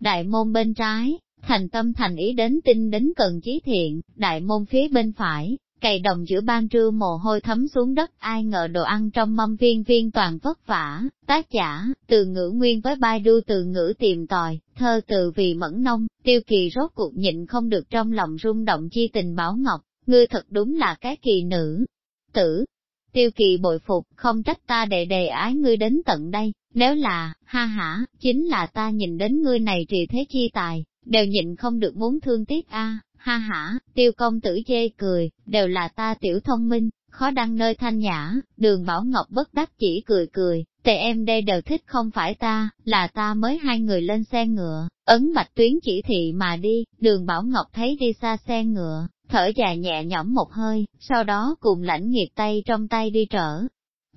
Đại môn bên trái, thành tâm thành ý đến tinh đến cần chí thiện, đại môn phía bên phải, cày đồng giữa ban trưa mồ hôi thấm xuống đất ai ngờ đồ ăn trong mâm viên viên toàn vất vả, tác giả, từ ngữ nguyên với bai đu từ ngữ tìm tòi, thơ từ vì mẫn nông, tiêu kỳ rốt cuộc nhịn không được trong lòng rung động chi tình bảo ngọc, ngươi thật đúng là cái kỳ nữ. Tử, tiêu kỳ bội phục, không trách ta đệ đề ái ngươi đến tận đây, nếu là, ha hả, chính là ta nhìn đến ngươi này trì thế chi tài, đều nhịn không được muốn thương tiếc a ha hả, tiêu công tử chê cười, đều là ta tiểu thông minh, khó đăng nơi thanh nhã, đường Bảo Ngọc bất đắc chỉ cười cười, tề em đây đều thích không phải ta, là ta mới hai người lên xe ngựa, ấn bạch tuyến chỉ thị mà đi, đường Bảo Ngọc thấy đi xa xe ngựa, thở dài nhẹ nhõm một hơi, sau đó cùng lãnh nghiệt tay trong tay đi trở.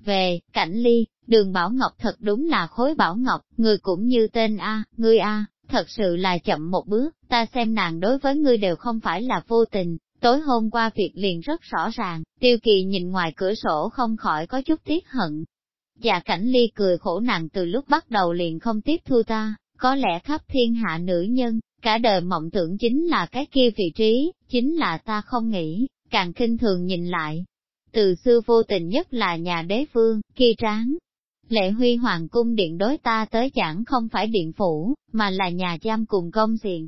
Về, cảnh ly, đường Bảo Ngọc thật đúng là khối Bảo Ngọc, người cũng như tên A, ngươi A, thật sự là chậm một bước, ta xem nàng đối với ngươi đều không phải là vô tình, tối hôm qua việc liền rất rõ ràng, tiêu kỳ nhìn ngoài cửa sổ không khỏi có chút tiếc hận. Dạ cảnh ly cười khổ nàng từ lúc bắt đầu liền không tiếp thu ta, có lẽ khắp thiên hạ nữ nhân, cả đời mộng tưởng chính là cái kia vị trí, chính là ta không nghĩ, càng kinh thường nhìn lại. Từ xưa vô tình nhất là nhà đế vương, kỳ tráng. Lệ huy hoàng cung điện đối ta tới chẳng không phải điện phủ, mà là nhà giam cùng công diện.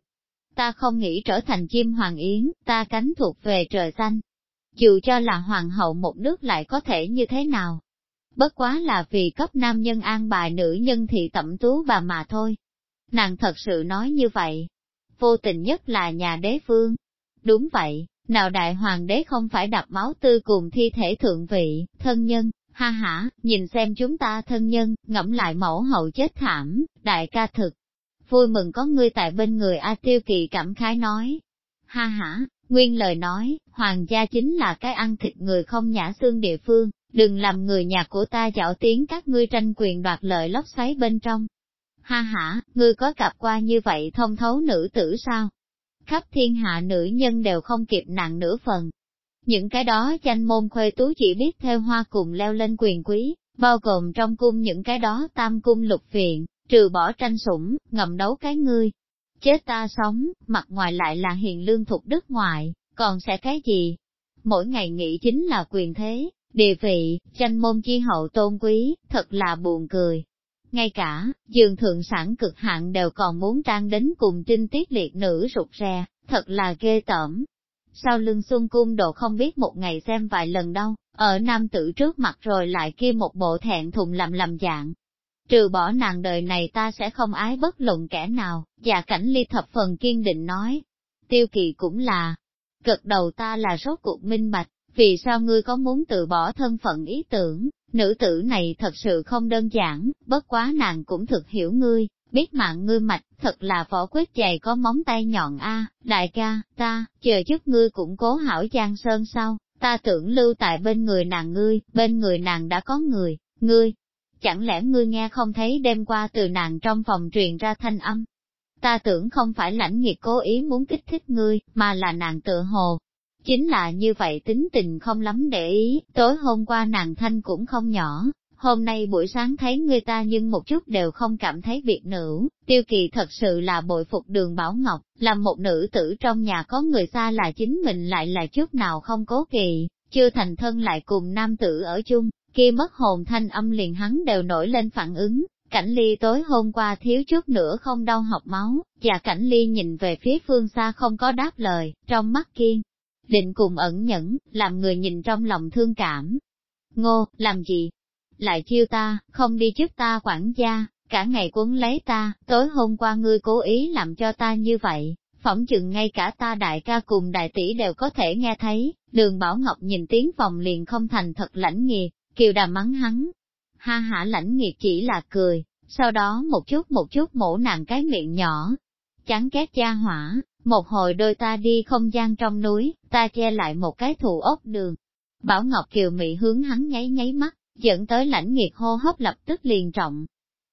Ta không nghĩ trở thành chim hoàng yến, ta cánh thuộc về trời xanh. Dù cho là hoàng hậu một nước lại có thể như thế nào. Bất quá là vì cấp nam nhân an bài nữ nhân thì tẩm tú bà mà thôi. Nàng thật sự nói như vậy. Vô tình nhất là nhà đế vương. Đúng vậy, nào đại hoàng đế không phải đập máu tư cùng thi thể thượng vị, thân nhân, ha ha, nhìn xem chúng ta thân nhân, ngẫm lại mẫu hậu chết thảm, đại ca thực. Vui mừng có ngươi tại bên người A Tiêu Kỳ cảm khái nói. Ha ha, nguyên lời nói, hoàng gia chính là cái ăn thịt người không nhã xương địa phương, đừng làm người nhà của ta dạo tiếng các ngươi tranh quyền đoạt lợi lóc xoáy bên trong. Ha ha, ngươi có gặp qua như vậy thông thấu nữ tử sao? khắp thiên hạ nữ nhân đều không kịp nặng nửa phần. Những cái đó danh môn khuê tú chỉ biết theo hoa cùng leo lên quyền quý, bao gồm trong cung những cái đó tam cung lục viện, trừ bỏ tranh sủng, ngầm đấu cái ngươi. Chết ta sống, mặt ngoài lại là hiền lương thuộc đức ngoại, còn sẽ cái gì? Mỗi ngày nghĩ chính là quyền thế, địa vị, tranh môn chi hậu tôn quý, thật là buồn cười. Ngay cả, dường thượng sản cực hạn đều còn muốn trang đến cùng trinh tiết liệt nữ rụt rè, thật là ghê tởm. Sau lưng xuân cung độ không biết một ngày xem vài lần đâu, ở nam tử trước mặt rồi lại kia một bộ thẹn thùng làm làm dạng. Trừ bỏ nàng đời này ta sẽ không ái bất luận kẻ nào, và cảnh ly thập phần kiên định nói. Tiêu kỳ cũng là, cực đầu ta là rốt cuộc minh bạch, vì sao ngươi có muốn từ bỏ thân phận ý tưởng, Nữ tử này thật sự không đơn giản, bất quá nàng cũng thực hiểu ngươi, biết mạng ngươi mạch, thật là võ quyết dày có móng tay nhọn a đại ca, ta, chờ chút ngươi cũng cố hảo giang sơn sau, ta tưởng lưu tại bên người nàng ngươi, bên người nàng đã có người, ngươi, chẳng lẽ ngươi nghe không thấy đêm qua từ nàng trong phòng truyền ra thanh âm? Ta tưởng không phải lãnh nghiệt cố ý muốn kích thích ngươi, mà là nàng tự hồ, Chính là như vậy tính tình không lắm để ý, tối hôm qua nàng thanh cũng không nhỏ, hôm nay buổi sáng thấy người ta nhưng một chút đều không cảm thấy việc nữ, tiêu kỳ thật sự là bội phục đường Bảo Ngọc, là một nữ tử trong nhà có người xa là chính mình lại là chút nào không cố kỳ, chưa thành thân lại cùng nam tử ở chung, kia mất hồn thanh âm liền hắn đều nổi lên phản ứng. Cảnh ly tối hôm qua thiếu chút nữa không đau học máu, và cảnh ly nhìn về phía phương xa không có đáp lời, trong mắt kiên, định cùng ẩn nhẫn, làm người nhìn trong lòng thương cảm. Ngô, làm gì? Lại chiêu ta, không đi giúp ta quản gia, cả ngày quấn lấy ta, tối hôm qua ngươi cố ý làm cho ta như vậy, phỏng chừng ngay cả ta đại ca cùng đại tỷ đều có thể nghe thấy, đường Bảo Ngọc nhìn tiếng phòng liền không thành thật lãnh nghiệt, kiều đà mắng hắn. Ha hả lãnh nghiệt chỉ là cười, sau đó một chút một chút mổ nàng cái miệng nhỏ. Chán ghét gia hỏa, một hồi đôi ta đi không gian trong núi, ta che lại một cái thủ ốc đường. Bảo Ngọc Kiều mỹ hướng hắn nháy nháy mắt, dẫn tới lãnh nghiệt hô hấp lập tức liền trọng.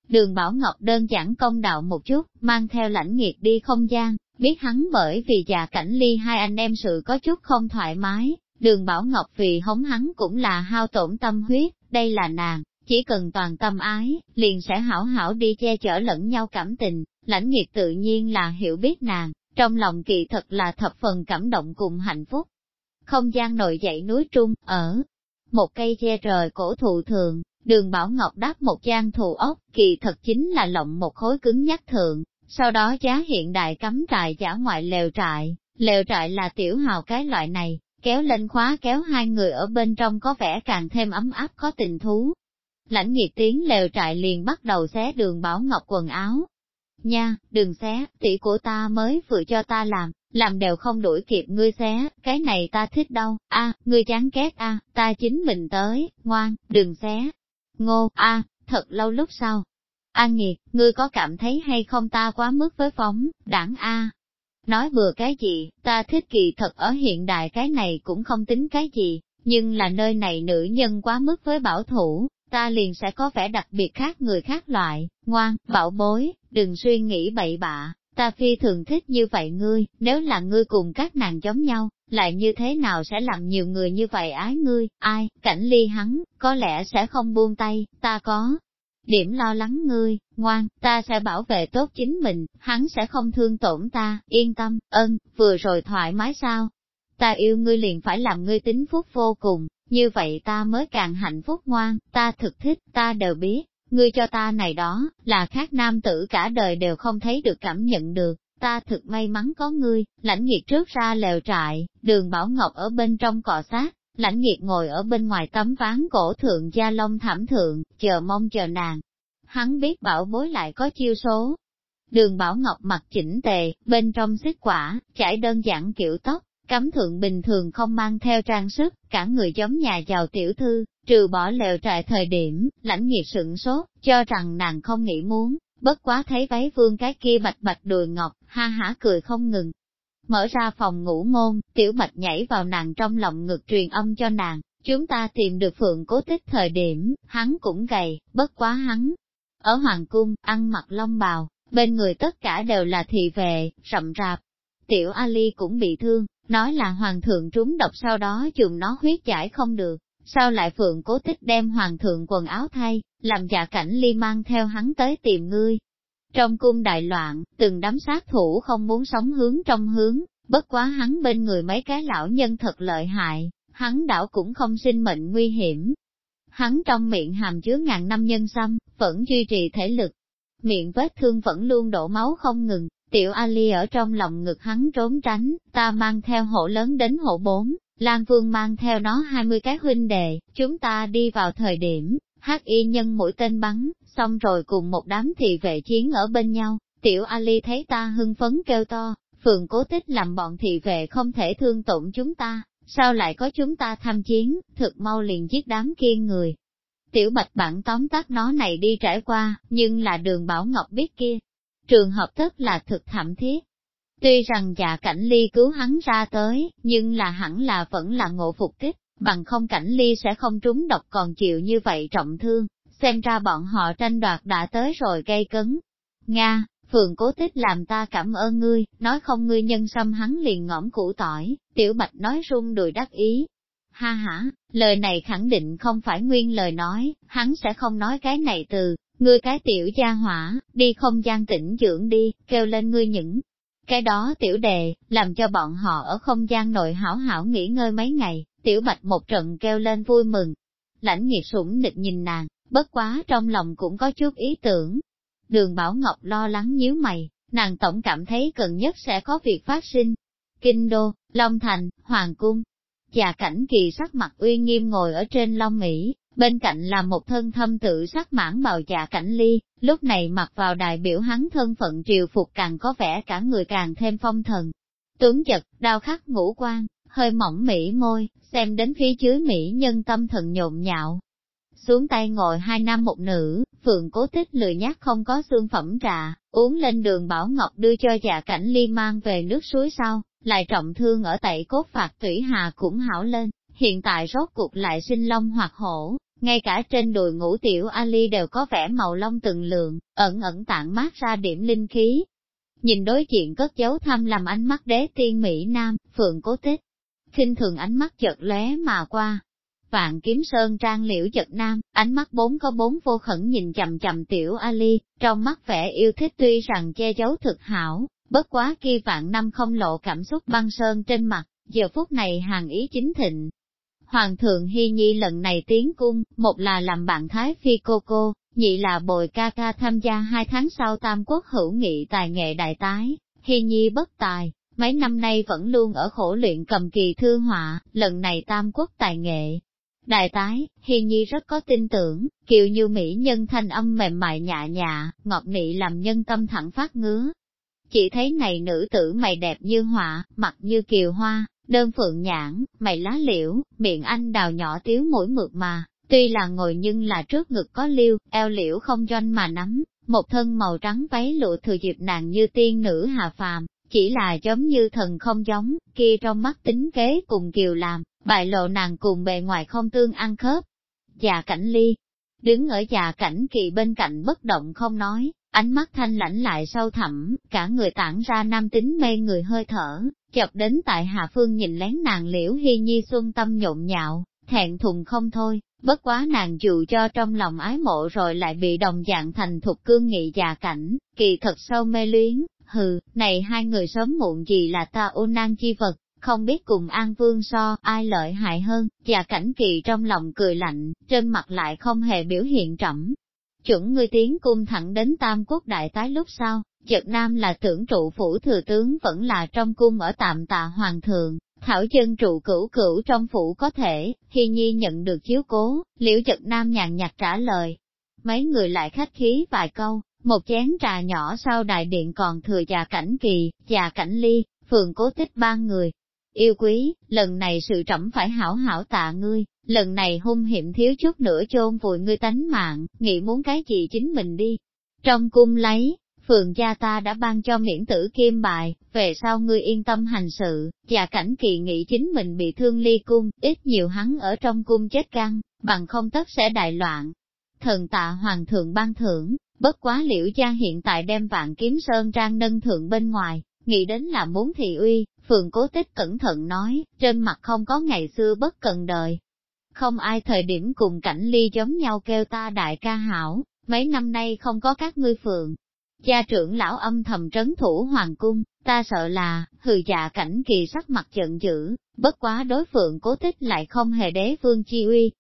Đường Bảo Ngọc đơn giản công đạo một chút, mang theo lãnh nghiệt đi không gian, biết hắn bởi vì già cảnh ly hai anh em sự có chút không thoải mái, đường Bảo Ngọc vì hống hắn cũng là hao tổn tâm huyết, đây là nàng, chỉ cần toàn tâm ái, liền sẽ hảo hảo đi che chở lẫn nhau cảm tình, lãnh nghiệt tự nhiên là hiểu biết nàng, trong lòng kỳ thật là thập phần cảm động cùng hạnh phúc. Không gian nội dậy núi trung, ở một cây che trời cổ thụ thường, đường Bảo Ngọc đắp một gian thù ốc, kỳ thật chính là lộng một khối cứng nhắc thượng, sau đó giá hiện đại cắm trại giả ngoại lều trại, lều trại là tiểu hào cái loại này, kéo lên khóa kéo hai người ở bên trong có vẻ càng thêm ấm áp có tình thú. Lãnh nghiệt tiếng lều trại liền bắt đầu xé đường Bảo Ngọc quần áo. Nha, đừng xé, tỷ của ta mới vừa cho ta làm, làm đều không đuổi kịp ngươi xé, cái này ta thích đâu, a, ngươi chán ghét a, ta chính mình tới, ngoan, đừng xé. Ngô, a, thật lâu lúc sau. An nghiệt, ngươi có cảm thấy hay không ta quá mức với phóng, đảng a. Nói vừa cái gì, ta thích kỳ thật ở hiện đại cái này cũng không tính cái gì, nhưng là nơi này nữ nhân quá mức với bảo thủ, ta liền sẽ có vẻ đặc biệt khác người khác loại, ngoan, bảo bối, đừng suy nghĩ bậy bạ, ta phi thường thích như vậy ngươi, nếu là ngươi cùng các nàng giống nhau, lại như thế nào sẽ làm nhiều người như vậy ái ngươi, ai, cảnh ly hắn, có lẽ sẽ không buông tay, ta có. Điểm lo lắng ngươi, ngoan, ta sẽ bảo vệ tốt chính mình, hắn sẽ không thương tổn ta, yên tâm, ơn, vừa rồi thoải mái sao? Ta yêu ngươi liền phải làm ngươi tính phúc vô cùng, như vậy ta mới càng hạnh phúc ngoan, ta thực thích, ta đều biết, ngươi cho ta này đó, là khác nam tử cả đời đều không thấy được cảm nhận được, ta thực may mắn có ngươi, lãnh nghiệt trước ra lều trại, đường Bảo Ngọc ở bên trong cọ sát, lãnh nghiệt ngồi ở bên ngoài tấm ván cổ thượng gia long thảm thượng, chờ mong chờ nàng. Hắn biết bảo bối lại có chiêu số. Đường Bảo Ngọc mặt chỉnh tề, bên trong xích quả, chải đơn giản kiểu tóc, cấm thượng bình thường không mang theo trang sức, cả người giống nhà giàu tiểu thư, trừ bỏ lều trại thời điểm, lãnh nghiệp sửng sốt, cho rằng nàng không nghĩ muốn, bất quá thấy váy vương cái kia bạch bạch đùi ngọc, ha hả cười không ngừng. Mở ra phòng ngủ môn, tiểu bạch nhảy vào nàng trong lòng ngực truyền âm cho nàng, chúng ta tìm được phượng cố tích thời điểm, hắn cũng gầy, bất quá hắn. Ở hoàng cung, ăn mặc long bào, bên người tất cả đều là thị vệ, rậm rạp. Tiểu Ali cũng bị thương, nói là hoàng thượng trúng độc sau đó dùng nó huyết giải không được, sao lại phượng cố tích đem hoàng thượng quần áo thay, làm dạ cảnh ly mang theo hắn tới tìm ngươi. Trong cung đại loạn, từng đám sát thủ không muốn sống hướng trong hướng, bất quá hắn bên người mấy cái lão nhân thật lợi hại, hắn đảo cũng không sinh mệnh nguy hiểm. Hắn trong miệng hàm chứa ngàn năm nhân xăm, vẫn duy trì thể lực. Miệng vết thương vẫn luôn đổ máu không ngừng, tiểu Ali ở trong lòng ngực hắn trốn tránh, ta mang theo hộ lớn đến hộ bốn, Lan Vương mang theo nó 20 cái huynh đệ, chúng ta đi vào thời điểm, hắc y nhân mũi tên bắn, xong rồi cùng một đám thị vệ chiến ở bên nhau, tiểu Ali thấy ta hưng phấn kêu to, phường cố tích làm bọn thị vệ không thể thương tổn chúng ta, sao lại có chúng ta tham chiến, thực mau liền giết đám kia người. Tiểu bạch bản tóm tắt nó này đi trải qua, nhưng là đường Bảo Ngọc biết kia. Trường hợp tất là thực thảm thiết, Tuy rằng dạ cảnh ly cứu hắn ra tới, nhưng là hẳn là vẫn là ngộ phục kích, bằng không cảnh ly sẽ không trúng độc còn chịu như vậy trọng thương, xem ra bọn họ tranh đoạt đã tới rồi gây cấn. Nga, phường cố tích làm ta cảm ơn ngươi, nói không ngươi nhân xâm hắn liền ngõm củ tỏi, tiểu bạch nói rung đùi đắc ý. Ha ha, lời này khẳng định không phải nguyên lời nói, hắn sẽ không nói cái này từ, ngươi cái tiểu gia hỏa, đi không gian tĩnh dưỡng đi, kêu lên ngươi những cái đó tiểu đề, làm cho bọn họ ở không gian nội hảo hảo nghỉ ngơi mấy ngày, tiểu bạch một trận kêu lên vui mừng. Lãnh nghiệt sủng nịch nhìn nàng, bất quá trong lòng cũng có chút ý tưởng. Đường Bảo Ngọc lo lắng nhíu mày, nàng tổng cảm thấy cần nhất sẽ có việc phát sinh. Kinh Đô, Long Thành, Hoàng Cung. Già cảnh kỳ sắc mặt uy nghiêm ngồi ở trên Long Mỹ, bên cạnh là một thân thâm tự sắc mãn bào dạ cảnh ly, lúc này mặc vào đại biểu hắn thân phận triều phục càng có vẻ cả người càng thêm phong thần. tướng chật, đau khắc ngũ quan, hơi mỏng mỹ môi, xem đến phía dưới mỹ nhân tâm thần nhộn nhạo. Xuống tay ngồi hai nam một nữ, phượng cố tích lười nhát không có xương phẩm trà, uống lên đường Bảo Ngọc đưa cho dạ cảnh ly mang về nước suối sau, lại trọng thương ở tại cốt phạt thủy hà cũng hảo lên, hiện tại rốt cuộc lại sinh long hoặc hổ, ngay cả trên đùi ngũ tiểu Ali đều có vẻ màu lông từng lượng, ẩn ẩn tạng mát ra điểm linh khí. Nhìn đối diện cất dấu thăm làm ánh mắt đế tiên Mỹ Nam, phượng cố tích. khinh thường ánh mắt chợt lóe mà qua. Vạn kiếm sơn trang liễu chật nam, ánh mắt bốn có bốn vô khẩn nhìn chầm chầm tiểu Ali, trong mắt vẻ yêu thích tuy rằng che giấu thực hảo, bất quá khi vạn năm không lộ cảm xúc băng sơn trên mặt, giờ phút này hàng ý chính thịnh, Hoàng thượng Hy Nhi lần này tiến cung, một là làm bạn Thái Phi cô cô, nhị là bồi ca ca tham gia hai tháng sau Tam Quốc hữu nghị tài nghệ đại tái, Hy Nhi bất tài, mấy năm nay vẫn luôn ở khổ luyện cầm kỳ thư họa, lần này Tam Quốc tài nghệ. Đại tái, Hi Nhi rất có tin tưởng, kiều như mỹ nhân thanh âm mềm mại nhạ nhạ, ngọt nị làm nhân tâm thẳng phát ngứa. Chỉ thấy này nữ tử mày đẹp như họa, mặt như kiều hoa, đơn phượng nhãn, mày lá liễu, miệng anh đào nhỏ tiếu mũi mượt mà, tuy là ngồi nhưng là trước ngực có liêu, eo liễu không doanh mà nắm, một thân màu trắng váy lụa thừa dịp nàng như tiên nữ hạ phàm, chỉ là giống như thần không giống, kia trong mắt tính kế cùng kiều làm, bại lộ nàng cùng bề ngoài không tương ăn khớp. Già cảnh ly, đứng ở già cảnh kỳ bên cạnh bất động không nói, ánh mắt thanh lãnh lại sâu thẳm, cả người tản ra nam tính mê người hơi thở, chợt đến tại Hà Phương nhìn lén nàng liễu hy nhi xuân tâm nhộn nhạo, thẹn thùng không thôi, bất quá nàng dù cho trong lòng ái mộ rồi lại bị đồng dạng thành thục cương nghị già cảnh, kỳ thật sâu mê luyến, hừ, này hai người sớm muộn gì là ta ô nan chi vật, không biết cùng An Vương so, ai lợi hại hơn, và cảnh kỳ trong lòng cười lạnh, trên mặt lại không hề biểu hiện trẫm. Chuẩn ngươi tiến cung thẳng đến Tam Quốc Đại Tái lúc sau, Chợt Nam là tưởng trụ phủ thừa tướng vẫn là trong cung ở tạm tạ hoàng thượng, thảo chân trụ cửu cửu trong phủ có thể, khi nhi nhận được chiếu cố, liễu Chợt Nam nhàn nhạt trả lời. Mấy người lại khách khí vài câu, một chén trà nhỏ sau đại điện còn thừa già cảnh kỳ, già cảnh ly, phường cố tích ba người. Yêu quý, lần này sự trẫm phải hảo hảo tạ ngươi, lần này hung hiểm thiếu chút nữa chôn vùi ngươi tánh mạng, nghĩ muốn cái gì chính mình đi. Trong cung lấy, phường gia ta đã ban cho miễn tử kim bài, về sau ngươi yên tâm hành sự, và cảnh kỳ nghĩ chính mình bị thương ly cung, ít nhiều hắn ở trong cung chết căng, bằng không tất sẽ đại loạn. Thần tạ hoàng thượng ban thưởng, bất quá liễu gia hiện tại đem vạn kiếm sơn trang nâng thượng bên ngoài, nghĩ đến là muốn thị uy, phường cố tích cẩn thận nói, trên mặt không có ngày xưa bất cần đời. Không ai thời điểm cùng cảnh ly giống nhau kêu ta đại ca hảo, mấy năm nay không có các ngươi phượng Gia trưởng lão âm thầm trấn thủ hoàng cung, ta sợ là, hừ dạ cảnh kỳ sắc mặt giận dữ, bất quá đối phượng cố tích lại không hề đế vương chi uy.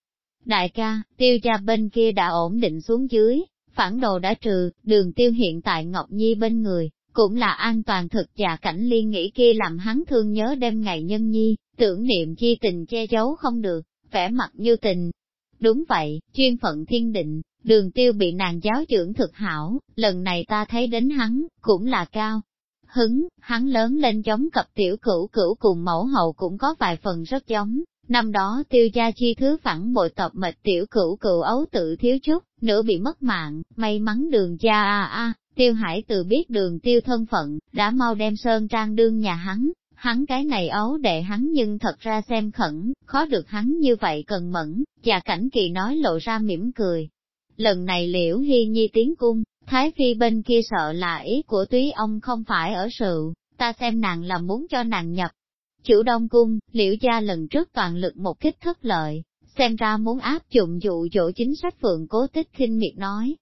Đại ca, tiêu gia bên kia đã ổn định xuống dưới, phản đồ đã trừ, đường tiêu hiện tại Ngọc Nhi bên người, cũng là an toàn thực giả cảnh liên nghĩ kia làm hắn thương nhớ đêm ngày nhân nhi, tưởng niệm chi tình che giấu không được, vẻ mặt như tình. Đúng vậy, chuyên phận thiên định, Đường tiêu bị nàng giáo trưởng thực hảo, lần này ta thấy đến hắn, cũng là cao. Hứng, hắn lớn lên giống cặp tiểu cửu cửu cùng mẫu hậu cũng có vài phần rất giống. Năm đó tiêu gia chi thứ phản bội tập mệt tiểu cửu cửu ấu tự thiếu chút, nửa bị mất mạng, may mắn đường gia a a, tiêu hải từ biết đường tiêu thân phận, đã mau đem sơn trang đương nhà hắn, hắn cái này ấu đệ hắn nhưng thật ra xem khẩn, khó được hắn như vậy cần mẫn, và cảnh kỳ nói lộ ra mỉm cười, lần này liễu hy nhi tiến cung, Thái Phi bên kia sợ là ý của túy ông không phải ở sự, ta xem nàng là muốn cho nàng nhập. Chủ đông cung, liễu gia lần trước toàn lực một kích thất lợi, xem ra muốn áp dụng dụ dỗ chính sách phượng cố tích khinh miệt nói.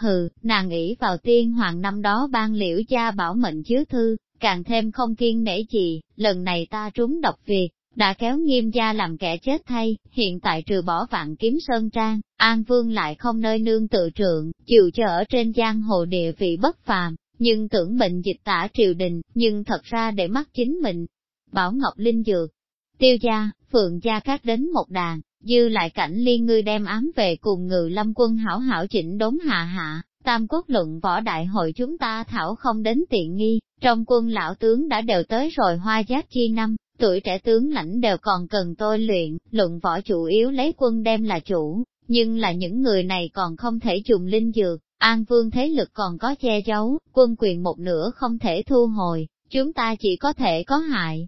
Hừ, nàng nghĩ vào tiên hoàng năm đó ban liễu gia bảo mệnh chứa thư, càng thêm không kiên nể gì, lần này ta trúng độc việc, đã kéo nghiêm gia làm kẻ chết thay, hiện tại trừ bỏ vạn kiếm sơn trang, An Vương lại không nơi nương tự trượng, chịu cho ở trên giang hồ địa vị bất phàm, nhưng tưởng bệnh dịch tả triều đình, nhưng thật ra để mắt chính mình. Bảo Ngọc Linh Dược, tiêu gia, phượng gia các đến một đàn, dư lại cảnh liên ngươi đem ám về cùng ngự lâm quân hảo hảo chỉnh đốn hạ hạ, tam quốc luận võ đại hội chúng ta thảo không đến tiện nghi, trong quân lão tướng đã đều tới rồi hoa giáp chi năm, tuổi trẻ tướng lãnh đều còn cần tôi luyện, luận võ chủ yếu lấy quân đem là chủ, nhưng là những người này còn không thể dùng linh dược, an vương thế lực còn có che giấu, quân quyền một nửa không thể thu hồi, chúng ta chỉ có thể có hại.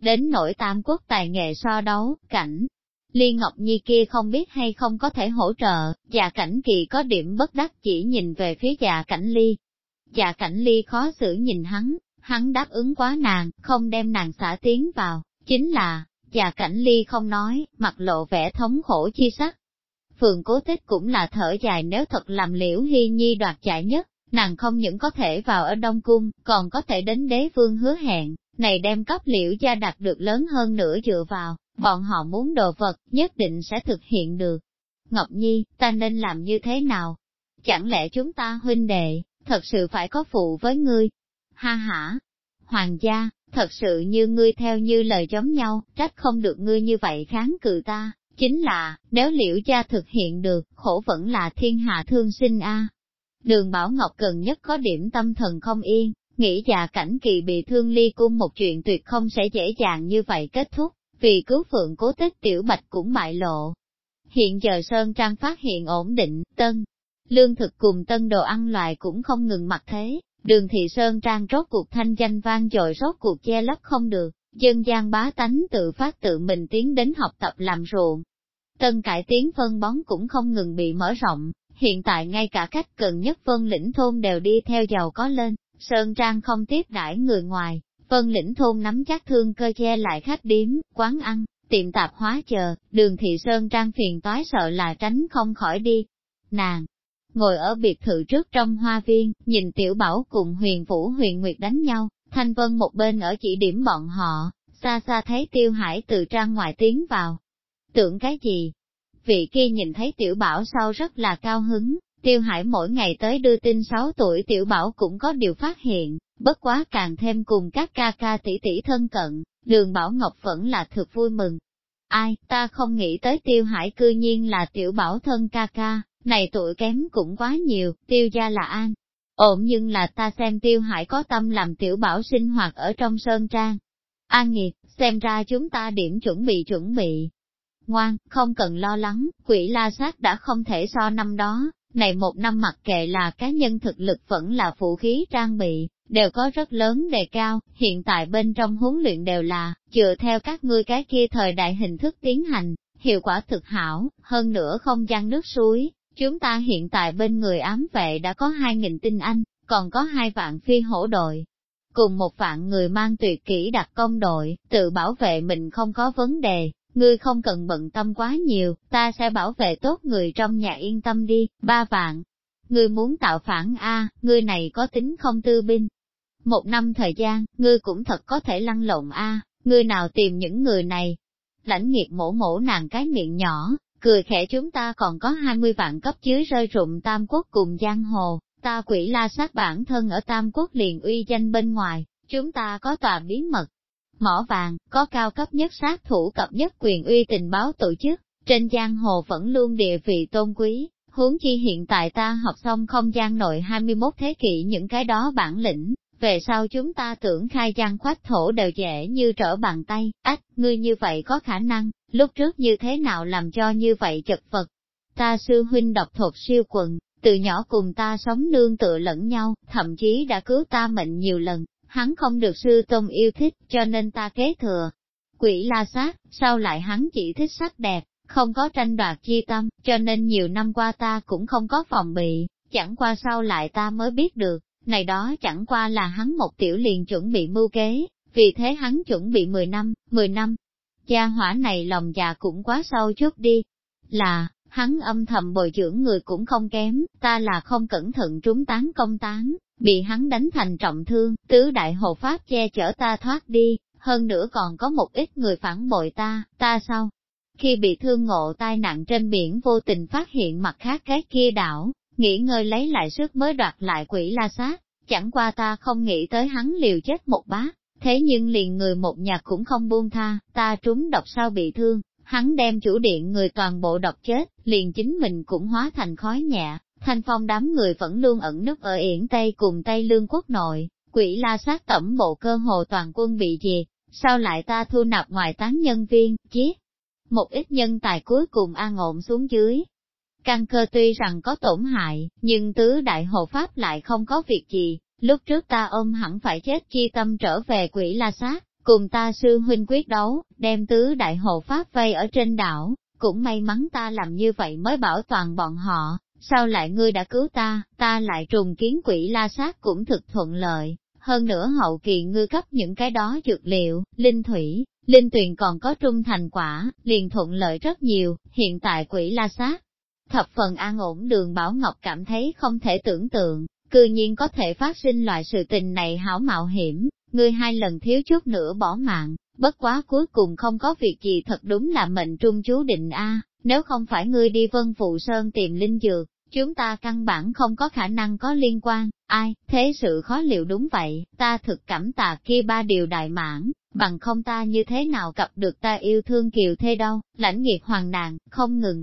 Đến nỗi tam quốc tài nghệ so đấu, cảnh, Liên Ngọc Nhi kia không biết hay không có thể hỗ trợ, dạ cảnh kỳ có điểm bất đắc chỉ nhìn về phía dạ cảnh ly. Dạ cảnh ly khó xử nhìn hắn, hắn đáp ứng quá nàng, không đem nàng xả tiến vào, chính là, già cảnh ly không nói, mặt lộ vẻ thống khổ chi sắc. Phường cố tích cũng là thở dài nếu thật làm liễu hy nhi đoạt chạy nhất, nàng không những có thể vào ở Đông Cung, còn có thể đến đế vương hứa hẹn, này đem cấp liễu gia đạt được lớn hơn nữa dựa vào, bọn họ muốn đồ vật, nhất định sẽ thực hiện được. Ngọc Nhi, ta nên làm như thế nào? Chẳng lẽ chúng ta huynh đệ, thật sự phải có phụ với ngươi, Ha ha! Hoàng gia, thật sự như ngươi theo như lời giống nhau, trách không được ngươi như vậy kháng cự ta, Chính là, nếu liễu gia thực hiện được, khổ vẫn là thiên hạ thương sinh a. Đường Bảo Ngọc gần nhất có điểm tâm thần không yên, nghĩ già cảnh kỳ bị thương ly cung một chuyện tuyệt không sẽ dễ dàng như vậy kết thúc, vì cứu phượng cố tích tiểu bạch cũng bại lộ. Hiện giờ Sơn Trang phát hiện ổn định, tân, lương thực cùng tân đồ ăn loại cũng không ngừng mặt thế, đường thị Sơn Trang rốt cuộc thanh danh vang dội rốt cuộc che lấp không được, dân gian bá tánh tự phát tự mình tiến đến học tập làm ruộng. Tân cải tiến phân bón cũng không ngừng bị mở rộng, hiện tại ngay cả cách gần nhất vân lĩnh thôn đều đi theo giàu có lên, Sơn Trang không tiếp đãi người ngoài, vân lĩnh thôn nắm chắc thương cơ che lại khách điếm, quán ăn, tiệm tạp hóa chờ, đường thị Sơn Trang phiền toái sợ là tránh không khỏi đi. Nàng, ngồi ở biệt thự trước trong hoa viên, nhìn tiểu bảo cùng huyền vũ huyền nguyệt đánh nhau, thanh vân một bên ở chỉ điểm bọn họ, xa xa thấy tiêu hải từ trang ngoài tiến vào. Tưởng cái gì? Vị kia nhìn thấy tiểu bảo sau rất là cao hứng, tiêu hải mỗi ngày tới đưa tin 6 tuổi tiểu bảo cũng có điều phát hiện, bất quá càng thêm cùng các ca ca tỷ tỷ thân cận, đường bảo ngọc vẫn là thực vui mừng. Ai, ta không nghĩ tới tiêu hải cư nhiên là tiểu bảo thân ca ca, này tuổi kém cũng quá nhiều, tiêu gia là an. Ổn nhưng là ta xem tiêu hải có tâm làm tiểu bảo sinh hoạt ở trong sơn trang. An nghiệt, xem ra chúng ta điểm chuẩn bị chuẩn bị. Ngoan, không cần lo lắng, quỷ la sát đã không thể so năm đó, này một năm mặc kệ là cá nhân thực lực vẫn là vũ khí trang bị, đều có rất lớn đề cao, hiện tại bên trong huấn luyện đều là, dựa theo các ngươi cái kia thời đại hình thức tiến hành, hiệu quả thực hảo, hơn nữa không gian nước suối, Chúng ta hiện tại bên người ám vệ đã có 2.000 tinh anh, còn có hai vạn phi hổ đội. Cùng một vạn người mang tuyệt kỹ đặc công đội, tự bảo vệ mình không có vấn đề, ngươi không cần bận tâm quá nhiều, ta sẽ bảo vệ tốt người trong nhà yên tâm đi, ba vạn. Ngươi muốn tạo phản A, ngươi này có tính không tư binh. Một năm thời gian, ngươi cũng thật có thể lăn lộn A, ngươi nào tìm những người này. Lãnh nghiệt mổ mổ nàng cái miệng nhỏ, cười khẽ chúng ta còn có 20 vạn cấp dưới rơi rụng Tam Quốc cùng giang hồ, ta quỷ la sát bản thân ở Tam Quốc liền uy danh bên ngoài, chúng ta có tòa bí mật. Mỏ vàng, có cao cấp nhất sát thủ cập nhất quyền uy tình báo tổ chức, trên giang hồ vẫn luôn địa vị tôn quý, huống chi hiện tại ta học xong không gian nội 21 thế kỷ những cái đó bản lĩnh, về sau chúng ta tưởng khai giang khoách thổ đều dễ như trở bàn tay, ách, ngươi như vậy có khả năng, lúc trước như thế nào làm cho như vậy chật vật. Ta sư huynh độc thuật siêu quần, từ nhỏ cùng ta sống nương tựa lẫn nhau, thậm chí đã cứu ta mệnh nhiều lần, hắn không được sư tôn yêu thích, cho nên ta kế thừa. Quỷ la sát, sao lại hắn chỉ thích sắc đẹp, không có tranh đoạt chi tâm, cho nên nhiều năm qua ta cũng không có phòng bị, chẳng qua sau lại ta mới biết được, này đó chẳng qua là hắn một tiểu liền chuẩn bị mưu kế, vì thế hắn chuẩn bị 10 năm, 10 năm. Gia hỏa này lòng già cũng quá sâu chút đi. Là, hắn âm thầm bồi dưỡng người cũng không kém, ta là không cẩn thận trúng tán công tán, bị hắn đánh thành trọng thương, tứ đại hộ pháp che chở ta thoát đi, hơn nữa còn có một ít người phản bội ta, ta sao? Khi bị thương ngộ tai nạn trên biển vô tình phát hiện mặt khác cái kia đảo, nghỉ ngơi lấy lại sức mới đoạt lại quỷ la sát, chẳng qua ta không nghĩ tới hắn liều chết một bá, thế nhưng liền người một nhà cũng không buông tha, ta trúng độc sao bị thương, hắn đem chủ điện người toàn bộ độc chết, liền chính mình cũng hóa thành khói nhẹ, thanh phong đám người vẫn luôn ẩn núp ở yển Tây cùng Tây Lương quốc nội, quỷ la sát tẩm bộ cơ hồ toàn quân bị diệt, sao lại ta thu nạp ngoài tán nhân viên, Chết. Một ít nhân tài cuối cùng an ổn xuống dưới, Căn cơ tuy rằng có tổn hại, nhưng tứ đại hộ pháp lại không có việc gì, lúc trước ta ôm hẳn phải chết chi tâm trở về quỷ la sát, cùng ta sư huynh quyết đấu, đem tứ đại hộ pháp vây ở trên đảo, cũng may mắn ta làm như vậy mới bảo toàn bọn họ, sao lại ngươi đã cứu ta, ta lại trùng kiến quỷ la sát cũng thực thuận lợi, hơn nữa hậu kỳ ngươi cấp những cái đó dược liệu, linh thủy, linh tuyền còn có trung thành quả, liền thuận lợi rất nhiều, hiện tại quỷ la sát, Thập phần an ổn đường Bảo Ngọc cảm thấy không thể tưởng tượng, cư nhiên có thể phát sinh loại sự tình này hảo mạo hiểm, ngươi hai lần thiếu chút nữa bỏ mạng, bất quá cuối cùng không có việc gì thật đúng là mệnh trung chú định a. nếu không phải ngươi đi vân phụ sơn tìm linh dược, chúng ta căn bản không có khả năng có liên quan, ai, thế sự khó liệu đúng vậy, ta thực cảm tạ kia ba điều đại mãn, bằng không ta như thế nào gặp được ta yêu thương kiều thê đâu, lãnh nghiệt hoàng nạn, không ngừng,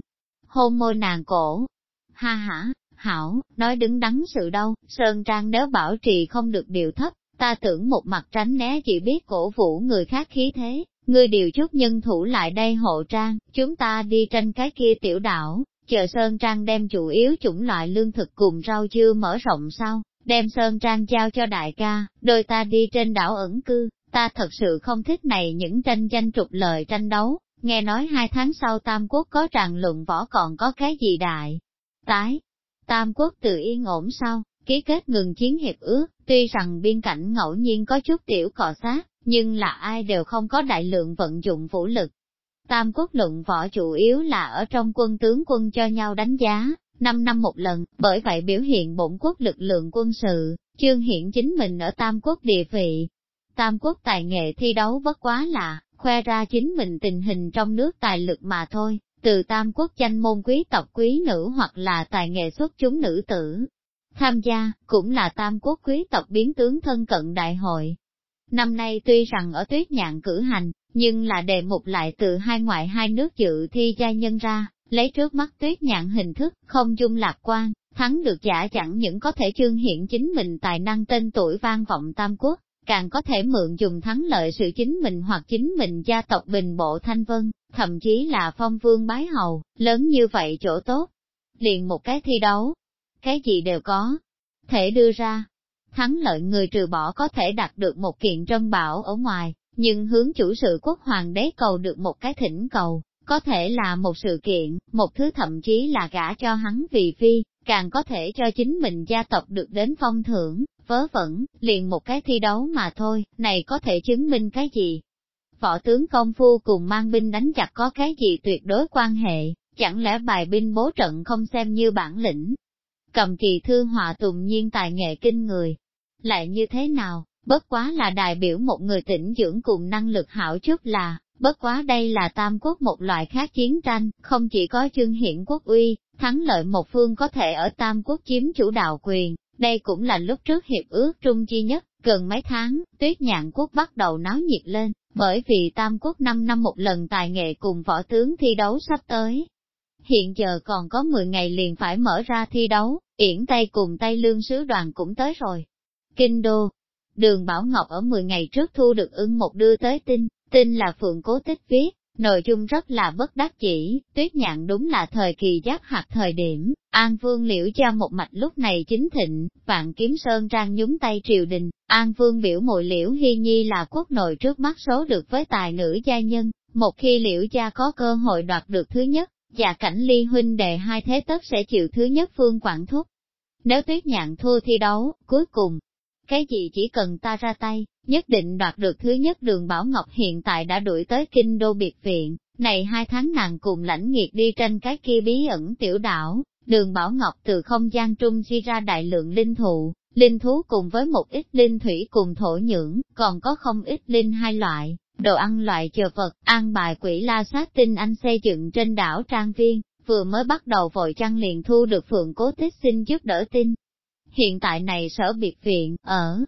hôn môi nàng cổ. Ha ha, hảo, nói đứng đắn sự đâu, Sơn Trang nếu bảo trì không được điều thấp, ta tưởng một mặt tránh né chỉ biết cổ vũ người khác khí thế, ngươi điều chút nhân thủ lại đây hộ trang, chúng ta đi tranh cái kia tiểu đảo, chờ Sơn Trang đem chủ yếu chủng loại lương thực cùng rau dưa mở rộng sau, đem Sơn Trang giao cho đại ca, đôi ta đi trên đảo ẩn cư, ta thật sự không thích này những tranh danh trục lời tranh đấu, nghe nói hai tháng sau Tam Quốc có tràn luận võ còn có cái gì đại. Tái, Tam Quốc tự yên ổn sau, ký kết ngừng chiến hiệp ước, tuy rằng biên cảnh ngẫu nhiên có chút tiểu cọ sát, nhưng là ai đều không có đại lượng vận dụng vũ lực. Tam quốc luận võ chủ yếu là ở trong quân tướng quân cho nhau đánh giá, 5 năm một lần, bởi vậy biểu hiện bổn quốc lực lượng quân sự, chương hiện chính mình ở Tam quốc địa vị. Tam quốc tài nghệ thi đấu bất quá là, khoe ra chính mình tình hình trong nước tài lực mà thôi, từ Tam quốc danh môn quý tộc quý nữ hoặc là tài nghệ xuất chúng nữ tử. Tham gia, cũng là Tam quốc quý tộc biến tướng thân cận đại hội, Năm nay tuy rằng ở tuyết nhạn cử hành, nhưng là đề mục lại từ hai ngoại hai nước dự thi gia nhân ra, lấy trước mắt tuyết nhạn hình thức, không dung lạc quan, thắng được giả chẳng những có thể chương hiện chính mình tài năng tên tuổi vang vọng tam quốc, càng có thể mượn dùng thắng lợi sự chính mình hoặc chính mình gia tộc bình bộ thanh vân, thậm chí là phong vương bái hầu, lớn như vậy chỗ tốt. Liền một cái thi đấu, cái gì đều có, thể đưa ra, thắng lợi người trừ bỏ có thể đạt được một kiện trân bảo ở ngoài, nhưng hướng chủ sự quốc hoàng đế cầu được một cái thỉnh cầu, có thể là một sự kiện, một thứ thậm chí là gả cho hắn vì phi, càng có thể cho chính mình gia tộc được đến phong thưởng, vớ vẩn, liền một cái thi đấu mà thôi, này có thể chứng minh cái gì? Võ tướng công phu cùng mang binh đánh chặt có cái gì tuyệt đối quan hệ, chẳng lẽ bài binh bố trận không xem như bản lĩnh, cầm kỳ thư họa tùng nhiên tài nghệ kinh người. Lại như thế nào, bất quá là đại biểu một người tỉnh dưỡng cùng năng lực hảo chút là, bất quá đây là tam quốc một loại khác chiến tranh, không chỉ có chương hiển quốc uy, thắng lợi một phương có thể ở tam quốc chiếm chủ đạo quyền, đây cũng là lúc trước hiệp ước trung chi nhất, gần mấy tháng, tuyết nhạn quốc bắt đầu náo nhiệt lên, bởi vì tam quốc 5 năm một lần tài nghệ cùng võ tướng thi đấu sắp tới, hiện giờ còn có 10 ngày liền phải mở ra thi đấu, Yển Tây cùng Tây Lương sứ đoàn cũng tới rồi. Kinh Đô, đường Bảo Ngọc ở 10 ngày trước thu được ưng một đưa tới tin, tin là Phượng Cố Tích viết, nội dung rất là bất đắc chỉ, tuyết nhạn đúng là thời kỳ giáp hạt thời điểm, An Vương liễu cho một mạch lúc này chính thịnh, vạn kiếm sơn trang nhúng tay triều đình, An Vương biểu mội liễu hy nhi là quốc nội trước mắt số được với tài nữ gia nhân, một khi liễu gia có cơ hội đoạt được thứ nhất, và cảnh ly huynh đệ hai thế tất sẽ chịu thứ nhất phương quản thúc. Nếu tuyết nhạn thua thi đấu, cuối cùng, cái gì chỉ cần ta ra tay, nhất định đoạt được thứ nhất đường Bảo Ngọc hiện tại đã đuổi tới kinh đô biệt viện, này hai tháng nàng cùng lãnh nghiệt đi tranh cái kia bí ẩn tiểu đảo, đường Bảo Ngọc từ không gian trung di ra đại lượng linh thụ, linh thú cùng với một ít linh thủy cùng thổ nhưỡng, còn có không ít linh hai loại, đồ ăn loại chờ vật, an bài quỷ la sát tinh anh xây dựng trên đảo Trang Viên, vừa mới bắt đầu vội chăng liền thu được phượng cố tích xin giúp đỡ tin. Hiện tại này sở biệt viện, ở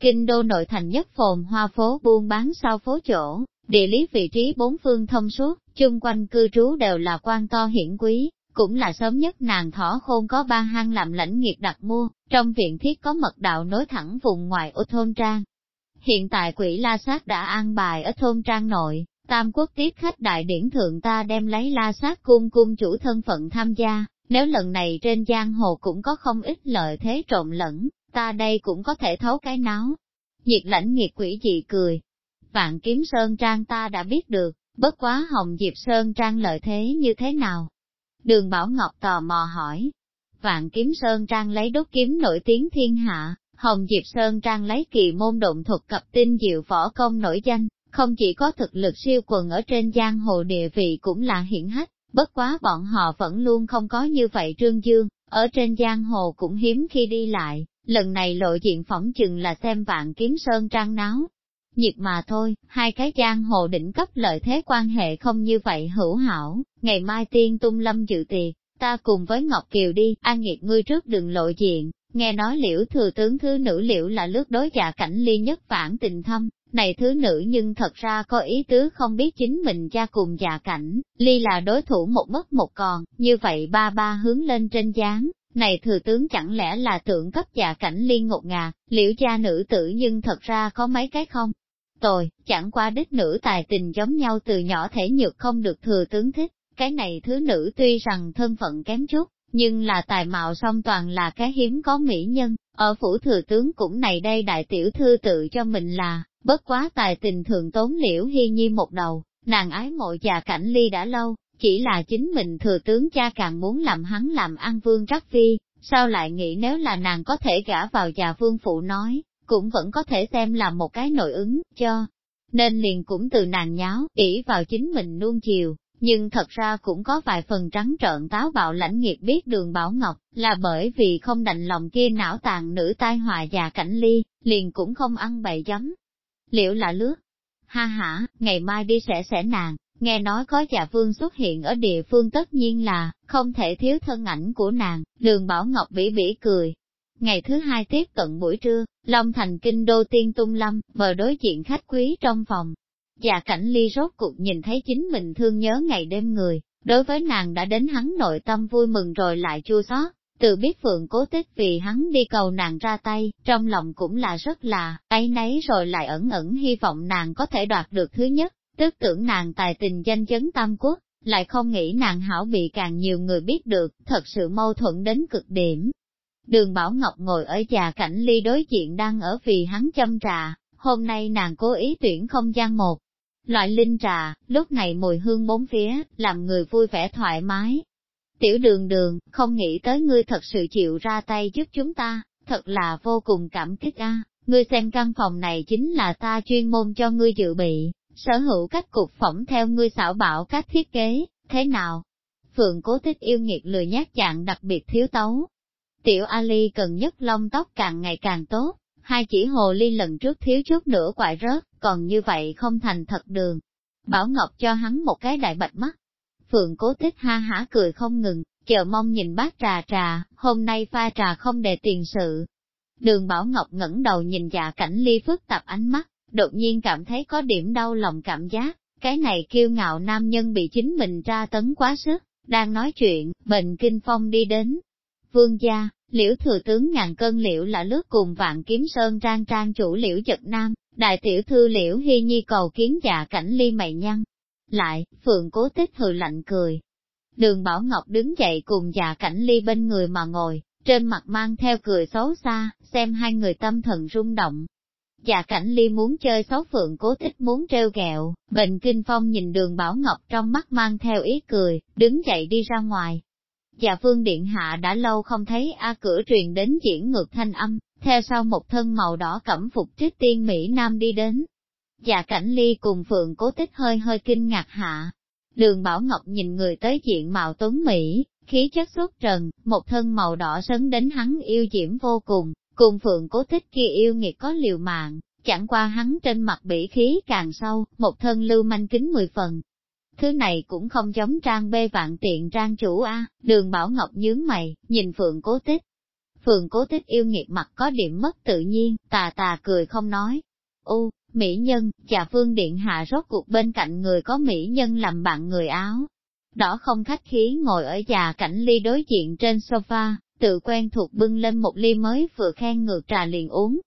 Kinh đô nội thành nhất phồn hoa phố buôn bán sau phố chỗ, địa lý vị trí bốn phương thông suốt, chung quanh cư trú đều là quan to hiển quý, cũng là sớm nhất nàng thỏ khôn có ba hang làm lãnh nghiệp đặt mua, trong viện thiết có mật đạo nối thẳng vùng ngoài ô thôn trang, Hiện tại quỷ la sát đã an bài ở thôn trang nội, tam quốc tiếp khách đại điển thượng ta đem lấy la sát cung cung chủ thân phận tham gia, nếu lần này trên giang hồ cũng có không ít lợi thế trộn lẫn, ta đây cũng có thể thấu cái náo. Nhiệt lãnh nghiệt quỷ dị cười. Vạn kiếm sơn trang ta đã biết được, bất quá hồng diệp sơn trang lợi thế như thế nào? Đường Bảo Ngọc tò mò hỏi. Vạn kiếm sơn trang lấy đốt kiếm nổi tiếng thiên hạ, Hồng Diệp Sơn Trang lấy kỳ môn động thuật cập tinh diệu võ công nổi danh, không chỉ có thực lực siêu quần ở trên giang hồ địa vị cũng là hiển hách, bất quá bọn họ vẫn luôn không có như vậy trương dương, ở trên giang hồ cũng hiếm khi đi lại, lần này lộ diện phỏng chừng là xem vạn kiếm sơn trang náo. Nhiệt mà thôi, hai cái giang hồ đỉnh cấp lợi thế quan hệ không như vậy hữu hảo, ngày mai tiên tung lâm dự tiệc, ta cùng với Ngọc Kiều đi, an nghiệt ngươi trước đừng lộ diện, nghe nói liễu thừa tướng thứ nữ liễu là lướt đối dạ cảnh ly nhất phản tình thâm, này thứ nữ nhưng thật ra có ý tứ không biết chính mình cha cùng già cảnh, ly là đối thủ một mất một còn, như vậy ba ba hướng lên trên dáng, này thừa tướng chẳng lẽ là tượng cấp già cảnh liên ngột ngạt, liễu cha nữ tử nhưng thật ra có mấy cái không? Tồi, chẳng qua đích nữ tài tình giống nhau từ nhỏ thể nhược không được thừa tướng thích, cái này thứ nữ tuy rằng thân phận kém chút, nhưng là tài mạo song toàn là cái hiếm có mỹ nhân, ở phủ thừa tướng cũng này đây đại tiểu thư tự cho mình là, bất quá tài tình thường tốn liễu hy nhi một đầu, nàng ái mộ già cảnh ly đã lâu, chỉ là chính mình thừa tướng cha càng muốn làm hắn làm an vương rắc phi, sao lại nghĩ nếu là nàng có thể gả vào già vương phụ nói, cũng vẫn có thể xem là một cái nội ứng, cho. Nên liền cũng từ nàng nháo, ỷ vào chính mình nuông chiều, nhưng thật ra cũng có vài phần trắng trợn táo bạo lãnh nghiệp biết đường Bảo Ngọc, là bởi vì không đành lòng kia não tàn nữ tai họa già cảnh ly, liền cũng không ăn bậy giấm. Liệu là lướt? Ha ha, ngày mai đi sẽ sẽ nàng, nghe nói có già vương xuất hiện ở địa phương tất nhiên là, không thể thiếu thân ảnh của nàng, đường Bảo Ngọc bỉ bỉ cười. Ngày thứ hai tiếp cận buổi trưa, Long Thành kinh đô tiên tung lâm, bờ đối diện khách quý trong phòng, Dạ cảnh ly rốt cuộc nhìn thấy chính mình thương nhớ ngày đêm người, đối với nàng đã đến hắn nội tâm vui mừng rồi lại chua xót. Từ biết Phượng cố tích vì hắn đi cầu nàng ra tay, trong lòng cũng là rất là, ấy nấy rồi lại ẩn ẩn hy vọng nàng có thể đoạt được thứ nhất, tức tưởng nàng tài tình danh chấn tam quốc, lại không nghĩ nàng hảo bị càng nhiều người biết được, thật sự mâu thuẫn đến cực điểm. Đường Bảo Ngọc ngồi ở già cảnh ly đối diện đang ở vì hắn châm trà, hôm nay nàng cố ý tuyển không gian một, Loại linh trà, lúc này mùi hương bốn phía, làm người vui vẻ thoải mái. Tiểu đường đường, không nghĩ tới ngươi thật sự chịu ra tay giúp chúng ta, thật là vô cùng cảm kích a. Ngươi xem căn phòng này chính là ta chuyên môn cho ngươi dự bị, sở hữu cách cục phẩm theo ngươi xảo bảo cách thiết kế, thế nào? Phượng cố thích yêu nghiệt lười nhát chạng đặc biệt thiếu tấu. Tiểu Ali cần nhất lông tóc càng ngày càng tốt, hai chỉ hồ ly lần trước thiếu chút nữa quại rớt, còn như vậy không thành thật đường. Bảo Ngọc cho hắn một cái đại bạch mắt. Phượng cố tích ha hả cười không ngừng, chờ mong nhìn bát trà trà, hôm nay pha trà không để tiền sự. Đường Bảo Ngọc ngẩng đầu nhìn dạ cảnh ly phức tạp ánh mắt, đột nhiên cảm thấy có điểm đau lòng cảm giác, cái này kiêu ngạo nam nhân bị chính mình tra tấn quá sức, đang nói chuyện, bệnh kinh phong đi đến. Vương gia, Liễu thừa tướng ngàn cân liễu là lướt cùng vạn kiếm sơn trang trang chủ liễu giật nam, đại tiểu thư liễu hy nhi cầu kiến dạ cảnh ly mày nhăn. Lại, phượng cố tích hừ lạnh cười. Đường Bảo Ngọc đứng dậy cùng dạ cảnh ly bên người mà ngồi, trên mặt mang theo cười xấu xa, xem hai người tâm thần rung động. Dạ cảnh ly muốn chơi xấu phượng cố tích muốn treo gẹo, bệnh kinh phong nhìn đường Bảo Ngọc trong mắt mang theo ý cười, đứng dậy đi ra ngoài, Dạ vương điện hạ đã lâu không thấy A cửa truyền đến diễn ngược thanh âm, theo sau một thân màu đỏ cẩm phục trích tiên Mỹ Nam đi đến. Dạ cảnh ly cùng phượng cố tích hơi hơi kinh ngạc hạ. Đường Bảo Ngọc nhìn người tới diện mạo tuấn Mỹ, khí chất xuất trần, một thân màu đỏ sấn đến hắn yêu diễm vô cùng, cùng phượng cố tích kia yêu nghiệt có liều mạng, chẳng qua hắn trên mặt bỉ khí càng sâu, một thân lưu manh kính mười phần, Thứ này cũng không giống trang bê vạn tiện trang chủ A, đường Bảo Ngọc nhướng mày, nhìn Phượng cố tích. Phượng cố tích yêu nghiệt mặt có điểm mất tự nhiên, tà tà cười không nói. U, mỹ nhân, trà phương điện hạ rốt cuộc bên cạnh người có mỹ nhân làm bạn người áo. Đỏ không khách khí ngồi ở già cảnh ly đối diện trên sofa, tự quen thuộc bưng lên một ly mới vừa khen ngược trà liền uống.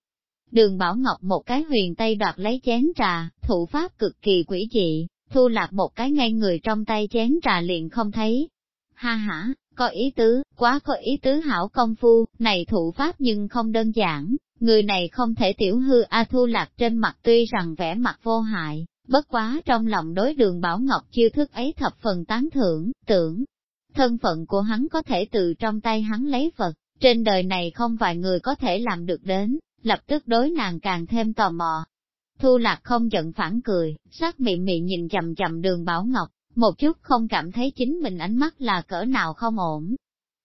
Đường Bảo Ngọc một cái huyền tay đoạt lấy chén trà, thủ pháp cực kỳ quỷ dị, thu lạc một cái ngay người trong tay chén trà liền không thấy. Ha ha, có ý tứ, quá có ý tứ hảo công phu, này thủ pháp nhưng không đơn giản, người này không thể tiểu hư A thu lạc trên mặt tuy rằng vẻ mặt vô hại, bất quá trong lòng đối đường Bảo Ngọc chiêu thức ấy thập phần tán thưởng, tưởng. Thân phận của hắn có thể từ trong tay hắn lấy vật, trên đời này không vài người có thể làm được đến, lập tức đối nàng càng thêm tò mò, Thu lạc không giận phản cười, sát mị mị nhìn chầm chầm đường Bảo Ngọc, một chút không cảm thấy chính mình ánh mắt là cỡ nào không ổn.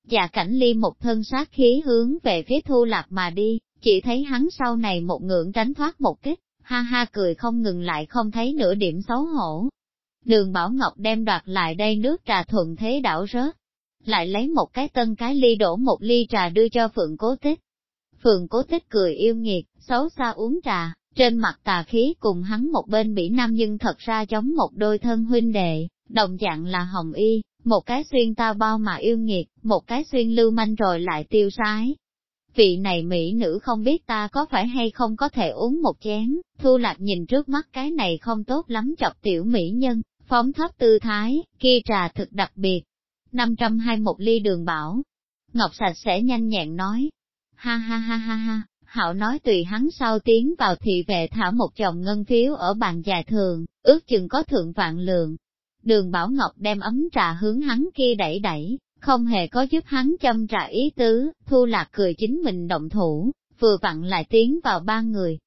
Dạ cảnh ly một thân sát khí hướng về phía thu lạc mà đi, chỉ thấy hắn sau này một ngưỡng tránh thoát một kích, ha ha cười không ngừng lại không thấy nửa điểm xấu hổ. Đường Bảo Ngọc đem đoạt lại đây nước trà thuận thế đảo rớt. lại lấy một cái tân cái ly đổ một ly trà đưa cho Phượng Cố Tích. Phượng Cố Tích cười yêu nghiệt, xấu xa uống trà, trên mặt tà khí cùng hắn một bên bị nam nhưng thật ra giống một đôi thân huynh đệ, đồng dạng là hồng y, một cái xuyên tao bao mà yêu nghiệt, một cái xuyên lưu manh rồi lại tiêu sái. Vị này mỹ nữ không biết ta có phải hay không có thể uống một chén, thu lạc nhìn trước mắt cái này không tốt lắm chọc tiểu mỹ nhân, phóng thấp tư thái, kia trà thực đặc biệt. 520 một ly đường bảo. Ngọc sạch sẽ nhanh nhẹn nói. Ha ha ha ha ha, hạo nói tùy hắn sau tiến vào thị vệ thả một chồng ngân phiếu ở bàn dài thường, ước chừng có thượng vạn lượng. Đường Bảo Ngọc đem ấm trà hướng hắn kia đẩy đẩy, không hề có giúp hắn châm trà ý tứ, thu lạc cười chính mình động thủ, vừa vặn lại tiến vào ba người.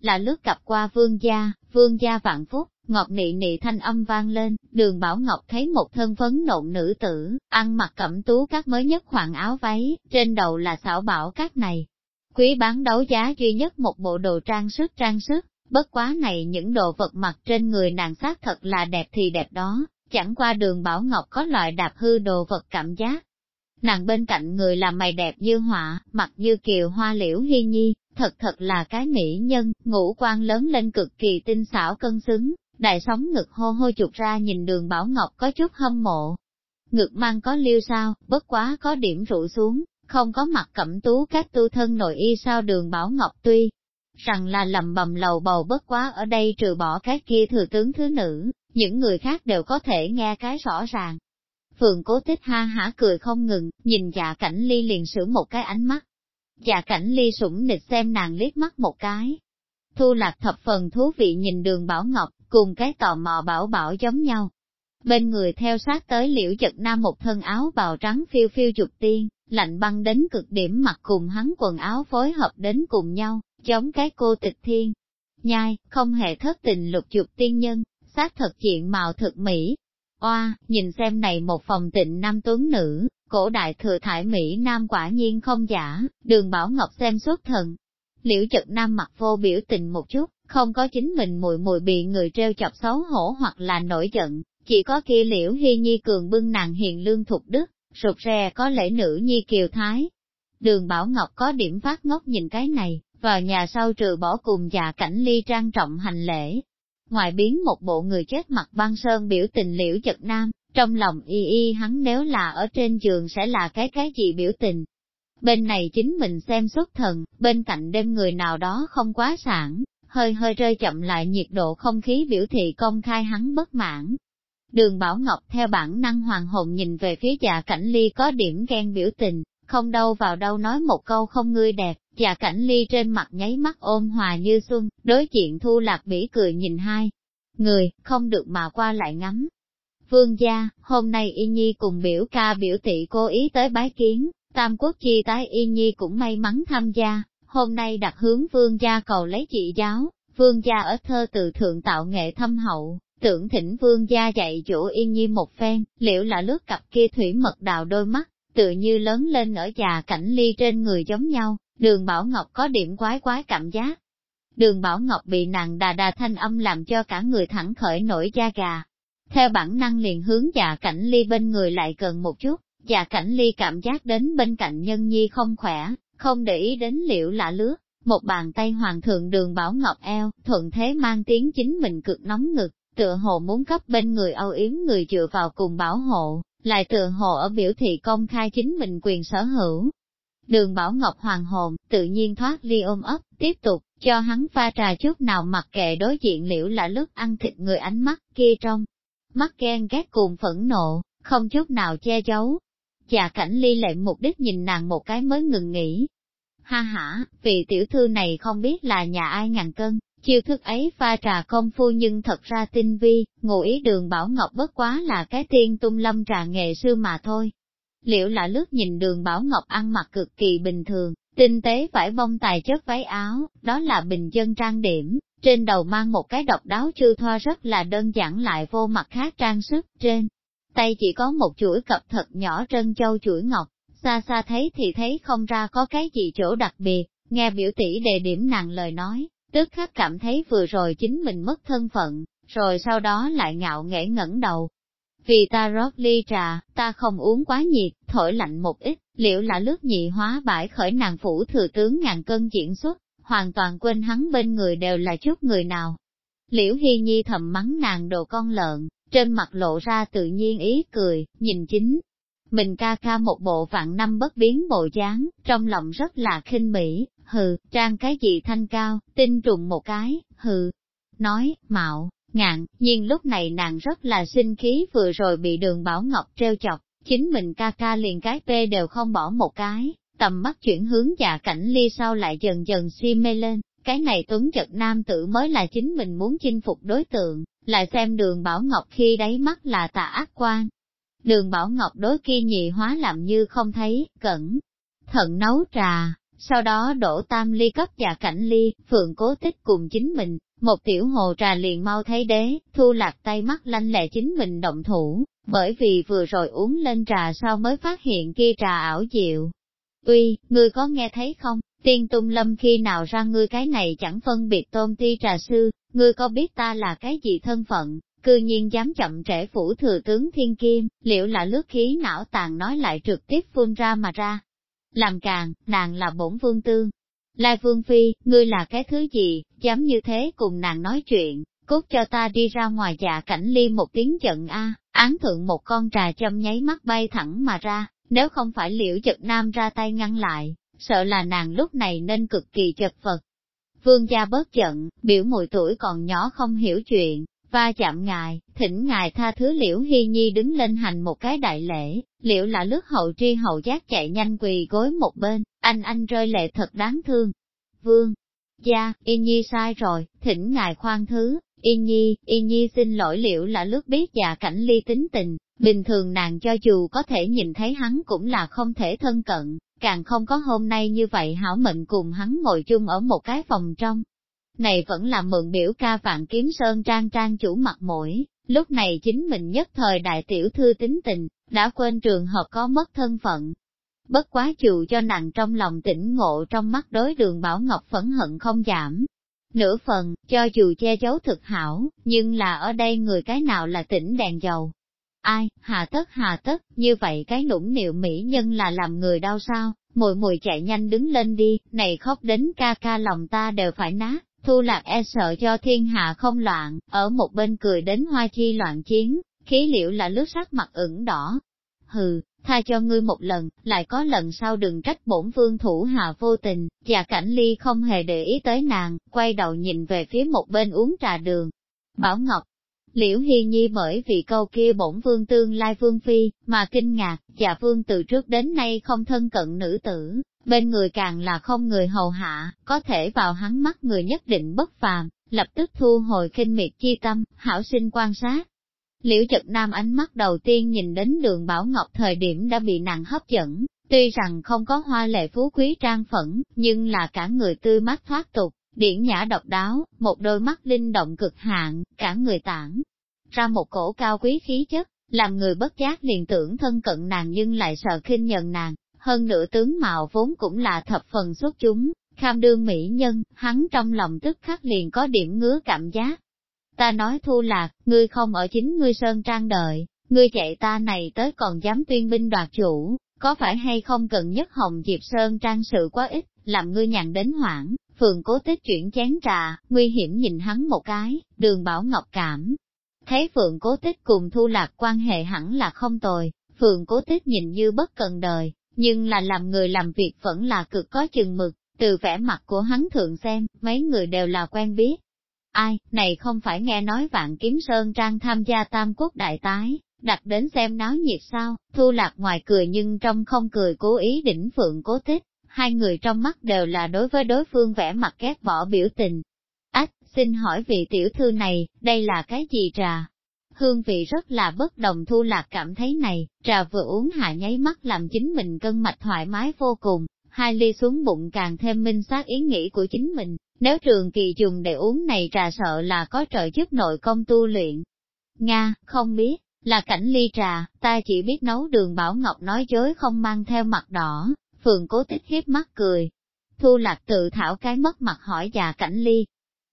Là lướt cặp qua vương gia, vương gia vạn phúc, ngọt nị nị thanh âm vang lên, đường Bảo Ngọc thấy một thân phấn nộn nữ tử, ăn mặc cẩm tú các mới nhất khoảng áo váy, trên đầu là xảo bảo các này. Quý bán đấu giá duy nhất một bộ đồ trang sức trang sức, bất quá này những đồ vật mặc trên người nàng sát thật là đẹp thì đẹp đó, chẳng qua đường Bảo Ngọc có loại đạp hư đồ vật cảm giác. Nàng bên cạnh người là mày đẹp như họa, mặt như kiều hoa liễu hy nhi, thật thật là cái mỹ nhân, ngũ quan lớn lên cực kỳ tinh xảo cân xứng, đại sóng ngực hô hô chụp ra nhìn đường Bảo Ngọc có chút hâm mộ. Ngực mang có liêu sao, bất quá có điểm rụ xuống, không có mặt cẩm tú các tu thân nội y sao đường Bảo Ngọc tuy rằng là lầm bầm lầu bầu bất quá ở đây trừ bỏ cái kia thừa tướng thứ nữ, những người khác đều có thể nghe cái rõ ràng. Phượng cố tích ha hả cười không ngừng, nhìn dạ cảnh ly liền sử một cái ánh mắt. Dạ cảnh ly sủng nịch xem nàng liếc mắt một cái. Thu lạc thập phần thú vị nhìn đường Bảo Ngọc, cùng cái tò mò bảo bảo giống nhau. Bên người theo sát tới liễu chật nam một thân áo bào trắng phiêu phiêu chụp tiên, lạnh băng đến cực điểm mặc cùng hắn quần áo phối hợp đến cùng nhau, giống cái cô tịch thiên. Nhai, không hề thất tình lục chụp tiên nhân, xác thật diện mạo thực mỹ. Oa, nhìn xem này một phòng tịnh nam tuấn nữ, cổ đại thừa thải Mỹ Nam quả nhiên không giả, đường Bảo Ngọc xem xuất thần. Liễu chật nam mặt vô biểu tình một chút, không có chính mình mùi mùi bị người treo chọc xấu hổ hoặc là nổi giận, chỉ có kia liễu hy nhi cường bưng nàng hiền lương thục đức, rụt rè có lễ nữ nhi kiều thái. Đường Bảo Ngọc có điểm phát ngốc nhìn cái này, vào nhà sau trừ bỏ cùng già cảnh ly trang trọng hành lễ. Ngoài biến một bộ người chết mặt băng sơn biểu tình liễu chật nam, trong lòng y y hắn nếu là ở trên giường sẽ là cái cái gì biểu tình. Bên này chính mình xem xuất thần, bên cạnh đêm người nào đó không quá sản, hơi hơi rơi chậm lại nhiệt độ không khí biểu thị công khai hắn bất mãn. Đường Bảo Ngọc theo bản năng hoàng hồn nhìn về phía già cảnh ly có điểm ghen biểu tình, không đâu vào đâu nói một câu không ngươi đẹp, Dạ cảnh ly trên mặt nháy mắt ôm hòa như xuân, đối diện thu lạc bỉ cười nhìn hai. Người, không được mà qua lại ngắm. Vương gia, hôm nay Y Nhi cùng biểu ca biểu tỷ cố ý tới bái kiến, Tam Quốc chi tái Y Nhi cũng may mắn tham gia, hôm nay đặt hướng vương gia cầu lấy chị giáo, vương gia ở thơ từ thượng tạo nghệ thâm hậu, tưởng thỉnh vương gia dạy chủ yên nhi một phen, liệu là lướt cặp kia thủy mật đào đôi mắt, tự như lớn lên ở già cảnh ly trên người giống nhau, đường Bảo Ngọc có điểm quái quái cảm giác. Đường Bảo Ngọc bị nàng đà đà thanh âm làm cho cả người thẳng khởi nổi da gà. Theo bản năng liền hướng già cảnh ly bên người lại gần một chút, già cảnh ly cảm giác đến bên cạnh nhân nhi không khỏe, không để ý đến liệu lạ lướt, một bàn tay hoàng thượng đường Bảo Ngọc eo, thuận thế mang tiếng chính mình cực nóng ngực, tựa hồ muốn cấp bên người âu yếm người dựa vào cùng bảo hộ, lại tựa hồ ở biểu thị công khai chính mình quyền sở hữu. Đường Bảo Ngọc hoàng hồn, tự nhiên thoát ly ôm ấp, tiếp tục, cho hắn pha trà chút nào mặc kệ đối diện liễu là lúc ăn thịt người ánh mắt kia trong. Mắt ghen ghét cùng phẫn nộ, không chút nào che giấu. Chà cảnh ly lệ mục đích nhìn nàng một cái mới ngừng nghỉ, ha ha vị tiểu thư này không biết là nhà ai ngàn cân, chiêu thức ấy pha trà công phu nhưng thật ra tinh vi, ngụ ý đường Bảo Ngọc bất quá là cái tiên tung lâm trà nghệ sư mà thôi. Liệu là lướt nhìn đường Bảo Ngọc ăn mặc cực kỳ bình thường, tinh tế vải bông tài chất váy áo, đó là bình dân trang điểm, trên đầu mang một cái độc đáo chư thoa rất là đơn giản lại vô mặt khác trang sức, trên tay chỉ có một chuỗi cặp thật nhỏ trân châu chuỗi ngọc, xa xa thấy thì thấy không ra có cái gì chỗ đặc biệt, nghe biểu tỷ đề điểm nàng lời nói, tức khắc cảm thấy vừa rồi chính mình mất thân phận, rồi sau đó lại ngạo nghễ ngẩng đầu. Vì ta rót ly trà, ta không uống quá nhiệt, thổi lạnh một ít, liệu là lướt nhị hóa bãi khởi nàng phủ thừa tướng ngàn cân diễn xuất, hoàn toàn quên hắn bên người đều là chút người nào. Liễu Hy Nhi thầm mắng nàng đồ con lợn, trên mặt lộ ra tự nhiên ý cười, nhìn chính. Mình ca ca một bộ vạn năm bất biến bộ dáng, trong lòng rất là khinh bỉ, hừ, trang cái gì thanh cao, tinh trùng một cái, hừ. Nói, mạo, ngạn, nhưng lúc này nàng rất là sinh khí vừa rồi bị đường Bảo Ngọc treo chọc, chính mình ca ca liền cái p đều không bỏ một cái, tầm mắt chuyển hướng dạ cảnh ly sau lại dần dần si mê lên, cái này tuấn chật nam tử mới là chính mình muốn chinh phục đối tượng, lại xem đường Bảo Ngọc khi đáy mắt là tà ác quan. Đường Bảo Ngọc đối kia nhị hóa làm như không thấy, cẩn thận nấu trà, sau đó đổ tam ly cấp và cảnh ly, phượng cố tích cùng chính mình, một tiểu hồ trà liền mau thấy đế, thu lạc tay mắt lanh lẹ chính mình động thủ, bởi vì vừa rồi uống lên trà sau mới phát hiện kia trà ảo diệu. Uy, ngươi có nghe thấy không, tiên tung lâm khi nào ra ngươi cái này chẳng phân biệt tôn ti trà sư, ngươi có biết ta là cái gì thân phận, cư nhiên dám chậm trễ phủ thừa tướng thiên kim, liệu là lướt khí não tàn nói lại trực tiếp phun ra mà ra. Làm càng, nàng là bổn vương tương. Lai vương phi, ngươi là cái thứ gì, dám như thế cùng nàng nói chuyện, cút cho ta đi ra ngoài dạ cảnh ly một tiếng giận a án thượng một con trà châm nháy mắt bay thẳng mà ra, nếu không phải liễu giật nam ra tay ngăn lại, sợ là nàng lúc này nên cực kỳ chật vật. Vương gia bớt giận, biểu mùi tuổi còn nhỏ không hiểu chuyện, va chạm ngài, thỉnh ngài tha thứ liễu hy nhi đứng lên hành một cái đại lễ, liễu là lướt hậu tri hậu giác chạy nhanh quỳ gối một bên, anh anh rơi lệ thật đáng thương. Vương, gia, y nhi sai rồi, thỉnh ngài khoan thứ, y nhi, y nhi xin lỗi liễu là lướt biết già cảnh ly tính tình, bình thường nàng cho dù có thể nhìn thấy hắn cũng là không thể thân cận, càng không có hôm nay như vậy hảo mệnh cùng hắn ngồi chung ở một cái phòng trong. Này vẫn là mượn biểu ca vạn kiếm sơn trang trang chủ mặt mũi, lúc này chính mình nhất thời đại tiểu thư tính tình, đã quên trường hợp có mất thân phận. Bất quá chịu cho nàng trong lòng tỉnh ngộ trong mắt đối đường Bảo Ngọc phẫn hận không giảm. Nửa phần, cho dù che giấu thực hảo, nhưng là ở đây người cái nào là tỉnh đèn dầu, Ai, hà tất hà tất, như vậy cái nũng nịu mỹ nhân là làm người đau sao, mùi mùi chạy nhanh đứng lên đi, này khóc đến ca ca lòng ta đều phải nát, thu lạc e sợ cho thiên hạ không loạn, ở một bên cười đến hoa chi loạn chiến, khí liệu là lướt sắc mặt ửng đỏ. Hừ, tha cho ngươi một lần, lại có lần sau đừng trách bổn vương thủ hạ vô tình, và cảnh ly không hề để ý tới nàng, quay đầu nhìn về phía một bên uống trà đường. Bảo Ngọc, Liễu Hy Nhi bởi vì câu kia bổn vương tương lai vương phi, mà kinh ngạc, dạ vương từ trước đến nay không thân cận nữ tử, bên người càng là không người hầu hạ, có thể vào hắn mắt người nhất định bất phàm, lập tức thu hồi kinh miệt chi tâm, hảo sinh quan sát. Liễu chật nam ánh mắt đầu tiên nhìn đến đường Bảo Ngọc thời điểm đã bị nàng hấp dẫn, tuy rằng không có hoa lệ phú quý trang phẫn, nhưng là cả người tươi mát thoát tục, điển nhã độc đáo, một đôi mắt linh động cực hạn, cả người tản ra một cổ cao quý khí chất, làm người bất giác liền tưởng thân cận nàng nhưng lại sợ khinh nhận nàng, hơn nữa tướng mạo vốn cũng là thập phần xuất chúng, kham đương mỹ nhân, hắn trong lòng tức khắc liền có điểm ngứa cảm giác. Ta nói thu lạc, ngươi không ở chính ngươi sơn trang đợi, ngươi chạy ta này tới còn dám tuyên binh đoạt chủ, có phải hay không cần nhất hồng diệp sơn trang sự quá ít, làm ngươi nhàn đến hoảng, phường cố tích chuyển chén trà, nguy hiểm nhìn hắn một cái, đường bảo ngọc cảm. Thấy phượng cố tích cùng thu lạc quan hệ hẳn là không tồi, phượng cố tích nhìn như bất cần đời, nhưng là làm người làm việc vẫn là cực có chừng mực, từ vẻ mặt của hắn thượng xem, mấy người đều là quen biết. Ai, này không phải nghe nói vạn kiếm sơn trang tham gia tam quốc đại tái, đặt đến xem náo nhiệt sao, thu lạc ngoài cười nhưng trong không cười cố ý đỉnh phượng cố tích, hai người trong mắt đều là đối với đối phương vẻ mặt ghét bỏ biểu tình. Ách, xin hỏi vị tiểu thư này, đây là cái gì trà? Hương vị rất là bất đồng thu lạc cảm thấy này, trà vừa uống hạ nháy mắt làm chính mình cân mạch thoải mái vô cùng, hai ly xuống bụng càng thêm minh xác ý nghĩ của chính mình, nếu trường kỳ dùng để uống này trà sợ là có trợ giúp nội công tu luyện. Nga, không biết, là cảnh ly trà, ta chỉ biết nấu đường Bảo Ngọc nói dối không mang theo mặt đỏ, phường cố tích hiếp mắt cười. Thu lạc tự thảo cái mất mặt hỏi già cảnh ly.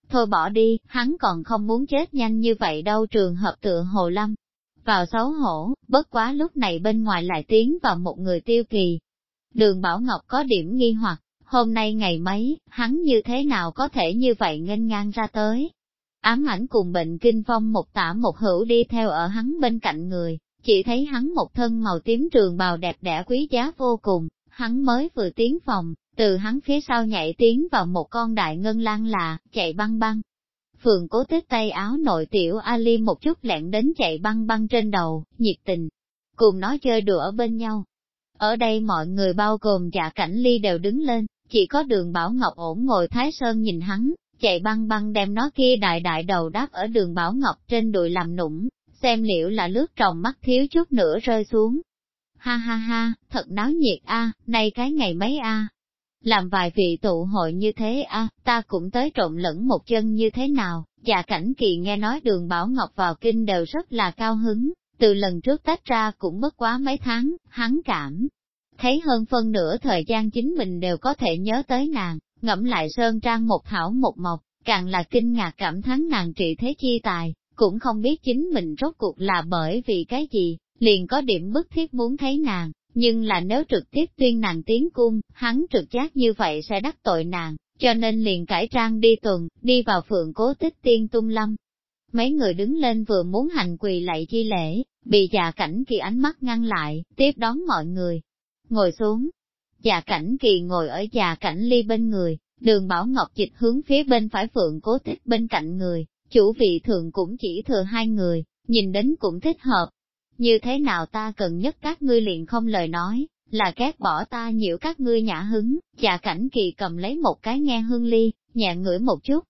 Thôi bỏ đi, hắn còn không muốn chết nhanh như vậy đâu trường hợp tựa hồ lâm. vào xấu hổ, bất quá lúc này bên ngoài lại tiến vào một người tiêu kỳ. Đường Bảo Ngọc có điểm nghi hoặc, hôm nay ngày mấy, hắn như thế nào có thể như vậy nghênh ngang ra tới. Ám ảnh cùng bệnh kinh phong một tả một hữu đi theo ở hắn bên cạnh người, chỉ thấy hắn một thân màu tím trường bào đẹp đẽ quý giá vô cùng, hắn mới vừa tiến phòng, từ hắn phía sau nhảy tiến vào một con đại ngân lan là chạy băng băng. Phường cố tích tay áo nội tiểu Ali một chút lẹn đến chạy băng băng trên đầu, nhiệt tình, cùng nó chơi đùa ở bên nhau. Ở đây mọi người bao gồm dạ cảnh ly đều đứng lên, chỉ có đường Bảo Ngọc ổn ngồi Thái Sơn nhìn hắn, chạy băng băng đem nó kia đại đại đầu đáp ở đường Bảo Ngọc trên đùi làm nũng, xem liệu là lướt tròng mắt thiếu chút nữa rơi xuống. Ha ha ha, thật náo nhiệt a, nay cái ngày mấy a. Làm vài vị tụ hội như thế a, ta cũng tới trộn lẫn một chân như thế nào, dạ cảnh kỳ nghe nói đường Bảo Ngọc vào kinh đều rất là cao hứng, từ lần trước tách ra cũng bất quá mấy tháng, hắn cảm. Thấy hơn phân nửa thời gian chính mình đều có thể nhớ tới nàng, ngẫm lại sơn trang một thảo một mộc, càng là kinh ngạc cảm thán nàng trị thế chi tài, cũng không biết chính mình rốt cuộc là bởi vì cái gì, liền có điểm bức thiết muốn thấy nàng, nhưng là nếu trực tiếp tuyên nàng tiến cung, hắn trực giác như vậy sẽ đắc tội nàng, cho nên liền cải trang đi tuần, đi vào phượng cố tích tiên tung lâm. Mấy người đứng lên vừa muốn hành quỳ lạy chi lễ, bị già cảnh kỳ ánh mắt ngăn lại, tiếp đón mọi người. Ngồi xuống, già cảnh kỳ ngồi ở già cảnh ly bên người, đường Bảo Ngọc dịch hướng phía bên phải phượng cố tích bên cạnh người, chủ vị thường cũng chỉ thừa hai người, nhìn đến cũng thích hợp. Như thế nào ta cần nhất các ngươi liền không lời nói, là ghét bỏ ta nhiễu các ngươi nhã hứng, dạ cảnh kỳ cầm lấy một cái nghe hương ly, nhẹ ngửi một chút.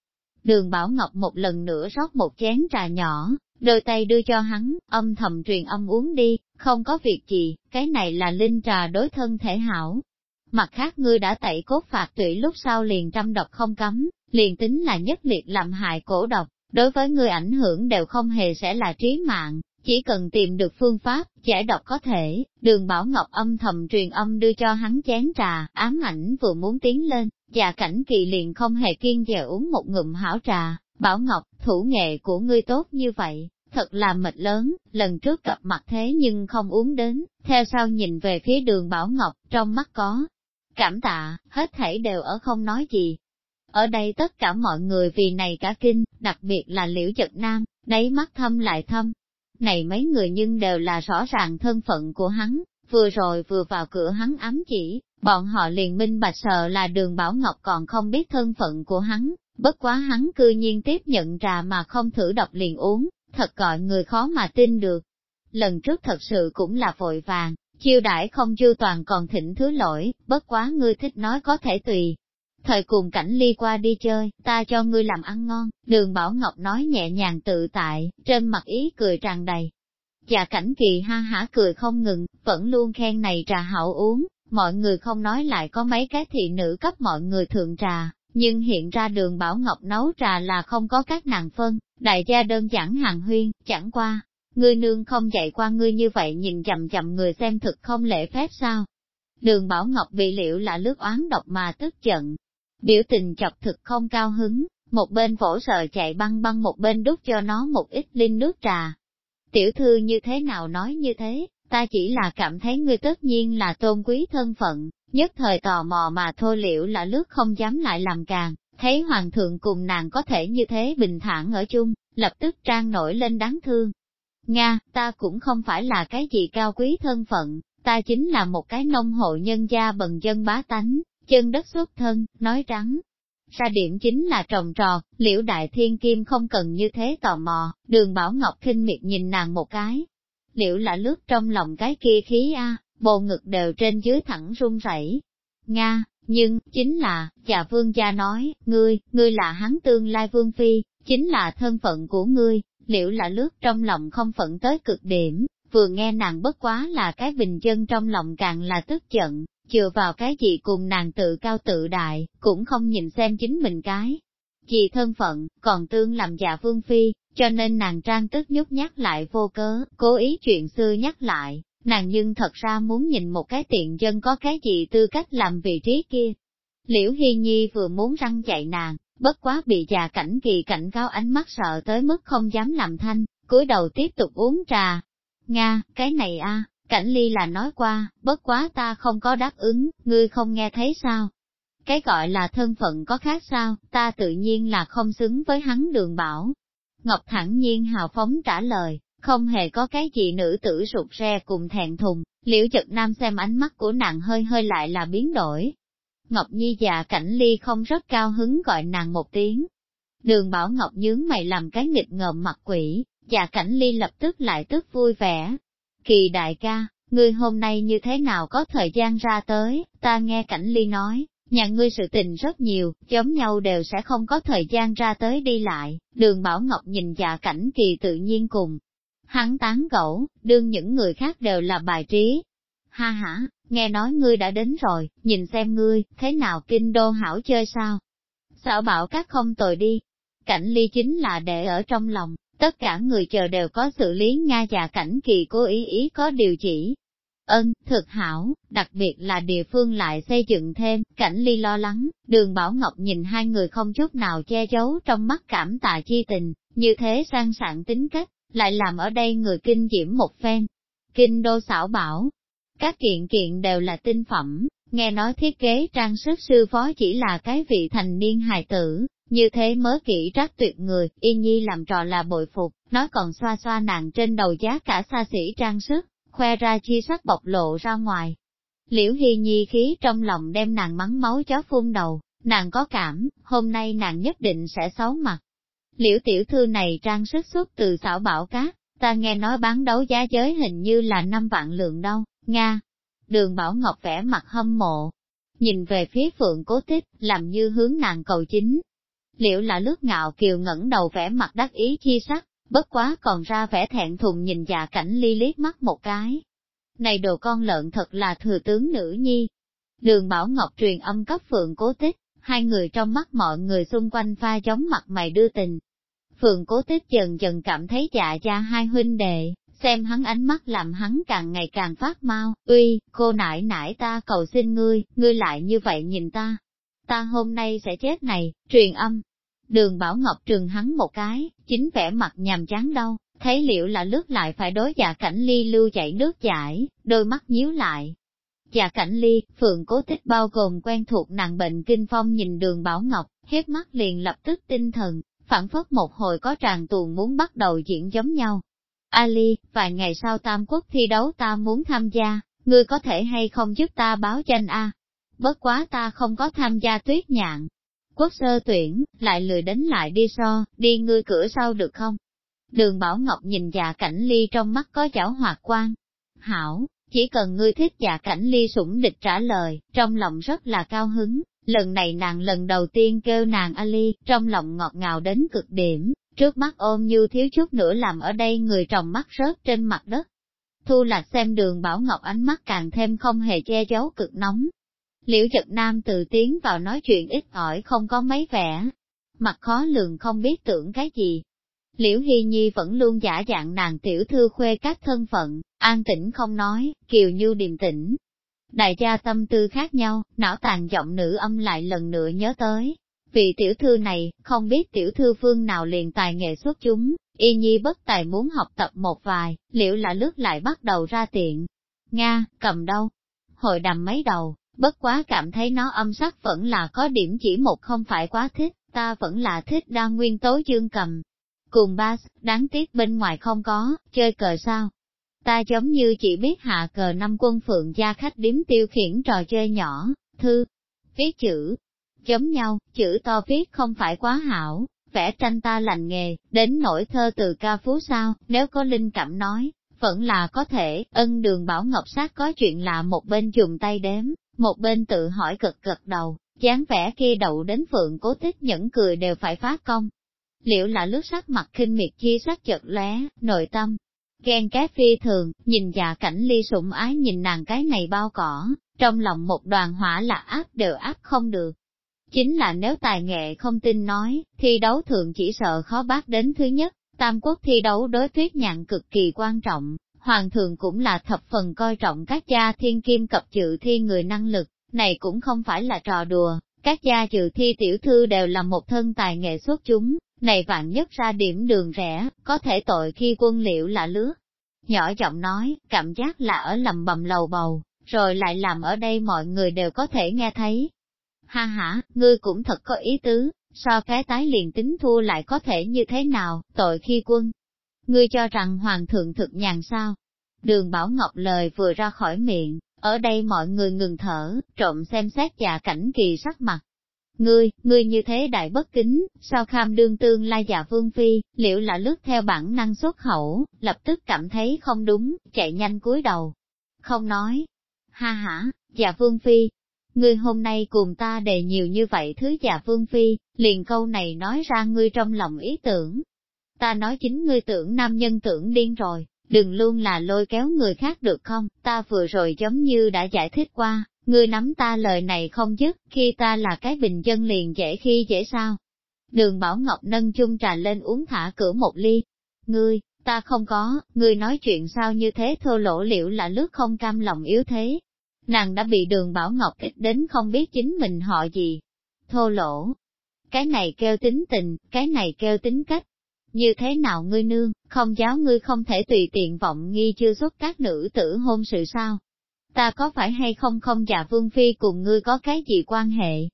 Đường Bảo Ngọc một lần nữa rót một chén trà nhỏ, đôi tay đưa cho hắn, âm thầm truyền âm uống đi, không có việc gì, cái này là linh trà đối thân thể hảo. Mặt khác ngươi đã tẩy cốt phạt tủy lúc sau liền trăm độc không cấm, liền tính là nhất liệt làm hại cổ độc, đối với ngươi ảnh hưởng đều không hề sẽ là trí mạng, chỉ cần tìm được phương pháp, giải độc có thể, đường Bảo Ngọc âm thầm truyền âm đưa cho hắn chén trà, ám ảnh vừa muốn tiến lên, và cảnh kỳ liền không hề kiên dè uống một ngụm hảo trà, Bảo Ngọc, thủ nghệ của ngươi tốt như vậy, thật là mệt lớn, lần trước gặp mặt thế nhưng không uống đến, theo sau nhìn về phía đường Bảo Ngọc, trong mắt có cảm tạ, hết thảy đều ở không nói gì, ở đây tất cả mọi người vì này cả kinh, đặc biệt là liễu chật nam, nấy mắt thâm lại thâm. Này mấy người nhưng đều là rõ ràng thân phận của hắn, vừa rồi vừa vào cửa hắn ám chỉ, bọn họ liền minh bạch sợ là đường Bảo Ngọc còn không biết thân phận của hắn, bất quá hắn cư nhiên tiếp nhận trà mà không thử độc liền uống, thật gọi người khó mà tin được. Lần trước thật sự cũng là vội vàng, chiêu đãi không dư toàn còn thỉnh thứ lỗi, bất quá ngươi thích nói có thể tùy, Thời cùng cảnh ly qua đi chơi, ta cho ngươi làm ăn ngon, đường Bảo Ngọc nói nhẹ nhàng tự tại, trên mặt ý cười tràn đầy. Dạ cảnh kỳ ha hả cười không ngừng, vẫn luôn khen này trà hảo uống, mọi người không nói lại có mấy cái thị nữ cấp mọi người thượng trà, nhưng hiện ra đường Bảo Ngọc nấu trà là không có các nàng phân, đại gia đơn giản hàng huyên, chẳng qua. Ngươi nương không dạy qua ngươi như vậy nhìn chậm chậm người xem thực không lễ phép sao. Đường Bảo Ngọc bị liệu là lướt oán độc mà tức giận, Biểu tình chọc thực không cao hứng, một bên vỗ sợ chạy băng băng một bên đút cho nó một ít linh nước trà. Tiểu thư như thế nào nói như thế, ta chỉ là cảm thấy ngươi tất nhiên là tôn quý thân phận, nhất thời tò mò mà thôi liệu là lướt không dám lại làm càng, thấy hoàng thượng cùng nàng có thể như thế bình thản ở chung, lập tức trang nổi lên đáng thương. Nga, ta cũng không phải là cái gì cao quý thân phận, ta chính là một cái nông hộ nhân gia bần dân bá tánh, chân đất xuất thân, nói trắng. Ra điểm chính là trồng trọt, liễu đại thiên kim không cần như thế tò mò, đường bảo ngọc khinh miệt nhìn nàng một cái. Liễu là lướt trong lòng cái kia khí a, bồ ngực đều trên dưới thẳng run rẩy. Nga, nhưng, chính là, già vương gia nói, ngươi, ngươi là hắn tương lai vương phi, chính là thân phận của ngươi, liễu là lướt trong lòng không phận tới cực điểm, vừa nghe nàng bất quá là cái bình chân trong lòng càng là tức giận, chừa vào cái gì cùng nàng tự cao tự đại, cũng không nhìn xem chính mình cái. chị thân phận, còn tương làm già vương phi, cho nên nàng trang tức nhút nhắc lại vô cớ, cố ý chuyện xưa nhắc lại, nàng nhưng thật ra muốn nhìn một cái tiện dân có cái gì tư cách làm vị trí kia. Liễu Hy Nhi vừa muốn răng chạy nàng, bất quá bị già cảnh kỳ cảnh cáo ánh mắt sợ tới mức không dám làm thanh, cúi đầu tiếp tục uống trà. Nga, cái này a cảnh ly là nói qua, bất quá ta không có đáp ứng, ngươi không nghe thấy sao? Cái gọi là thân phận có khác sao, ta tự nhiên là không xứng với hắn đường bảo. Ngọc thẳng nhiên hào phóng trả lời, không hề có cái gì nữ tử sụt re cùng thẹn thùng, liễu chật nam xem ánh mắt của nàng hơi hơi lại là biến đổi. Ngọc Nhi già cảnh ly không rất cao hứng gọi nàng một tiếng. Đường bảo Ngọc nhướng mày làm cái nghịch ngợm mặt quỷ, già cảnh ly lập tức lại tức vui vẻ. Kỳ đại ca, ngươi hôm nay như thế nào có thời gian ra tới, ta nghe cảnh ly nói, nhà ngươi sự tình rất nhiều, giống nhau đều sẽ không có thời gian ra tới đi lại, đường Bảo Ngọc nhìn dạ cảnh kỳ tự nhiên cùng. Hắn tán gẫu, đương những người khác đều là bài trí. Ha ha, nghe nói ngươi đã đến rồi, nhìn xem ngươi, thế nào kinh đô hảo chơi sao? Sợ bảo các không tồi đi. Cảnh ly chính là để ở trong lòng, tất cả người chờ đều có xử lý Nga và cảnh kỳ cố ý ý có điều chỉ, Ân, thực hảo, đặc biệt là địa phương lại xây dựng thêm, cảnh ly lo lắng, đường Bảo Ngọc nhìn hai người không chút nào che giấu trong mắt cảm tạ chi tình, như thế sang sảng tính cách, lại làm ở đây người kinh diễm một phen. Kinh đô xảo bảo, các kiện kiện đều là tinh phẩm, nghe nói thiết kế trang sức sư phó chỉ là cái vị thành niên hài tử, như thế mới kỹ trác tuyệt người, y nhi làm trò là bội phục, nói còn xoa xoa nàng trên đầu giá cả xa xỉ trang sức, khoe ra chi sắc bộc lộ ra ngoài. Liễu Hy Nhi khí trong lòng đem nàng mắng máu chó phun đầu, nàng có cảm, hôm nay nàng nhất định sẽ xấu mặt. Liễu tiểu thư này trang sức xuất từ xảo bảo cát, ta nghe nói bán đấu giá giới hình như là năm vạn lượng đâu, Nga. Đường Bảo Ngọc vẽ mặt hâm mộ, nhìn về phía phượng cố tích, làm như hướng nàng cầu chính liệu là lướt ngạo kiều ngẩng đầu vẽ mặt đắc ý chi sắc, bất quá còn ra vẻ thẹn thùng nhìn dạ cảnh ly liếc mắt một cái. Này đồ con lợn thật là thừa tướng nữ nhi. Đường Bảo Ngọc truyền âm cấp Phượng Cố Tích, hai người trong mắt mọi người xung quanh pha giống mặt mày đưa tình. Phượng Cố Tích dần dần cảm thấy dạ cha hai huynh đệ, xem hắn ánh mắt làm hắn càng ngày càng phát mau, uy, cô nải nải ta cầu xin ngươi, ngươi lại như vậy nhìn ta. Ta hôm nay sẽ chết này, truyền âm, Đường Bảo Ngọc trường hắn một cái, chính vẻ mặt nhàm chán đâu, thấy liệu là lướt lại phải đối dạ cảnh ly lưu chảy nước chảy, đôi mắt nhíu lại. Dạ cảnh ly, phượng cố tích bao gồm quen thuộc nàng bệnh kinh phong nhìn đường Bảo Ngọc, hết mắt liền lập tức tinh thần, phản phất một hồi có tràn tuồng muốn bắt đầu diễn giống nhau. Ali, vài ngày sau Tam Quốc thi đấu ta muốn tham gia, ngươi có thể hay không giúp ta báo danh a? Bất quá ta không có tham gia tuyết nhạn, Quốc sơ tuyển, lại lười đến lại đi so, đi ngươi cửa sau được không? Đường Bảo Ngọc nhìn dạ cảnh ly trong mắt có chảo hoạt quan. Hảo, chỉ cần ngươi thích dạ cảnh ly sủng địch trả lời, trong lòng rất là cao hứng. Lần này nàng lần đầu tiên kêu nàng Ali, trong lòng ngọt ngào đến cực điểm, trước mắt ôm như thiếu chút nữa làm ở đây người trồng mắt rớt trên mặt đất. Thu lạc xem đường Bảo Ngọc ánh mắt càng thêm không hề che giấu cực nóng, Liễu Giật Nam từ tiến vào nói chuyện ít ỏi không có mấy vẻ, mặt khó lường không biết tưởng cái gì. Liễu Hy Nhi vẫn luôn giả dạng nàng tiểu thư khuê các thân phận, an tĩnh không nói, kiều như điềm tĩnh. Đại gia tâm tư khác nhau, não tàn giọng nữ âm lại lần nữa nhớ tới. Vì tiểu thư này, không biết tiểu thư phương nào liền tài nghệ xuất chúng, y nhi bất tài muốn học tập một vài, liệu là lướt lại bắt đầu ra tiện. Nga, cầm đâu? Hội đầm mấy đầu, Bất quá cảm thấy nó âm sắc vẫn là có điểm chỉ một không phải quá thích, ta vẫn là thích đa nguyên tố dương cầm. Cùng ba, đáng tiếc bên ngoài không có, chơi cờ sao? Ta giống như chỉ biết hạ cờ năm quân phượng gia khách điếm tiêu khiển trò chơi nhỏ, thư, viết chữ, giống nhau, chữ to viết không phải quá hảo, vẽ tranh ta lành nghề, đến nỗi thơ từ ca phú sao, nếu có linh cảm nói, vẫn là có thể, ân đường bảo ngọc sát có chuyện là một bên dùng tay đếm, một bên tự hỏi cực gật đầu, dáng vẻ kia đậu đến phượng cố tích nhẫn cười đều phải phá công. Liệu là lướt sắc mặt kinh miệt chi sắc chật lóe, nội tâm, ghen cái phi thường, nhìn già cảnh ly sủng ái nhìn nàng cái này bao cỏ, trong lòng một đoàn hỏa là áp đều áp không được. Chính là nếu tài nghệ không tin nói, thi đấu thường chỉ sợ khó bác đến thứ nhất, tam quốc thi đấu đối tuyết nhạn cực kỳ quan trọng, hoàng thượng cũng là thập phần coi trọng các gia thiên kim cập chữ thi người năng lực, này cũng không phải là trò đùa, các gia trừ thi tiểu thư đều là một thân tài nghệ xuất chúng, này vạn nhất ra điểm đường rẻ, có thể tội khi quân liệu là lứa. nhỏ giọng nói, cảm giác là ở lầm bầm lầu bầu, rồi lại làm ở đây mọi người đều có thể nghe thấy. Ha ha, ngươi cũng thật có ý tứ, so cái tái liền tính thua lại có thể như thế nào, tội khi quân. Ngươi cho rằng hoàng thượng thực nhàn sao? Đường Bảo Ngọc lời vừa ra khỏi miệng, ở đây mọi người ngừng thở, trộm xem xét dạ cảnh kỳ sắc mặt. Ngươi, ngươi như thế đại bất kính, sao kham đương tương lai dạ vương phi, liệu là lướt theo bản năng xuất khẩu, lập tức cảm thấy không đúng, chạy nhanh cúi đầu. Không nói. Ha ha, dạ vương phi, ngươi hôm nay cùng ta đề nhiều như vậy thứ dạ vương phi, liền câu này nói ra ngươi trong lòng ý tưởng. Ta nói chính ngươi tưởng nam nhân tưởng điên rồi, đừng luôn là lôi kéo người khác được không, ta vừa rồi giống như đã giải thích qua, ngươi nắm ta lời này không dứt, khi ta là cái bình dân liền dễ khi dễ sao. Đường Bảo Ngọc nâng chung trà lên uống thả cửa một ly. Ngươi, ta không có, ngươi nói chuyện sao như thế thô lỗ liệu là lướt không cam lòng yếu thế. Nàng đã bị đường Bảo Ngọc kích đến không biết chính mình họ gì. Thô lỗ. Cái này kêu tính tình, cái này kêu tính cách. Như thế nào ngươi nương, không giáo ngươi không thể tùy tiện vọng nghi chưa xuất các nữ tử hôn sự sao? Ta có phải hay không không dạ vương phi cùng ngươi có cái gì quan hệ?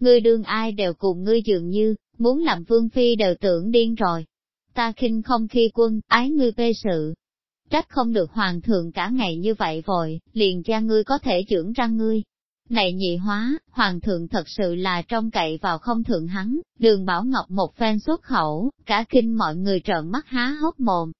Ngươi đương ai đều cùng ngươi dường như, muốn làm vương phi đều tưởng điên rồi. Ta khinh không khi quân, ái ngươi bê sự. Trách không được hoàng thượng cả ngày như vậy vội, liền cha ngươi có thể trưởng răng ngươi, này nhị hóa, hoàng thượng thật sự là trông cậy vào không thượng hắn, đường Bảo Ngọc một phen xuất khẩu, cả kinh mọi người trợn mắt há hốc mồm.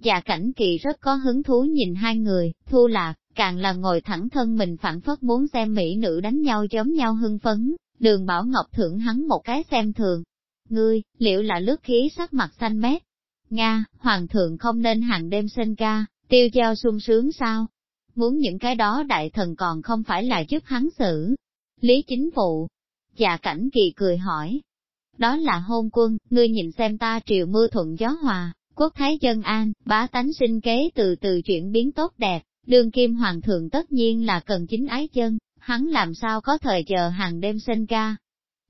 Dạ cảnh kỳ rất có hứng thú nhìn hai người, thu lạc, càng là ngồi thẳng thân mình phản phất muốn xem mỹ nữ đánh nhau giống nhau hưng phấn, đường Bảo Ngọc thưởng hắn một cái xem thường. Ngươi, liệu là lướt khí sắc mặt xanh mét? Nga, hoàng thượng không nên hàng đêm sinh ca, tiêu giao sung sướng sao? Muốn những cái đó đại thần còn không phải là giúp hắn xử. Lý chính vụ. Dạ cảnh kỳ cười hỏi. Đó là hôn quân, ngươi nhìn xem ta triều mưa thuận gió hòa, quốc thái dân an, bá tánh sinh kế từ từ chuyển biến tốt đẹp, đương kim hoàng thượng tất nhiên là cần chính ái chân, hắn làm sao có thời giờ hàng đêm sinh ca.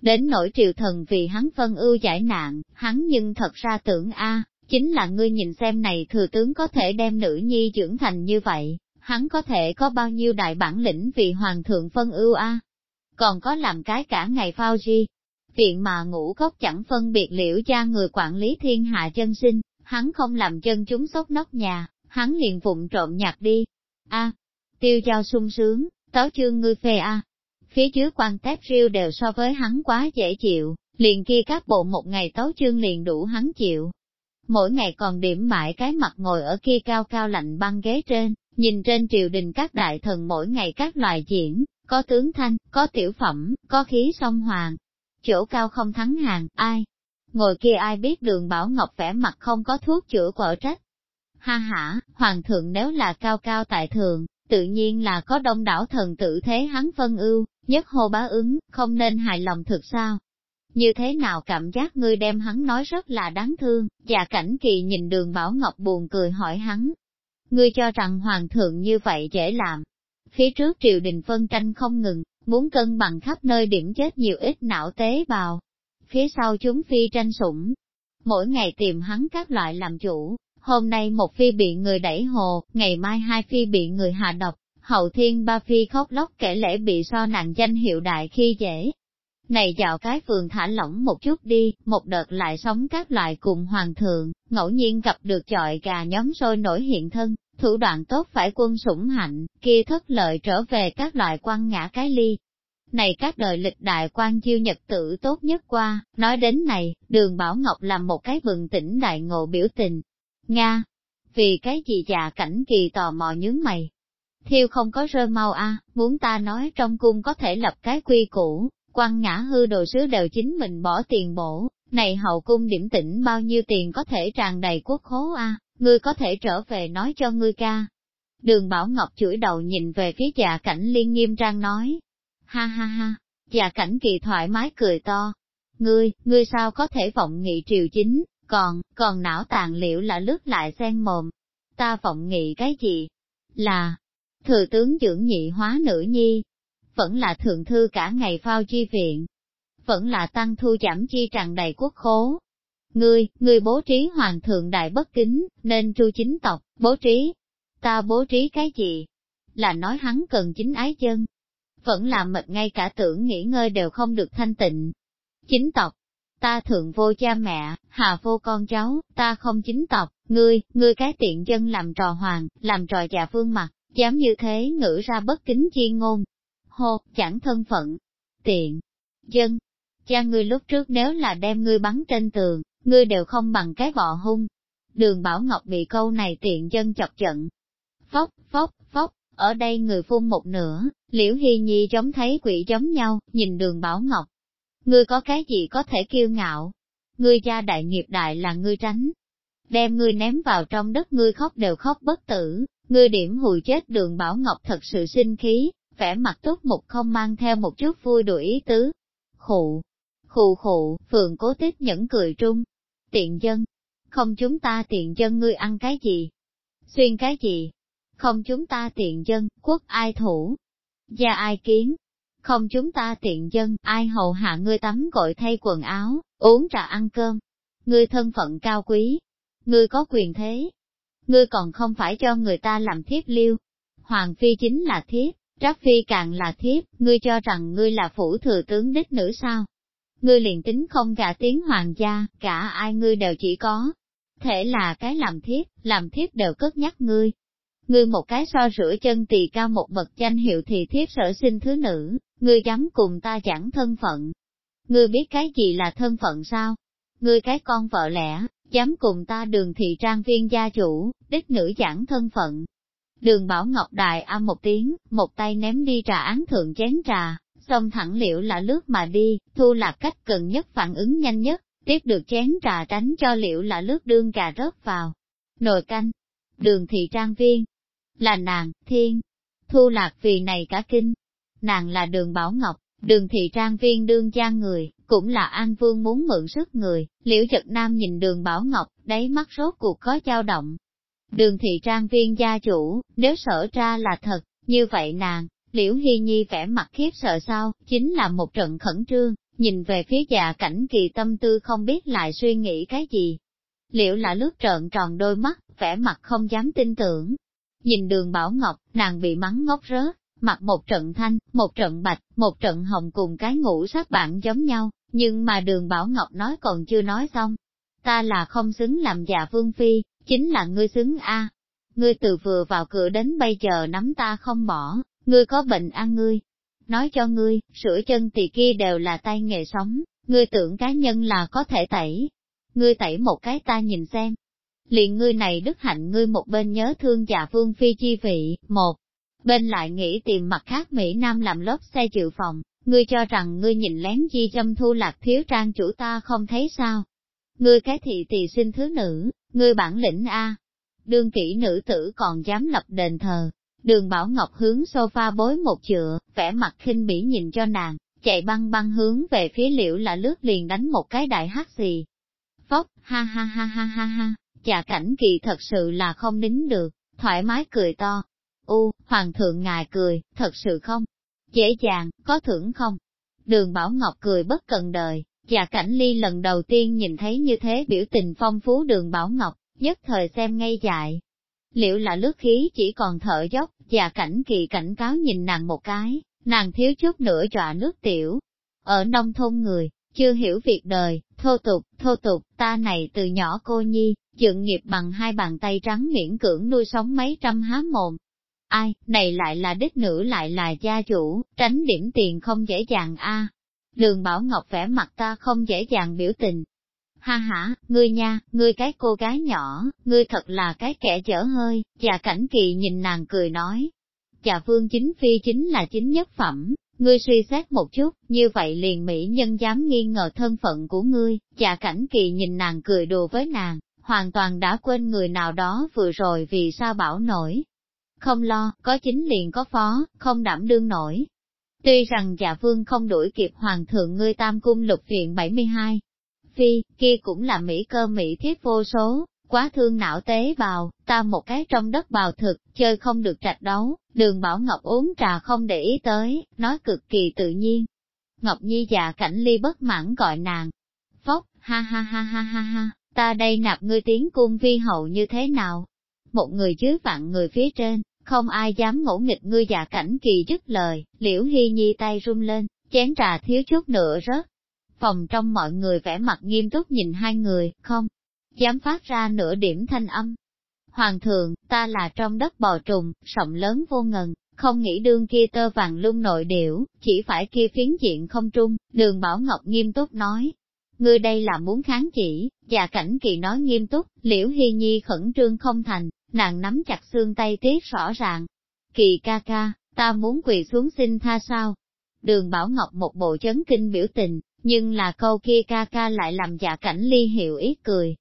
Đến nỗi triều thần vì hắn phân ưu giải nạn, hắn nhưng thật ra tưởng a chính là ngươi nhìn xem này thừa tướng có thể đem nữ nhi trưởng thành như vậy, hắn có thể có bao nhiêu đại bản lĩnh vì hoàng thượng phân ưu a Còn có làm cái cả ngày phao gì Viện mà ngủ gốc chẳng phân biệt liễu cha người quản lý thiên hạ chân sinh, hắn không làm chân chúng sốt nóc nhà, hắn liền vụng trộm nhặt đi. a tiêu giao sung sướng, táo chương ngươi phê a Phía dưới quan tép riêu đều so với hắn quá dễ chịu, liền kia các bộ một ngày tấu chương liền đủ hắn chịu. Mỗi ngày còn điểm mãi cái mặt ngồi ở kia cao cao lạnh băng ghế trên, Nhìn trên triều đình các đại thần mỗi ngày các loại diễn, có tướng thanh, có tiểu phẩm, có khí song hoàng. Chỗ cao không thắng hàng, ai? Ngồi kia ai biết đường Bảo Ngọc vẻ mặt không có thuốc chữa quở trách. Ha ha, hoàng thượng nếu là cao cao tại thượng, tự nhiên là có đông đảo thần tử thế hắn phân ưu, nhất hô bá ứng, không nên hài lòng thực sao. Như thế nào cảm giác ngươi đem hắn nói rất là đáng thương, và cảnh kỳ nhìn đường Bảo Ngọc buồn cười hỏi hắn, Ngươi cho rằng hoàng thượng như vậy dễ làm. Phía trước triều đình phân tranh không ngừng, muốn cân bằng khắp nơi điểm chết nhiều ít não tế bào. Phía sau chúng phi tranh sủng, mỗi ngày tìm hắn các loại làm chủ, hôm nay một phi bị người đẩy hồ, ngày mai hai phi bị người hạ độc, hậu thiên ba phi khóc lóc kể lễ bị so nặng danh hiệu đại khi dễ. Này dạo cái phường thả lỏng một chút đi, một đợt lại sống các loại cùng hoàng thượng, ngẫu nhiên gặp được chọi gà nhóm sôi nổi hiện thân, thủ đoạn tốt phải quân sủng hạnh, kia thất lợi trở về các loại quan ngã cái ly. Này các đời lịch đại quan chiêu nhật tử tốt nhất qua, nói đến này, đường Bảo Ngọc làm một cái bừng tỉnh đại ngộ biểu tình. Nga, vì cái gì già cảnh kỳ tò mò nhướng mày. Thiêu không có rơi mau a muốn ta nói trong cung có thể lập cái quy củ, quan ngã hư đồ sứ đều chính mình bỏ tiền bổ, này hậu cung điểm tỉnh bao nhiêu tiền có thể tràn đầy quốc khố a ngươi có thể trở về nói cho ngươi ca. Đường Bảo Ngọc chửi đầu nhìn về phía già cảnh liên nghiêm trang nói. Ha ha ha, Già cảnh kỳ thoải mái cười to. Ngươi, ngươi sao có thể vọng nghị triều chính, còn, còn não tàn liệu là lướt lại xen mồm. Ta vọng nghị cái gì? Là, thừa tướng dưỡng nhị hóa nữ nhi, vẫn là thượng thư cả ngày phao chi viện, vẫn là tăng thu giảm chi tràn đầy quốc khố. Ngươi, ngươi bố trí hoàng thượng đại bất kính, nên tru chính tộc, bố trí. Ta bố trí cái gì? Là nói hắn cần chính ái chân. Vẫn là mệt ngay cả tưởng nghỉ ngơi đều không được thanh tịnh. Chính tộc, ta thượng vô cha mẹ, hà vô con cháu, ta không chính tộc, ngươi, ngươi cái tiện dân làm trò hoàng, làm trò già phương mặt, dám như thế ngữ ra bất kính chi ngôn. Hô, chẳng thân phận, tiện, dân. Cha ngươi lúc trước nếu là đem ngươi bắn trên tường, ngươi đều không bằng cái bọ hung. Đường Bảo Ngọc bị câu này tiện dân chọc giận. Phóc, phóc, phóc, ở đây người phun một nửa, liễu hy nhi giống thấy quỷ giống nhau, nhìn đường Bảo Ngọc. Ngươi có cái gì có thể kiêu ngạo? Ngươi cha đại nghiệp đại là ngươi tránh. Đem ngươi ném vào trong đất ngươi khóc đều khóc bất tử, ngươi điểm hùi chết đường Bảo Ngọc thật sự sinh khí, vẻ mặt tốt mục không mang theo một chút vui đuổi ý tứ. Khụ, khụ khụ, phường cố tích nhẫn cười trung. Tiện dân, không chúng ta tiện dân ngươi ăn cái gì? Xuyên cái gì? Không chúng ta tiện dân, quốc ai thủ? Gia ai kiến? Không chúng ta tiện dân, ai hầu hạ ngươi tắm gội thay quần áo, uống trà ăn cơm. Ngươi thân phận cao quý. Ngươi có quyền thế. Ngươi còn không phải cho người ta làm thiếp liêu. Hoàng phi chính là thiếp, Trác Phi càng là thiếp, ngươi cho rằng ngươi là phủ thừa tướng đích nữ sao? Ngươi liền tính không gả tiếng hoàng gia, cả ai ngươi đều chỉ có. Thể là cái làm thiếp, làm thiếp đều cất nhắc ngươi. Ngươi một cái so rửa chân tỳ cao một bậc danh hiệu thì thiếp sở sinh thứ nữ, ngươi dám cùng ta chẳng thân phận. Ngươi biết cái gì là thân phận sao? Ngươi cái con vợ lẽ, dám cùng ta đường thị trang viên gia chủ, đích nữ giảng thân phận, Đường Bảo Ngọc Đại a một tiếng, một tay ném đi trà án thượng chén trà, xong thẳng liễu là lướt mà đi, thu lạc cách cần nhất phản ứng nhanh nhất, tiếp được chén trà tránh cho liễu là lướt đương cà rớt vào. Nồi canh, đường thị trang viên, là nàng, thiên, thu lạc vì này cả kinh. Nàng là đường Bảo Ngọc, đường thị trang viên đương gia người, cũng là An Vương muốn mượn sức người, liễu trật nam nhìn đường Bảo Ngọc, đáy mắt rốt cuộc có dao động, Đường thị trang viên gia chủ, nếu sở ra là thật, như vậy nàng, liễu hy nhi vẻ mặt khiếp sợ sao, chính là một trận khẩn trương, nhìn về phía già cảnh kỳ tâm tư không biết lại suy nghĩ cái gì. Liễu là lướt trợn tròn đôi mắt, vẻ mặt không dám tin tưởng. Nhìn đường Bảo Ngọc, nàng bị mắng ngốc rớt, mặt một trận thanh, một trận bạch, một trận hồng cùng cái ngũ sắc bạn giống nhau, nhưng mà đường Bảo Ngọc nói còn chưa nói xong. Ta là không xứng làm già vương phi, chính là ngươi xứng a. Ngươi từ vừa vào cửa đến bây giờ nắm ta không bỏ, ngươi có bệnh ăn ngươi. Nói cho ngươi, sửa chân thì kia đều là tay nghề sống, ngươi tưởng cá nhân là có thể tẩy. Ngươi tẩy một cái ta nhìn xem. Liền ngươi này đức hạnh ngươi một bên nhớ thương già vương phi chi vị, một bên lại nghĩ tìm mặt khác Mỹ Nam làm lốp xe dự phòng, ngươi cho rằng ngươi nhìn lén chi châm thu lạc thiếu trang chủ ta không thấy sao. Ngươi cái thị tỳ sinh thứ nữ, ngươi bản lĩnh A. Đương kỹ nữ tử còn dám lập đền thờ. Đường Bảo Ngọc hướng sofa bối một chữa, vẻ mặt khinh bỉ nhìn cho nàng, chạy băng băng hướng về phía liễu là lướt liền đánh một cái đại hát xì. Phóc, ha ha ha ha ha ha, chà cảnh kỳ thật sự là không nín được, thoải mái cười to. U, Hoàng thượng ngài cười, thật sự không? Dễ dàng, có thưởng không? Đường Bảo Ngọc cười bất cần đời, Dạ cảnh ly lần đầu tiên nhìn thấy như thế biểu tình phong phú đường Bảo Ngọc, nhất thời xem ngay dại. Liệu là lướt khí chỉ còn thở dốc, dạ cảnh kỳ cảnh cáo nhìn nàng một cái, nàng thiếu chút nữa dọa nước tiểu. Ở nông thôn người, chưa hiểu việc đời, thô tục, thô tục, ta này từ nhỏ cô nhi, dựng nghiệp bằng hai bàn tay trắng miễn cưỡng nuôi sống mấy trăm há mồm. Ai, này lại là đích nữ lại là gia chủ, tránh điểm tiền không dễ dàng a Đường Bảo Ngọc vẻ mặt ta không dễ dàng biểu tình. Ha ha, ngươi nha, ngươi cái cô gái nhỏ, ngươi thật là cái kẻ dở hơi, và cảnh kỳ nhìn nàng cười nói. Chà vương chính phi chính là chính nhất phẩm, ngươi suy xét một chút, như vậy liền mỹ nhân dám nghi ngờ thân phận của ngươi, chà cảnh kỳ nhìn nàng cười đùa với nàng, hoàn toàn đã quên người nào đó vừa rồi vì sao bảo nổi. Không lo, có chính liền có phó, không đảm đương nổi, Tuy rằng dạ vương không đuổi kịp hoàng thượng ngươi tam cung lục viện 72, phi, kia cũng là mỹ cơ mỹ thiết vô số, quá thương não tế bào, ta một cái trong đất bào thực, chơi không được trạch đấu, đường bảo Ngọc uống trà không để ý tới, nói cực kỳ tự nhiên. Ngọc Nhi dạ cảnh ly bất mãn gọi nàng, phốc, Ha ha ha ha ha ha, ta đây nạp ngươi tiến cung vi hậu như thế nào? Một người dưới vạn người phía trên, không ai dám ngỗ nghịch ngươi giả cảnh kỳ dứt lời, liễu hy nhi tay run lên, chén trà thiếu chút nữa rớt. Phòng trong mọi người vẻ mặt nghiêm túc nhìn hai người, không dám phát ra nửa điểm thanh âm. Hoàng thượng, ta là trong đất bò trùng, sọng lớn vô ngần, không nghĩ đương kia tơ vàng lung nội điểu, chỉ phải kia phiến diện không trung, đường Bảo Ngọc nghiêm túc nói. Ngươi đây là muốn kháng chỉ, và cảnh kỳ nói nghiêm túc, liễu hy nhi khẩn trương không thành, nàng nắm chặt xương tay tiếc rõ ràng. Kỳ ca ca, ta muốn quỳ xuống xin tha sao? Đường Bảo Ngọc một bộ chấn kinh biểu tình, nhưng là câu kia ca ca lại làm dạ cảnh ly hiệu ý cười.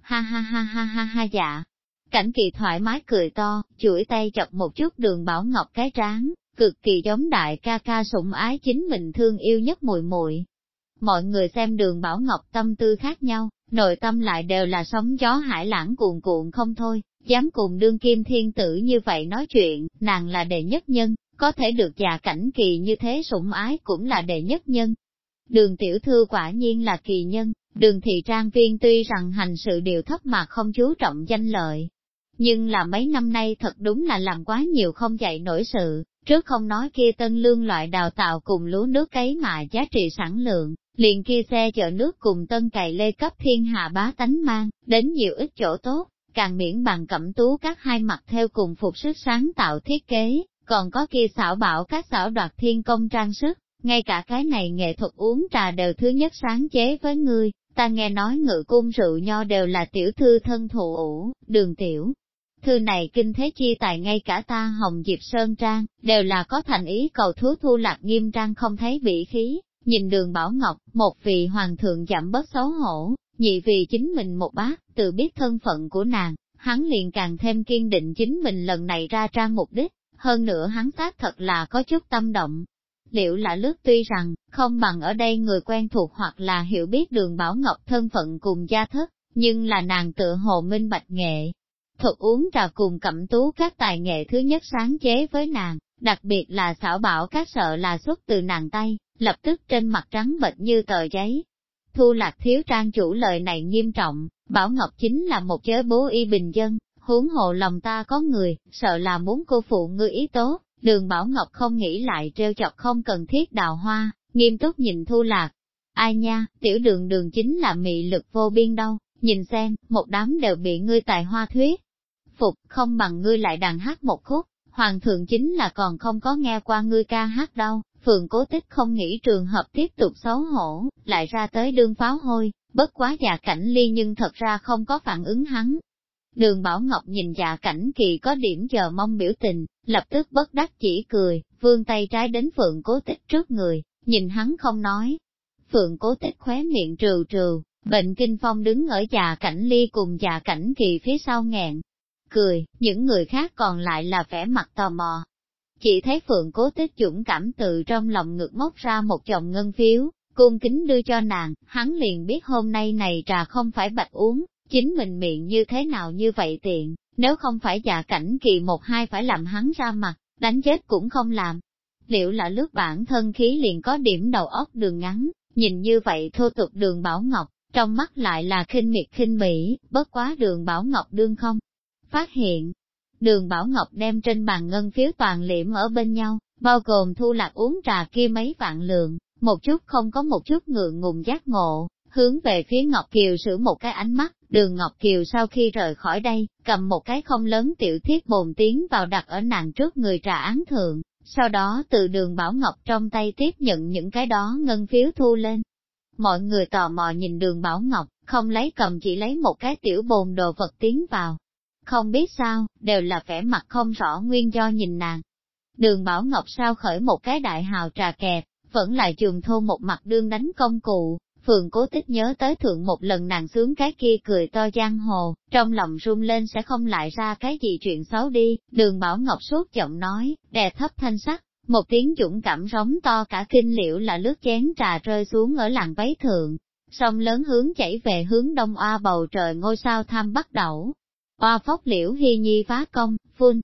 Ha ha ha ha ha ha dạ. Cảnh kỳ thoải mái cười to, chuỗi tay chọc một chút đường Bảo Ngọc cái trán, cực kỳ giống đại ca ca sủng ái chính mình thương yêu nhất mùi muội. Mọi người xem đường Bảo Ngọc tâm tư khác nhau, nội tâm lại đều là sóng gió hải lãng cuồn cuộn không thôi, dám cùng đương kim thiên tử như vậy nói chuyện, nàng là đệ nhất nhân, có thể được già cảnh kỳ như thế sủng ái cũng là đệ nhất nhân. Đường tiểu thư quả nhiên là kỳ nhân, đường thị trang viên tuy rằng hành sự điều thấp mà không chú trọng danh lợi. Nhưng là mấy năm nay thật đúng là làm quá nhiều không dạy nổi sự, trước không nói kia tân lương loại đào tạo cùng lúa nước cấy mà giá trị sản lượng, liền kia xe chở nước cùng tân cày lê cấp thiên hạ bá tánh mang, đến nhiều ít chỗ tốt, càng miễn bằng cẩm tú các hai mặt theo cùng phục sức sáng tạo thiết kế, còn có kia xảo bảo các xảo đoạt thiên công trang sức, ngay cả cái này nghệ thuật uống trà đều thứ nhất sáng chế với ngươi, ta nghe nói ngự cung rượu nho đều là tiểu thư thân thụ ủ, đường tiểu. Thư này kinh thế chi tài ngay cả ta Hồng Diệp Sơn Trang, đều là có thành ý cầu thú thu lạc nghiêm trang không thấy vị khí, nhìn đường Bảo Ngọc, một vị hoàng thượng giảm bớt xấu hổ, nhị vì chính mình một bác, tự biết thân phận của nàng, hắn liền càng thêm kiên định chính mình lần này ra trang mục đích, hơn nữa hắn xác thật là có chút tâm động. Liệu là lướt tuy rằng, không bằng ở đây người quen thuộc hoặc là hiểu biết đường Bảo Ngọc thân phận cùng gia thất, nhưng là nàng tự hồ minh bạch nghệ. Thuật uống trà cùng cẩm tú các tài nghệ thứ nhất sáng chế với nàng, đặc biệt là xảo bảo các sợ là xuất từ nàng tay, lập tức trên mặt trắng bệch như tờ giấy, Thu lạc thiếu trang chủ lời này nghiêm trọng, Bảo Ngọc chính là một chế bố y bình dân, huống hộ lòng ta có người, sợ là muốn cô phụ ngươi ý tốt, đường Bảo Ngọc không nghĩ lại treo chọc không cần thiết đào hoa, nghiêm túc nhìn thu lạc. Ai nha, tiểu đường đường chính là mị lực vô biên đâu, nhìn xem, một đám đều bị ngươi tài hoa thuyết. Phục, không bằng ngươi lại đàn hát một khúc, hoàng thượng chính là còn không có nghe qua ngươi ca hát đâu. Phường cố tích không nghĩ trường hợp tiếp tục xấu hổ, lại ra tới đương pháo hôi, bất quá dạ cảnh ly nhưng thật ra không có phản ứng hắn. Đường Bảo Ngọc nhìn dạ cảnh kỳ có điểm chờ mong biểu tình, lập tức bất đắc chỉ cười, vươn tay trái đến phượng cố tích trước người, nhìn hắn không nói. Phượng cố tích khóe miệng trừ trừ, bệnh kinh phong đứng ở dạ cảnh ly cùng dạ cảnh kỳ phía sau nghẹn. Cười, những người khác còn lại là vẻ mặt tò mò, chỉ thấy Phượng cố tích dũng cảm từ trong lòng ngực móc ra một chồng ngân phiếu, cung kính đưa cho nàng, hắn liền biết hôm nay này trà không phải bạch uống, chính mình miệng như thế nào như vậy tiện, nếu không phải giả cảnh kỳ một hai phải làm hắn ra mặt, đánh chết cũng không làm. Liệu là lướt bản thân khí liền có điểm đầu óc đường ngắn, nhìn như vậy thô tục đường Bảo Ngọc, trong mắt lại là khinh miệt khinh bỉ, bất quá đường Bảo Ngọc đương không. Phát hiện, Đường Bảo Ngọc đem trên bàn ngân phiếu toàn liệm ở bên nhau, bao gồm thu lạc uống trà kia mấy vạn lượng, một chút không có một chút ngượng ngùng giác ngộ, hướng về phía Ngọc Kiều sử một cái ánh mắt, đường Ngọc Kiều sau khi rời khỏi đây, cầm một cái không lớn tiểu thiết bồn tiến vào đặt ở nàng trước người trà án thượng, sau đó từ đường Bảo Ngọc trong tay tiếp nhận những cái đó ngân phiếu thu lên. Mọi người tò mò nhìn đường Bảo Ngọc, không lấy cầm chỉ lấy một cái tiểu bồn đồ vật tiến vào, không biết sao, đều là vẻ mặt không rõ nguyên do nhìn nàng. Đường Bảo Ngọc sao khởi một cái đại hào trà kẹp, vẫn lại trường thô một mặt đương đánh công cụ, Phường cố tích nhớ tới thượng một lần nàng sướng cái kia cười to giang hồ, trong lòng run lên sẽ không lại ra cái gì chuyện xấu đi, đường Bảo Ngọc suốt giọng nói, đè thấp thanh sắc, một tiếng dũng cảm rống to cả kinh liễu là lướt chén trà rơi xuống ở làng váy thượng, sông lớn hướng chảy về hướng đông oa bầu trời ngôi sao tham bắt đầu, Oa phốc liễu hy nhi phá công, phun.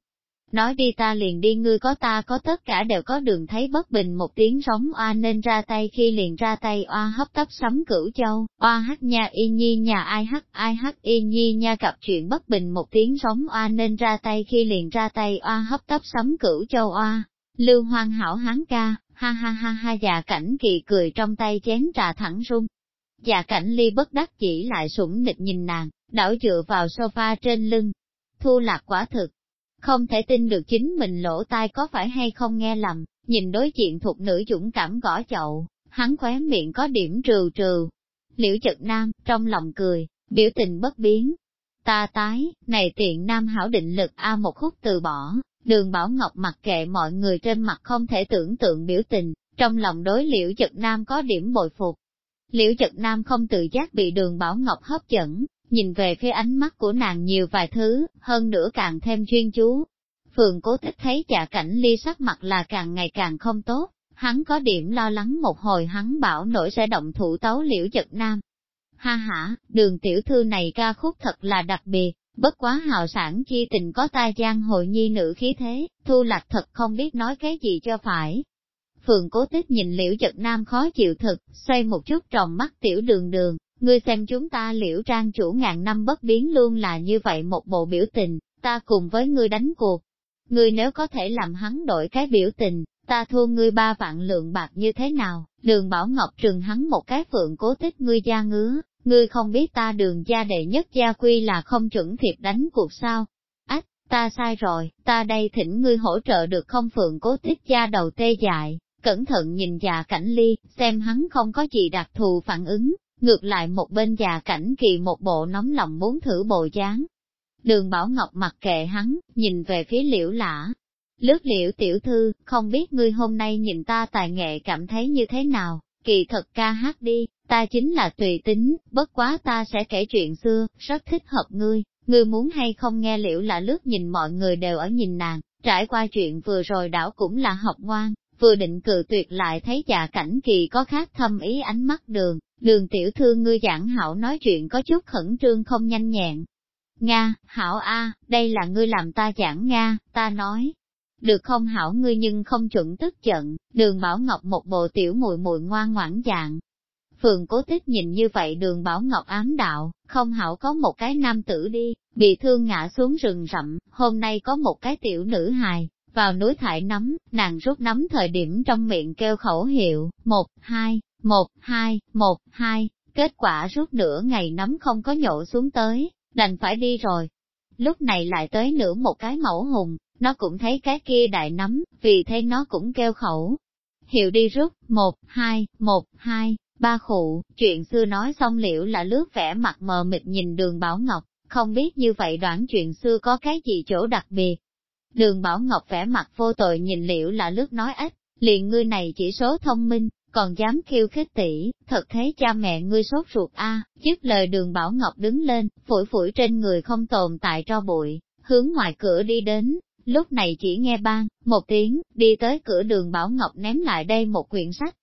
Nói đi ta liền đi ngươi có ta có tất cả đều có đường thấy bất bình một tiếng sóng oa nên ra tay khi liền ra tay oa hấp tấp sấm cửu châu, oa hát nha y nhi nhà ai hát ai hát y nhi nha cặp chuyện bất bình một tiếng sóng oa nên ra tay khi liền ra tay oa hấp tấp sấm cửu châu oa. Lưu hoang hảo hán ca, ha ha ha ha già cảnh kỳ cười trong tay chén trà thẳng rung. Già cảnh ly bất đắc chỉ lại sủng nịch nhìn nàng, đảo dựa vào sofa trên lưng. Thu lạc quả thực, không thể tin được chính mình lỗ tai có phải hay không nghe lầm, nhìn đối diện thuộc nữ dũng cảm gõ chậu, hắn khóe miệng có điểm trừ trừ. Liễu chật nam, trong lòng cười, biểu tình bất biến. Ta tái, này tiện nam hảo định lực A một khúc từ bỏ, đường Bảo Ngọc mặc kệ mọi người trên mặt không thể tưởng tượng biểu tình, trong lòng đối liễu chật nam có điểm bồi phục. Liễu chật nam không tự giác bị đường Bảo Ngọc hấp dẫn, nhìn về phía ánh mắt của nàng nhiều vài thứ, hơn nữa càng thêm chuyên chú. Phường cố thích thấy chả cảnh ly sắc mặt là càng ngày càng không tốt, hắn có điểm lo lắng một hồi hắn bảo nổi sẽ động thủ tấu liễu giật nam. Ha ha, đường tiểu thư này ca khúc thật là đặc biệt, bất quá hào sản chi tình có tai giang hội nhi nữ khí thế, thu lạc thật không biết nói cái gì cho phải. Phường cố tích nhìn liễu giật nam khó chịu thực, xoay một chút tròng mắt tiểu đường đường, Ngươi xem chúng ta liễu trang chủ ngàn năm bất biến luôn là như vậy một bộ biểu tình, ta cùng với ngươi đánh cuộc. Ngươi nếu có thể làm hắn đổi cái biểu tình, ta thua ngươi ba vạn lượng bạc như thế nào? Đường Bảo Ngọc trừng hắn một cái phượng cố tích ngươi gia ngứa, ngươi không biết ta đường gia đệ nhất gia quy là không chuẩn thiệt đánh cuộc sao? Ách, ta sai rồi, ta đây thỉnh ngươi hỗ trợ được không phượng cố tích gia đầu tê dại, cẩn thận nhìn già cảnh ly, xem hắn không có gì đặc thù phản ứng, Ngược lại một bên già cảnh kỳ một bộ nóng lòng muốn thử bộ dáng. Đường Bảo Ngọc mặc kệ hắn, nhìn về phía liễu lã. Lướt liễu tiểu thư, không biết ngươi hôm nay nhìn ta tài nghệ cảm thấy như thế nào, kỳ thật ca hát đi, ta chính là tùy tính, bất quá ta sẽ kể chuyện xưa, rất thích hợp ngươi, ngươi muốn hay không nghe liễu lạ lướt nhìn mọi người đều ở nhìn nàng, trải qua chuyện vừa rồi đảo cũng là học ngoan, vừa định cự tuyệt lại thấy dạ cảnh kỳ có khác thâm ý ánh mắt đường, Đường tiểu thư ngươi giảng hảo nói chuyện có chút khẩn trương không nhanh nhẹn. Nga, hảo A, đây là ngươi làm ta giảng Nga, ta nói. Được không hảo ngươi nhưng không chuẩn tức giận, đường Bảo Ngọc một bộ tiểu mùi mùi ngoan ngoãn dạng. Phường cố tích nhìn như vậy đường Bảo Ngọc ám đạo, không hảo có một cái nam tử đi, bị thương ngã xuống rừng rậm, hôm nay có một cái tiểu nữ hài, vào núi thải nắm, nàng rút nắm thời điểm trong miệng kêu khẩu hiệu, một, hai, một, hai, một, hai, kết quả rút nửa ngày nắm không có nhổ xuống tới, đành phải đi rồi. Lúc này lại tới nửa một cái mẫu hùng, nó cũng thấy cái kia đại nắm, vì thế nó cũng kêu khẩu. Hiệu đi rút, một, hai, một, hai, ba khụ, chuyện xưa nói xong liễu là lướt vẻ mặt mờ mịt nhìn đường Bảo Ngọc, không biết như vậy đoạn chuyện xưa có cái gì chỗ đặc biệt. Đường Bảo Ngọc vẻ mặt vô tội nhìn liễu là lướt nói ếch, liền ngươi này chỉ số thông minh, còn dám khiêu khích tỷ, thật thế cha mẹ ngươi sốt ruột a. À. Dứt lời đường Bảo Ngọc đứng lên, phủi phủi trên người không tồn tại cho bụi, hướng ngoài cửa đi đến, lúc này chỉ nghe bang, một tiếng, đi tới cửa đường Bảo Ngọc ném lại đây một quyển sách,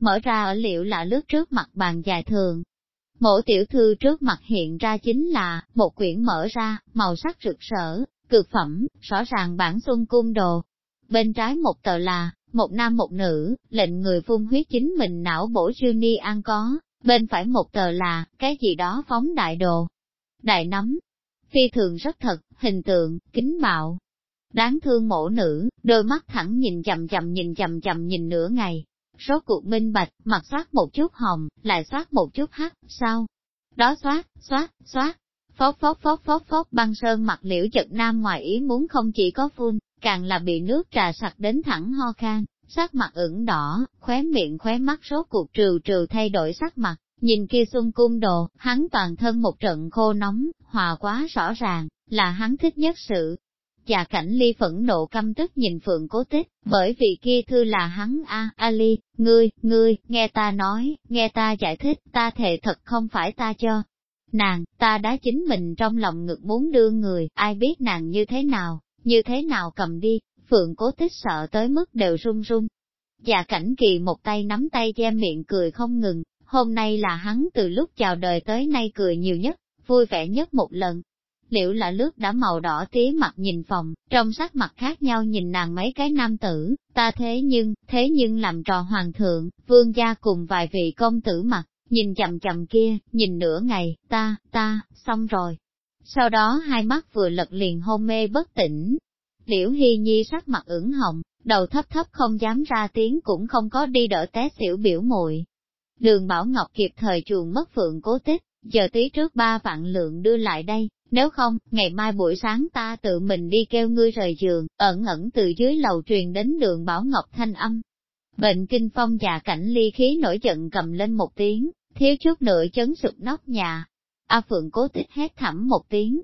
mở ra ở liệu là lướt trước mặt bàn dài thường. Mộ tiểu thư trước mặt hiện ra chính là, một quyển mở ra, màu sắc rực rỡ, cực phẩm, rõ ràng bản xuân cung đồ. Bên trái một tờ là, một nam một nữ, lệnh người phun huyết chính mình não bổ ni ăn có, bên phải một tờ là, cái gì đó phóng đại đồ. Đại nắm, phi thường rất thật, hình tượng, kính bạo. Đáng thương mổ nữ, đôi mắt thẳng nhìn chầm chầm nhìn chầm chầm nhìn nửa ngày. Rốt cuộc minh bạch, mặt soát một chút hồng, lại soát một chút hắc, sao? Đó soát, soát, soát. Phóp phóp phóp phóp phóp băng sơn mặt liễu chật nam ngoài ý muốn không chỉ có phun, càng là bị nước trà sặc đến thẳng ho khan, sắc mặt ửng đỏ, khóe miệng khóe mắt rốt cuộc trừ trừ thay đổi sắc mặt, nhìn kia xuân cung đồ, hắn toàn thân một trận khô nóng, hòa quá rõ ràng, là hắn thích nhất sự. Và cảnh ly phẫn nộ căm tức nhìn phượng cố tích, bởi vì kia thư là hắn a Ali, ngươi, ngươi, nghe ta nói, nghe ta giải thích, ta thề thật không phải ta cho. Nàng, ta đã chính mình trong lòng ngực muốn đưa người, ai biết nàng như thế nào, như thế nào cầm đi, phượng cố tích sợ tới mức đều run run. Dạ cảnh kỳ một tay nắm tay che miệng cười không ngừng, hôm nay là hắn từ lúc chào đời tới nay cười nhiều nhất, vui vẻ nhất một lần. liễu là lướt đã màu đỏ tía mặt nhìn phòng, trong sắc mặt khác nhau nhìn nàng mấy cái nam tử, ta thế nhưng, thế nhưng làm trò hoàng thượng, vương gia cùng vài vị công tử mặt, nhìn chậm chậm kia, nhìn nửa ngày, ta, ta, xong rồi. Sau đó hai mắt vừa lật liền hôn mê bất tỉnh. Liễu Hy Nhi sắc mặt ửng hồng, đầu thấp thấp không dám ra tiếng cũng không có đi đỡ té xỉu biểu muội. Đường Bảo Ngọc kịp thời chuồng mất phượng cố tích, giờ tí trước ba vạn lượng đưa lại đây, nếu không, ngày mai buổi sáng ta tự mình đi kêu ngươi rời giường, ẩn ẩn từ dưới lầu truyền đến đường Bảo Ngọc thanh âm. Bệnh kinh phong già cảnh ly khí nổi giận cầm lên một tiếng, thiếu chút nữa chấn sụp nóc nhà. A Phượng cố tích hét thẳm một tiếng,